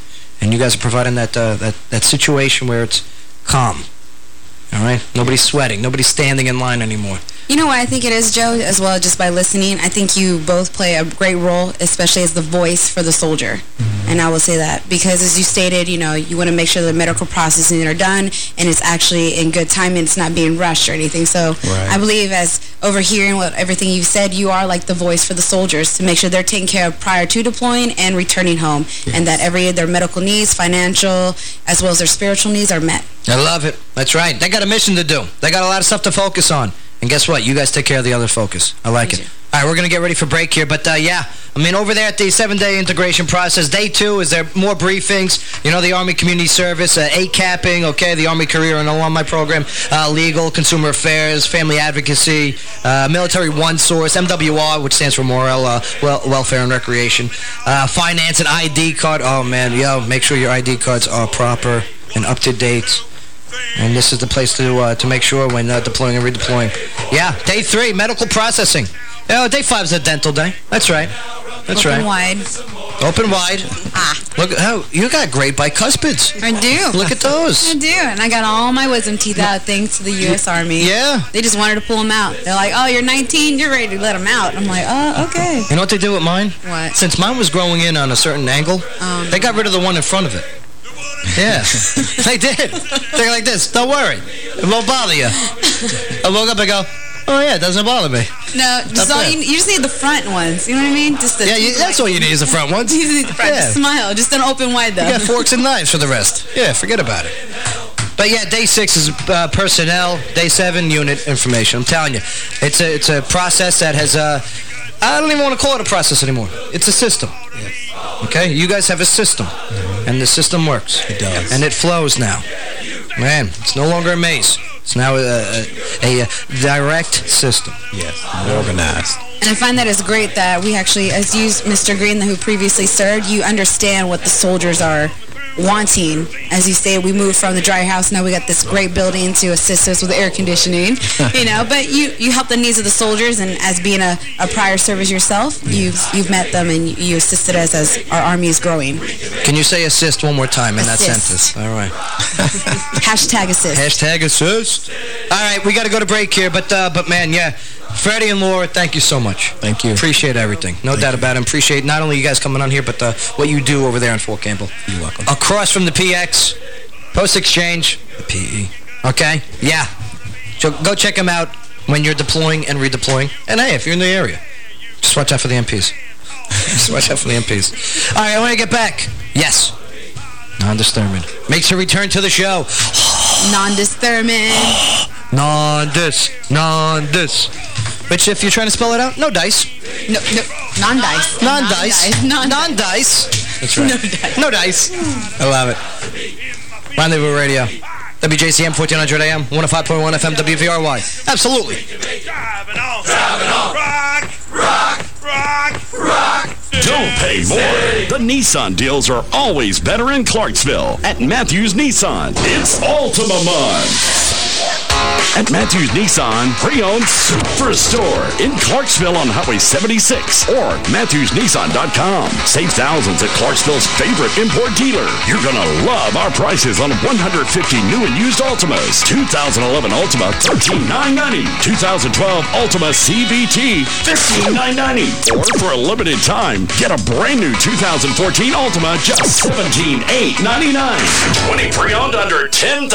Speaker 7: and you guys are providing that uh, that that situation where it's calm. All right, nobody's sweating. Nobody's standing in line anymore.
Speaker 6: You know what I think it is, Joe, as well, just by listening? I think you both play a great role, especially as the voice for the soldier. Mm-hmm. And I will say that because, as you stated, you know, you want to make sure the medical processing are done and it's actually in good time and it's not being rushed or anything. So
Speaker 36: Right.
Speaker 6: I believe as overhearing what everything you've said, you are like the voice for the soldiers to make sure they're taken care of prior to deploying and returning home and that every their medical needs, financial, as well as their spiritual needs are met.
Speaker 7: I love it. That's right. They got a mission to do. They got a lot of stuff to focus on. And guess what? You guys take care of the other focus. I like it. All right, we're going to get ready for break here. But, uh, yeah, I mean, over there at the seven-day integration process, day two, is there more briefings? You know, the Army Community Service, uh, ACAPing, okay, the Army Career and Alumni Program, uh, Legal, Consumer Affairs, Family Advocacy, uh, Military One Source, MWR, which stands for Morale, uh, well, Welfare and Recreation, uh, Finance and ID card. Oh, man, yo, make sure your ID cards are proper and up to date. And this is the place to uh, to make sure when uh, deploying and redeploying. Yeah, day three, medical processing. Oh, day five is a dental day. That's right. That's right.
Speaker 6: Open
Speaker 7: right.
Speaker 6: wide.
Speaker 7: Open wide. Ah. Look how you got great bicuspids.
Speaker 6: I do.
Speaker 7: Look at those.
Speaker 6: I do. And I got all my wisdom teeth out thanks to the U.S. Army.
Speaker 7: Yeah.
Speaker 6: They just wanted to pull them out. They're like, oh, you're 19, you're ready to let them out. I'm like, oh, okay.
Speaker 7: You know what they did with mine?
Speaker 6: What?
Speaker 7: Since mine was growing in on a certain angle,
Speaker 6: Um,
Speaker 7: they got rid of the one in front of it. Yeah, they did. They're like this. Don't worry. It won't bother you. I woke up and go, oh, yeah, it doesn't bother me.
Speaker 6: No, just all you, you just need the front ones. You know what I mean? Just the
Speaker 7: Yeah, you, that's all you need is the front ones.
Speaker 6: You just need the front.
Speaker 7: Yeah.
Speaker 6: Just smile. Just don't open wide, though.
Speaker 7: You got forks and knives for the rest. Yeah, forget about it. But yeah, day six is uh, personnel. Day seven, unit information. I'm telling you, it's a it's a process that has. Uh, I don't even want to call it a process anymore. It's a system. Okay, you guys have a system, mm-hmm. and the system works. It
Speaker 36: does,
Speaker 7: and it flows now. Man, it's no longer a maze. It's now a, a, a, a direct system.
Speaker 36: Yes, organized.
Speaker 6: And I find that it's great that we actually, as you, Mr. Green, who previously served, you understand what the soldiers are wanting. As you say, we moved from the dry house, now we got this great building to assist us with air conditioning, you know, but you, you help the needs of the soldiers, and as being a, a prior service yourself, you've, you've met them and you, you assisted us as our army is growing.
Speaker 7: Can you say assist one more time in that sentence? All right.
Speaker 6: Hashtag assist.
Speaker 7: Hashtag assist. All right, we got to go to break here, but uh, but man, yeah, Freddie and Laura, thank you so much.
Speaker 36: Thank you.
Speaker 7: Appreciate everything. No doubt about it. Appreciate not only you guys coming on here, but uh, what you do over there in Fort Campbell.
Speaker 36: You're welcome.
Speaker 7: Across from the PX, Post Exchange, the PE. Okay? Yeah. So go check them out when you're deploying and redeploying. And hey, if you're in the area, just watch out for the MPs. just watch out for the MPs. All right, I want to get back. Yes. Non-disturbing. Makes a return to the show.
Speaker 6: Non-disturbing.
Speaker 7: Non-dis. Non-dis. Which, if you're trying to spell it out, no dice.
Speaker 6: No, no, non-dice.
Speaker 7: Non-dice.
Speaker 6: Non-dice.
Speaker 7: Non-dice. That's right. No dice. No dice. I love it. Rendezvous Radio. WJZM 1400 AM, 105.1 FM, WVRY. Absolutely.
Speaker 15: Don't pay more. The Nissan deals are always better in Clarksville. At Mathews Nissan, it's Altima Month. At Mathews Nissan, pre-owned superstore in Clarksville on Highway 76 or MathewsNissan.com. Save thousands at Clarksville's favorite import dealer. You're gonna love our prices on 150 new and used Altimas. 2011 Altima, 13,990. 2012 Altima CVT, 15,990. Or for a limited time, get a brand new 2014 Altima, just 17,899. 20 pre-owned under $10,000.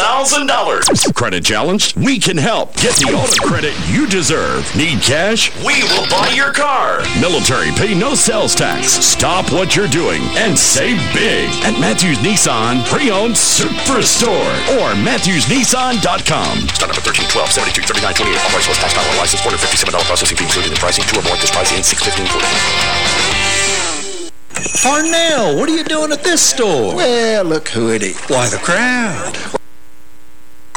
Speaker 15: Credit challenged? We can help. Get the auto credit you deserve. Need cash? We will buy your car. Military pay no sales tax. Stop what you're doing and save big at Mathews Nissan Pre-Owned Superstore or MathewsNissan.com.
Speaker 42: Start number 13, 12, 72, 39, 28. All price was tax not on license. $457 processing fee included in pricing. Two or more at this price and 615
Speaker 21: Parnell, what are you doing at this store? Well, look who it is. Why, the crowd.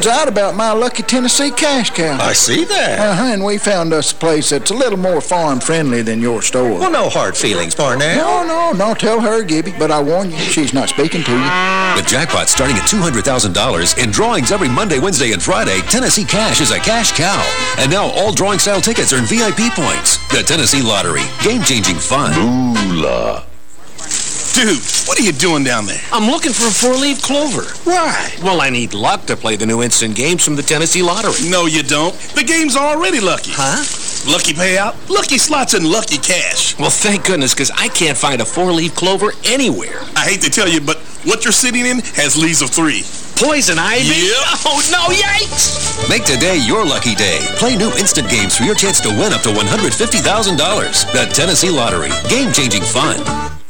Speaker 21: It's out about my lucky Tennessee cash cow. I see that. Uh-huh, and we found us a place that's a little more farm-friendly than your store. Well, no hard feelings, Parnell. No, no, no, tell her, Gibby, but I warn you, she's not speaking to you.
Speaker 34: With jackpots starting at $200,000 and drawings every Monday, Wednesday, and Friday, Tennessee Cash is a cash cow. And now all drawing-style tickets earn VIP points. The Tennessee Lottery. Game-changing fun.
Speaker 15: Moolah.
Speaker 43: Dude, what are you doing down there? I'm looking for a four-leaf clover. Why? Well, I need luck to play the new instant games from the Tennessee Lottery. No, you don't. The game's already lucky. Huh? Lucky payout, lucky slots, and lucky cash. Well, thank goodness, because I can't find a four-leaf clover anywhere. I hate to tell you, but what you're sitting in has leaves of three. Poison ivy? Yep. Oh, no, yikes!
Speaker 34: Make today your lucky day. Play new instant games for your chance to win up to $150,000. The Tennessee Lottery. Game-changing fun.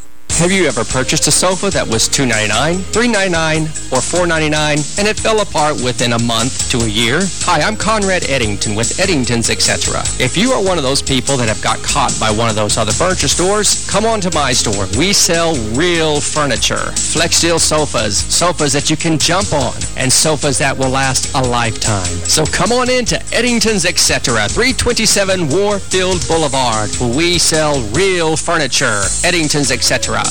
Speaker 40: Have you ever purchased a sofa that was $2.99, $3.99, or $4.99 and it fell apart within a month to a year? Hi, I'm Conrad Eddington with Eddington's Etc. If you are one of those people that have got caught by one of those other furniture stores, come on to my store. We sell real furniture. Flexsteel sofas, sofas that you can jump on, and sofas that will last a lifetime. So come on in to Eddington's Etc. 327 Warfield Boulevard, we sell real furniture. Eddington's Etc.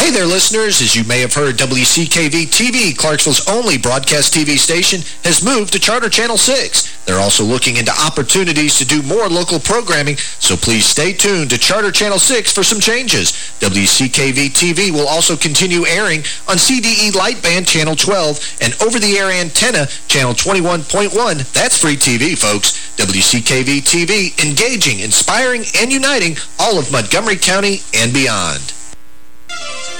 Speaker 4: Hey there, listeners. As you may have heard, WCKV-TV, Clarksville's only broadcast TV station, has moved to Charter Channel 6. They're also looking into opportunities to do more local programming, so please stay tuned to Charter Channel 6 for some changes. WCKV-TV will also continue airing on CDE Lightband Channel 12 and over-the-air antenna Channel 21.1. That's free TV, folks. WCKV-TV, engaging, inspiring, and uniting all of Montgomery County and beyond. Thank you.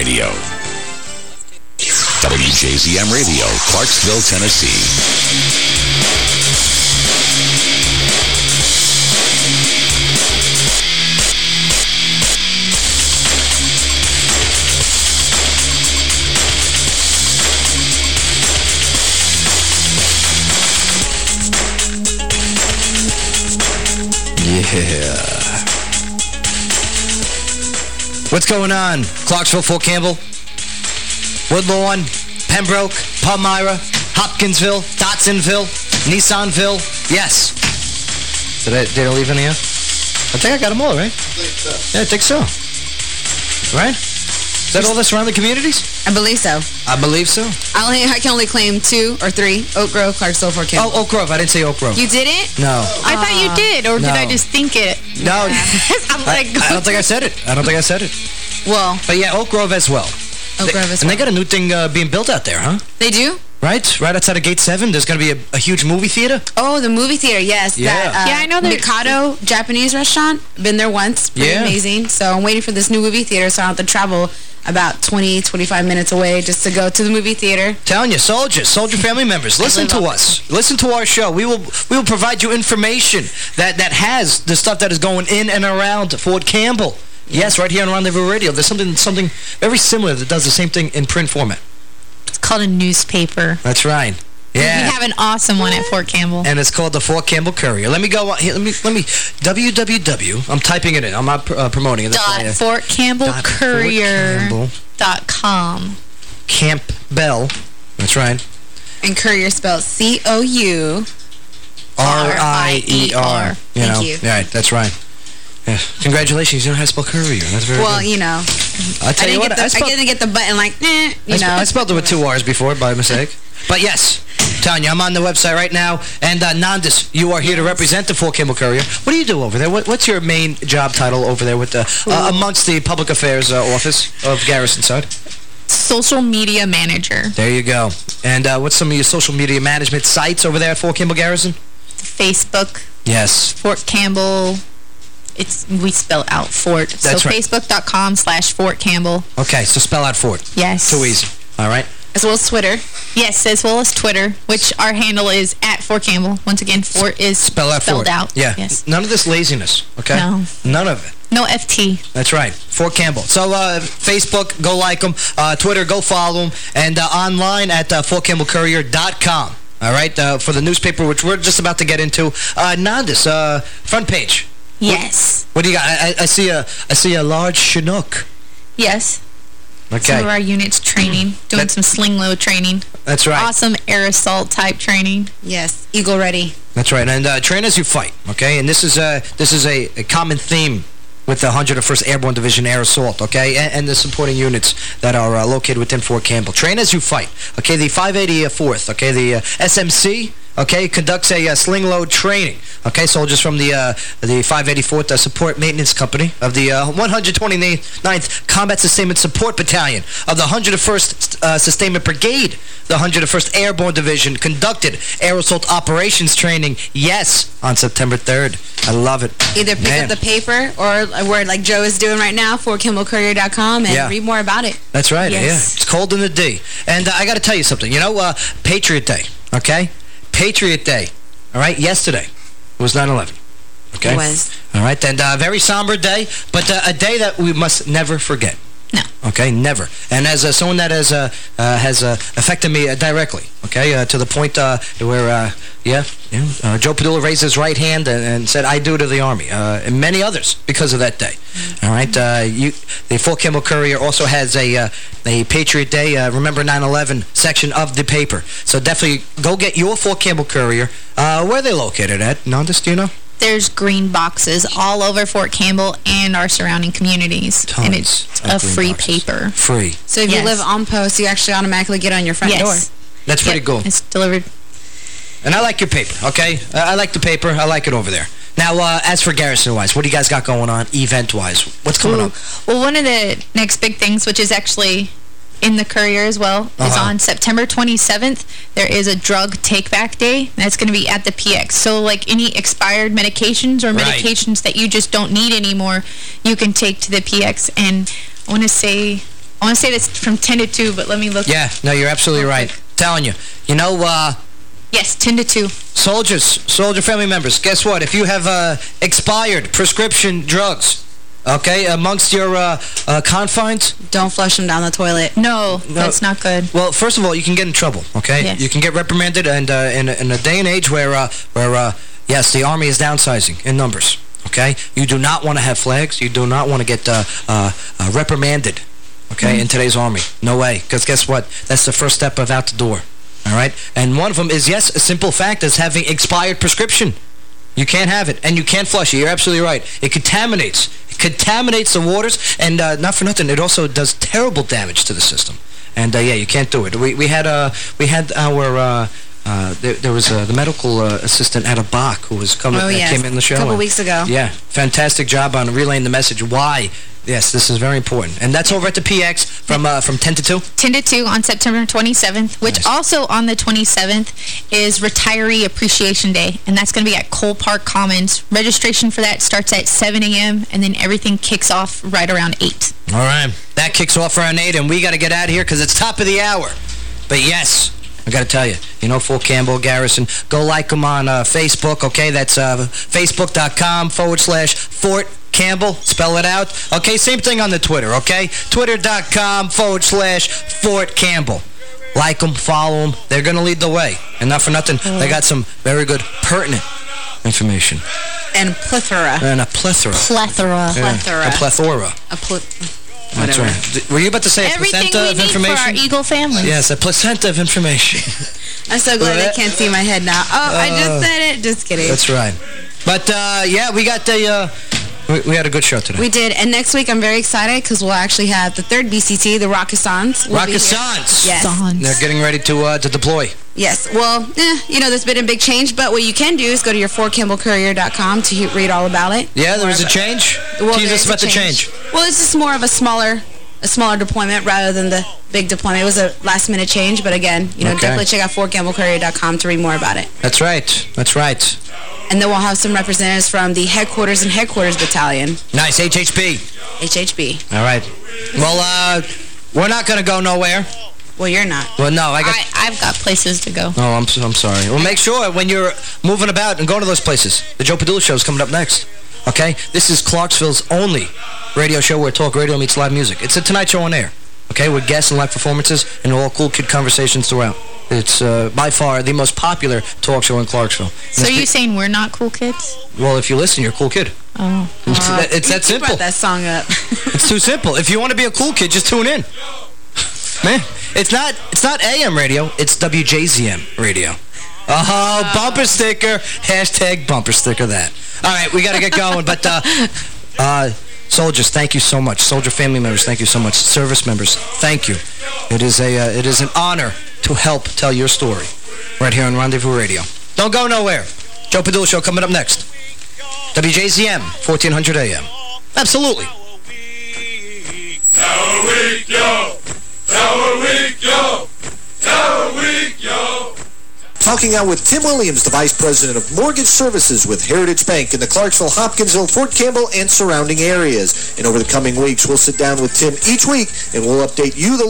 Speaker 5: WJZM Radio, Clarksville, Tennessee.
Speaker 7: Yeah. What's going on? Clarksville, Fort Campbell, Woodlawn, Pembroke, Palmyra, Hopkinsville, Dotsonville, Nissanville. Yes. Did I, did I leave any out? I think I got them all, right? I think so. Yeah, I think so. Right? Is that all this around the surrounding communities?
Speaker 6: I believe so.
Speaker 7: I believe so.
Speaker 6: I, only, I can only claim two or three. Oak Grove, Clarksville, Fort Campbell.
Speaker 7: Oh, Oak Grove. I didn't say Oak Grove.
Speaker 6: You didn't?
Speaker 7: No.
Speaker 32: I thought you did, or did I just think it?
Speaker 7: No.
Speaker 32: I'm
Speaker 7: I,
Speaker 32: like,
Speaker 7: I don't think I said it. I don't think I said it.
Speaker 6: Well.
Speaker 7: But yeah, Oak Grove as well.
Speaker 6: Oak
Speaker 7: They-
Speaker 6: Grove as
Speaker 7: And
Speaker 6: well.
Speaker 7: And they got a new thing uh, being built out there, huh?
Speaker 6: They do?
Speaker 7: Right? Right outside of Gate 7, there's going to be a, a huge movie theater.
Speaker 6: Oh, the movie theater, yes.
Speaker 7: Yeah.
Speaker 6: That, uh,
Speaker 32: Yeah, I know that-
Speaker 6: Mikado Japanese restaurant. Been there once. Pretty
Speaker 7: Yeah.
Speaker 6: amazing. So I'm waiting for this new movie theater, so I don't have to travel about 20, 25 minutes away just to go to the movie theater.
Speaker 7: Telling you, soldiers, soldier family members, listen to us. Listen to our show. We will we will provide you information that, that has the stuff that is going in and around Fort Campbell. Yes, right here on Rendezvous Radio. There's something something very similar that does the same thing in print format.
Speaker 32: It's called a newspaper.
Speaker 7: That's right. Yeah.
Speaker 32: We have an awesome one at Fort Campbell.
Speaker 7: and it's called the Fort Campbell Courier. Let me go. on. Here, let me. Let me. www. I'm typing it in. I'm not uh, promoting it.
Speaker 32: Dot Fort Campbell
Speaker 7: Dot
Speaker 32: Courier
Speaker 7: Campbell.
Speaker 32: dot com.
Speaker 7: Camp Bell. That's right.
Speaker 6: And Courier spelled C-O-U.
Speaker 7: R-I-E-R. You
Speaker 6: Thank
Speaker 7: know?
Speaker 6: you.
Speaker 7: Right, that's right. Yeah. Congratulations, you know how to spell courier. That's very
Speaker 6: Well,
Speaker 7: good.
Speaker 6: you know.
Speaker 7: I'll tell
Speaker 6: I
Speaker 7: you what,
Speaker 6: get the,
Speaker 7: I
Speaker 6: I, didn't get the button like, eh, you
Speaker 7: spe-
Speaker 6: know.
Speaker 7: I spelled it with two R's before by mistake. But yes, Tanya, I'm on the website right now. And uh, Nandis, you are here to represent the Fort Campbell Courier. What do you do over there? What, what's your main job title over there with the, uh, amongst the Public Affairs uh, Office of Garrison Side?
Speaker 32: Social media manager.
Speaker 7: There you go. And uh, what's some of your social media management sites over there at Fort Campbell Garrison?
Speaker 32: Facebook,
Speaker 7: Yes.
Speaker 32: Fort Campbell. It's we spell out Fort.
Speaker 7: That's
Speaker 32: so
Speaker 7: right.
Speaker 32: Facebook.com slash Fort Campbell.
Speaker 7: Okay, so spell out Fort.
Speaker 32: Yes.
Speaker 7: Too easy. All right.
Speaker 6: As well as Twitter.
Speaker 32: Yes, as well as Twitter, which our handle is at Fort Campbell. Once again, Fort is
Speaker 7: Spell out
Speaker 32: spelled
Speaker 7: Fort.
Speaker 32: out.
Speaker 7: Yeah.
Speaker 32: Yes.
Speaker 7: None of this laziness, okay?
Speaker 32: No.
Speaker 7: None of it.
Speaker 32: No FT.
Speaker 7: That's right. Fort Campbell. So, uh, Facebook, go like them. Uh, Twitter, go follow them. And uh, online at uh, FortCampbellCourier.com. All right? Uh, for the newspaper, which we're just about to get into. Uh, Nandis, uh, front page.
Speaker 32: Yes.
Speaker 7: What do you got? I, I, I see a I see a large Chinook.
Speaker 32: Yes.
Speaker 7: Okay.
Speaker 32: Some of our units training, doing some sling load training.
Speaker 7: That's right.
Speaker 32: Awesome air assault type training.
Speaker 6: Yes. Eagle ready.
Speaker 7: That's right. And uh, train as you fight, okay? And this is, a this is a, a common theme with the 101st Airborne Division Air Assault, okay? And, and the supporting units that are uh, located within Fort Campbell. Train as you fight, okay? The 584th, okay? The uh, SMC okay, conducts a uh, sling load training. Okay, soldiers from the uh, the 584th uh, Support Maintenance Company of the uh, 129th Combat Sustainment Support Battalion of the 101st uh, Sustainment Brigade, the 101st Airborne Division conducted air assault operations training, yes, on September 3rd. I love it.
Speaker 6: Either pick
Speaker 7: Man.
Speaker 6: up the paper or a word like Joe is doing right now for CampbellCourier.com and
Speaker 7: Yeah.
Speaker 6: read more about it.
Speaker 7: That's right,
Speaker 6: Yes.
Speaker 7: yeah. It's cold in the D. And uh, I got to tell you something. You know, uh, Patriot Day, okay? Patriot Day, all right? Yesterday was 9-11, okay?
Speaker 6: It was.
Speaker 7: All right, and uh, very somber day, but uh, a day that we must never forget.
Speaker 32: No.
Speaker 7: Okay, never. And as uh, someone that has uh, uh, has uh, affected me uh, directly, okay, uh, to the point uh, where, uh, yeah, yeah uh, Joe Padula raised his right hand and, and said, I do to the Army, uh, and many others because of that day. All right, uh, you, the Fort Campbell Courier also has a uh, a Patriot Day, uh, Remember 9/11 section of the paper. So definitely go get your Fort Campbell Courier. Uh, where are they located at? Nandis, do you know?
Speaker 32: There's green boxes all over Fort Campbell and our surrounding communities. and it's
Speaker 7: of
Speaker 32: a free
Speaker 7: boxes.
Speaker 32: paper.
Speaker 7: Free.
Speaker 6: So if you live on post, you actually automatically get on your front
Speaker 32: Yes.
Speaker 6: door.
Speaker 7: That's pretty
Speaker 32: Yep,
Speaker 7: cool.
Speaker 32: It's delivered.
Speaker 7: And I like your paper, okay? I like the paper. I like it over there. Now, uh, as for Garrison-wise, what do you guys got going on event-wise? What's coming
Speaker 32: Ooh.
Speaker 7: up?
Speaker 32: Well, one of the next big things, which is actually in the Courier as well, is
Speaker 7: Uh-huh.
Speaker 32: on September 27th. There is a drug take-back day. That's going to be at the PX. So, like, any expired medications or
Speaker 7: Right.
Speaker 32: medications that you just don't need anymore, you can take to the PX. And I want to say... I want to say that's from 10 to 2, but let me look.
Speaker 7: Yeah, no, you're absolutely right. Telling you. You know, uh...
Speaker 32: Yes, 10 to 2.
Speaker 7: Soldiers, soldier family members, guess what? If you have uh, expired prescription drugs, okay, amongst your uh, uh, confines...
Speaker 6: Don't flush them down the toilet.
Speaker 32: No, that's not good.
Speaker 7: Well, first of all, you can get in trouble, okay?
Speaker 32: Yes.
Speaker 7: You can get reprimanded, and uh, in, a- in a day and age where, uh, where uh, yes, the Army is downsizing in numbers, okay? You do not want to have flags. You do not want to get uh, uh, uh, reprimanded, okay, in today's Army. No way, because guess what? That's the first step of out the door, all right? And one of them is, yes, a simple fact is having expired prescription. You can't have it, and you can't flush it. You're absolutely right. It contaminates. It contaminates the waters, and uh, not for nothing, it also does terrible damage to the system. And, uh, yeah, you can't do it. We, we had uh, we had our... Uh, uh, there, there was uh, the medical uh, assistant at a BACH who was coming,
Speaker 6: Oh, yes.
Speaker 7: came in the show.
Speaker 6: A couple weeks ago.
Speaker 7: Yeah, fantastic job on relaying the message. Why? Yes, this is very important. And that's over at the PX from uh, from 10 to 2?
Speaker 32: 10 to 2 on September 27th, which also on the 27th is Retiree Appreciation Day, and that's going to be at Cole Park Commons. Registration for that starts at 7 a.m., and then everything kicks off right around 8.
Speaker 7: All right. That kicks off around 8, and we got to get out of here because it's top of the hour. But yes, I got to tell you, you know Fort Campbell Garrison, go like them on uh, Facebook, okay? That's uh, facebook.com forward slash Fort Campbell. Spell it out. Okay, same thing on the Twitter, okay? Twitter.com forward slash Fort Campbell. Like them, follow them. They're going to lead the way. And not for nothing, they got some very good, pertinent information.
Speaker 6: And plethora.
Speaker 7: And a plethora.
Speaker 32: Plethora.
Speaker 7: Yeah,
Speaker 6: Plethora.
Speaker 7: A plethora.
Speaker 6: A pl
Speaker 7: That's
Speaker 6: whatever.
Speaker 7: right. D- Were you about to say a
Speaker 32: Everything
Speaker 7: placenta
Speaker 32: we
Speaker 7: of
Speaker 32: need for
Speaker 7: information?
Speaker 32: our Eagle family.
Speaker 7: Yes, a placenta of information.
Speaker 6: I'm so glad they can't see my head now. Oh, I
Speaker 7: Uh,
Speaker 6: just said it. Just kidding.
Speaker 7: That's right. But, uh, yeah, we got the, uh, we, we had a good show today.
Speaker 6: We did. And next week, I'm very excited because we'll actually have the third BCT, the Rakkasans. will be here.
Speaker 7: Rakkasans.
Speaker 6: Yes.
Speaker 7: They're getting ready to, uh, to deploy.
Speaker 6: Yes. Well, eh, you know, there's been a big change, but what you can do is go to your FortCampbellCourier.com to read all about it.
Speaker 7: Yeah, there was a change?
Speaker 6: Well,
Speaker 7: Tease us
Speaker 6: is
Speaker 7: about the change.
Speaker 6: Well, it's just more of a smaller a smaller deployment rather than the big deployment. It was a last-minute change, but again, you know,
Speaker 7: Okay.
Speaker 6: definitely check out FortCampbellCourier.com to read more about it.
Speaker 7: That's right. That's right.
Speaker 6: And then we'll have some representatives from the headquarters and headquarters battalion,
Speaker 7: Nice, HHB.
Speaker 6: HHB.
Speaker 7: All right. Well, uh, we're not going to go nowhere.
Speaker 6: Well, you're not.
Speaker 7: Well, no, I got...
Speaker 32: I, I've got places to go.
Speaker 7: Oh, I'm, I'm sorry. Well, make sure when you're moving about and going to those places. The Joe Padula Show is coming up next. Okay? This is Clarksville's only radio show where talk radio meets live music. It's a Tonight Show on air. Okay? With guests and live performances and all cool kid conversations throughout. It's uh, by far the most popular talk show in Clarksville.
Speaker 32: So you're you saying we're not cool kids?
Speaker 7: Well, if you listen, you're a cool kid.
Speaker 32: Oh.
Speaker 7: It's, that, it's that simple.
Speaker 6: brought that song up.
Speaker 7: It's too simple. If you want to be a cool kid, just tune in. Man, it's not it's not AM radio, it's WJZM radio. Oh, bumper sticker. Hashtag bumper sticker that. All right, we got to get going. But, uh, uh, soldiers, thank you so much. Soldier family members, thank you so much. Service members, thank you. It is, a, uh, it is an honor to help tell your story right here on Rendezvous Radio. Don't go nowhere. Joe Padula Show coming up next. WJZM, 1400 AM. Absolutely.
Speaker 4: Talking out with Tim Williams, the Vice President of Mortgage Services with Heritage Bank in the Clarksville, Hopkinsville, Fort Campbell, and surrounding areas. And over the coming weeks, we'll sit down with Tim each week, and we'll update you, the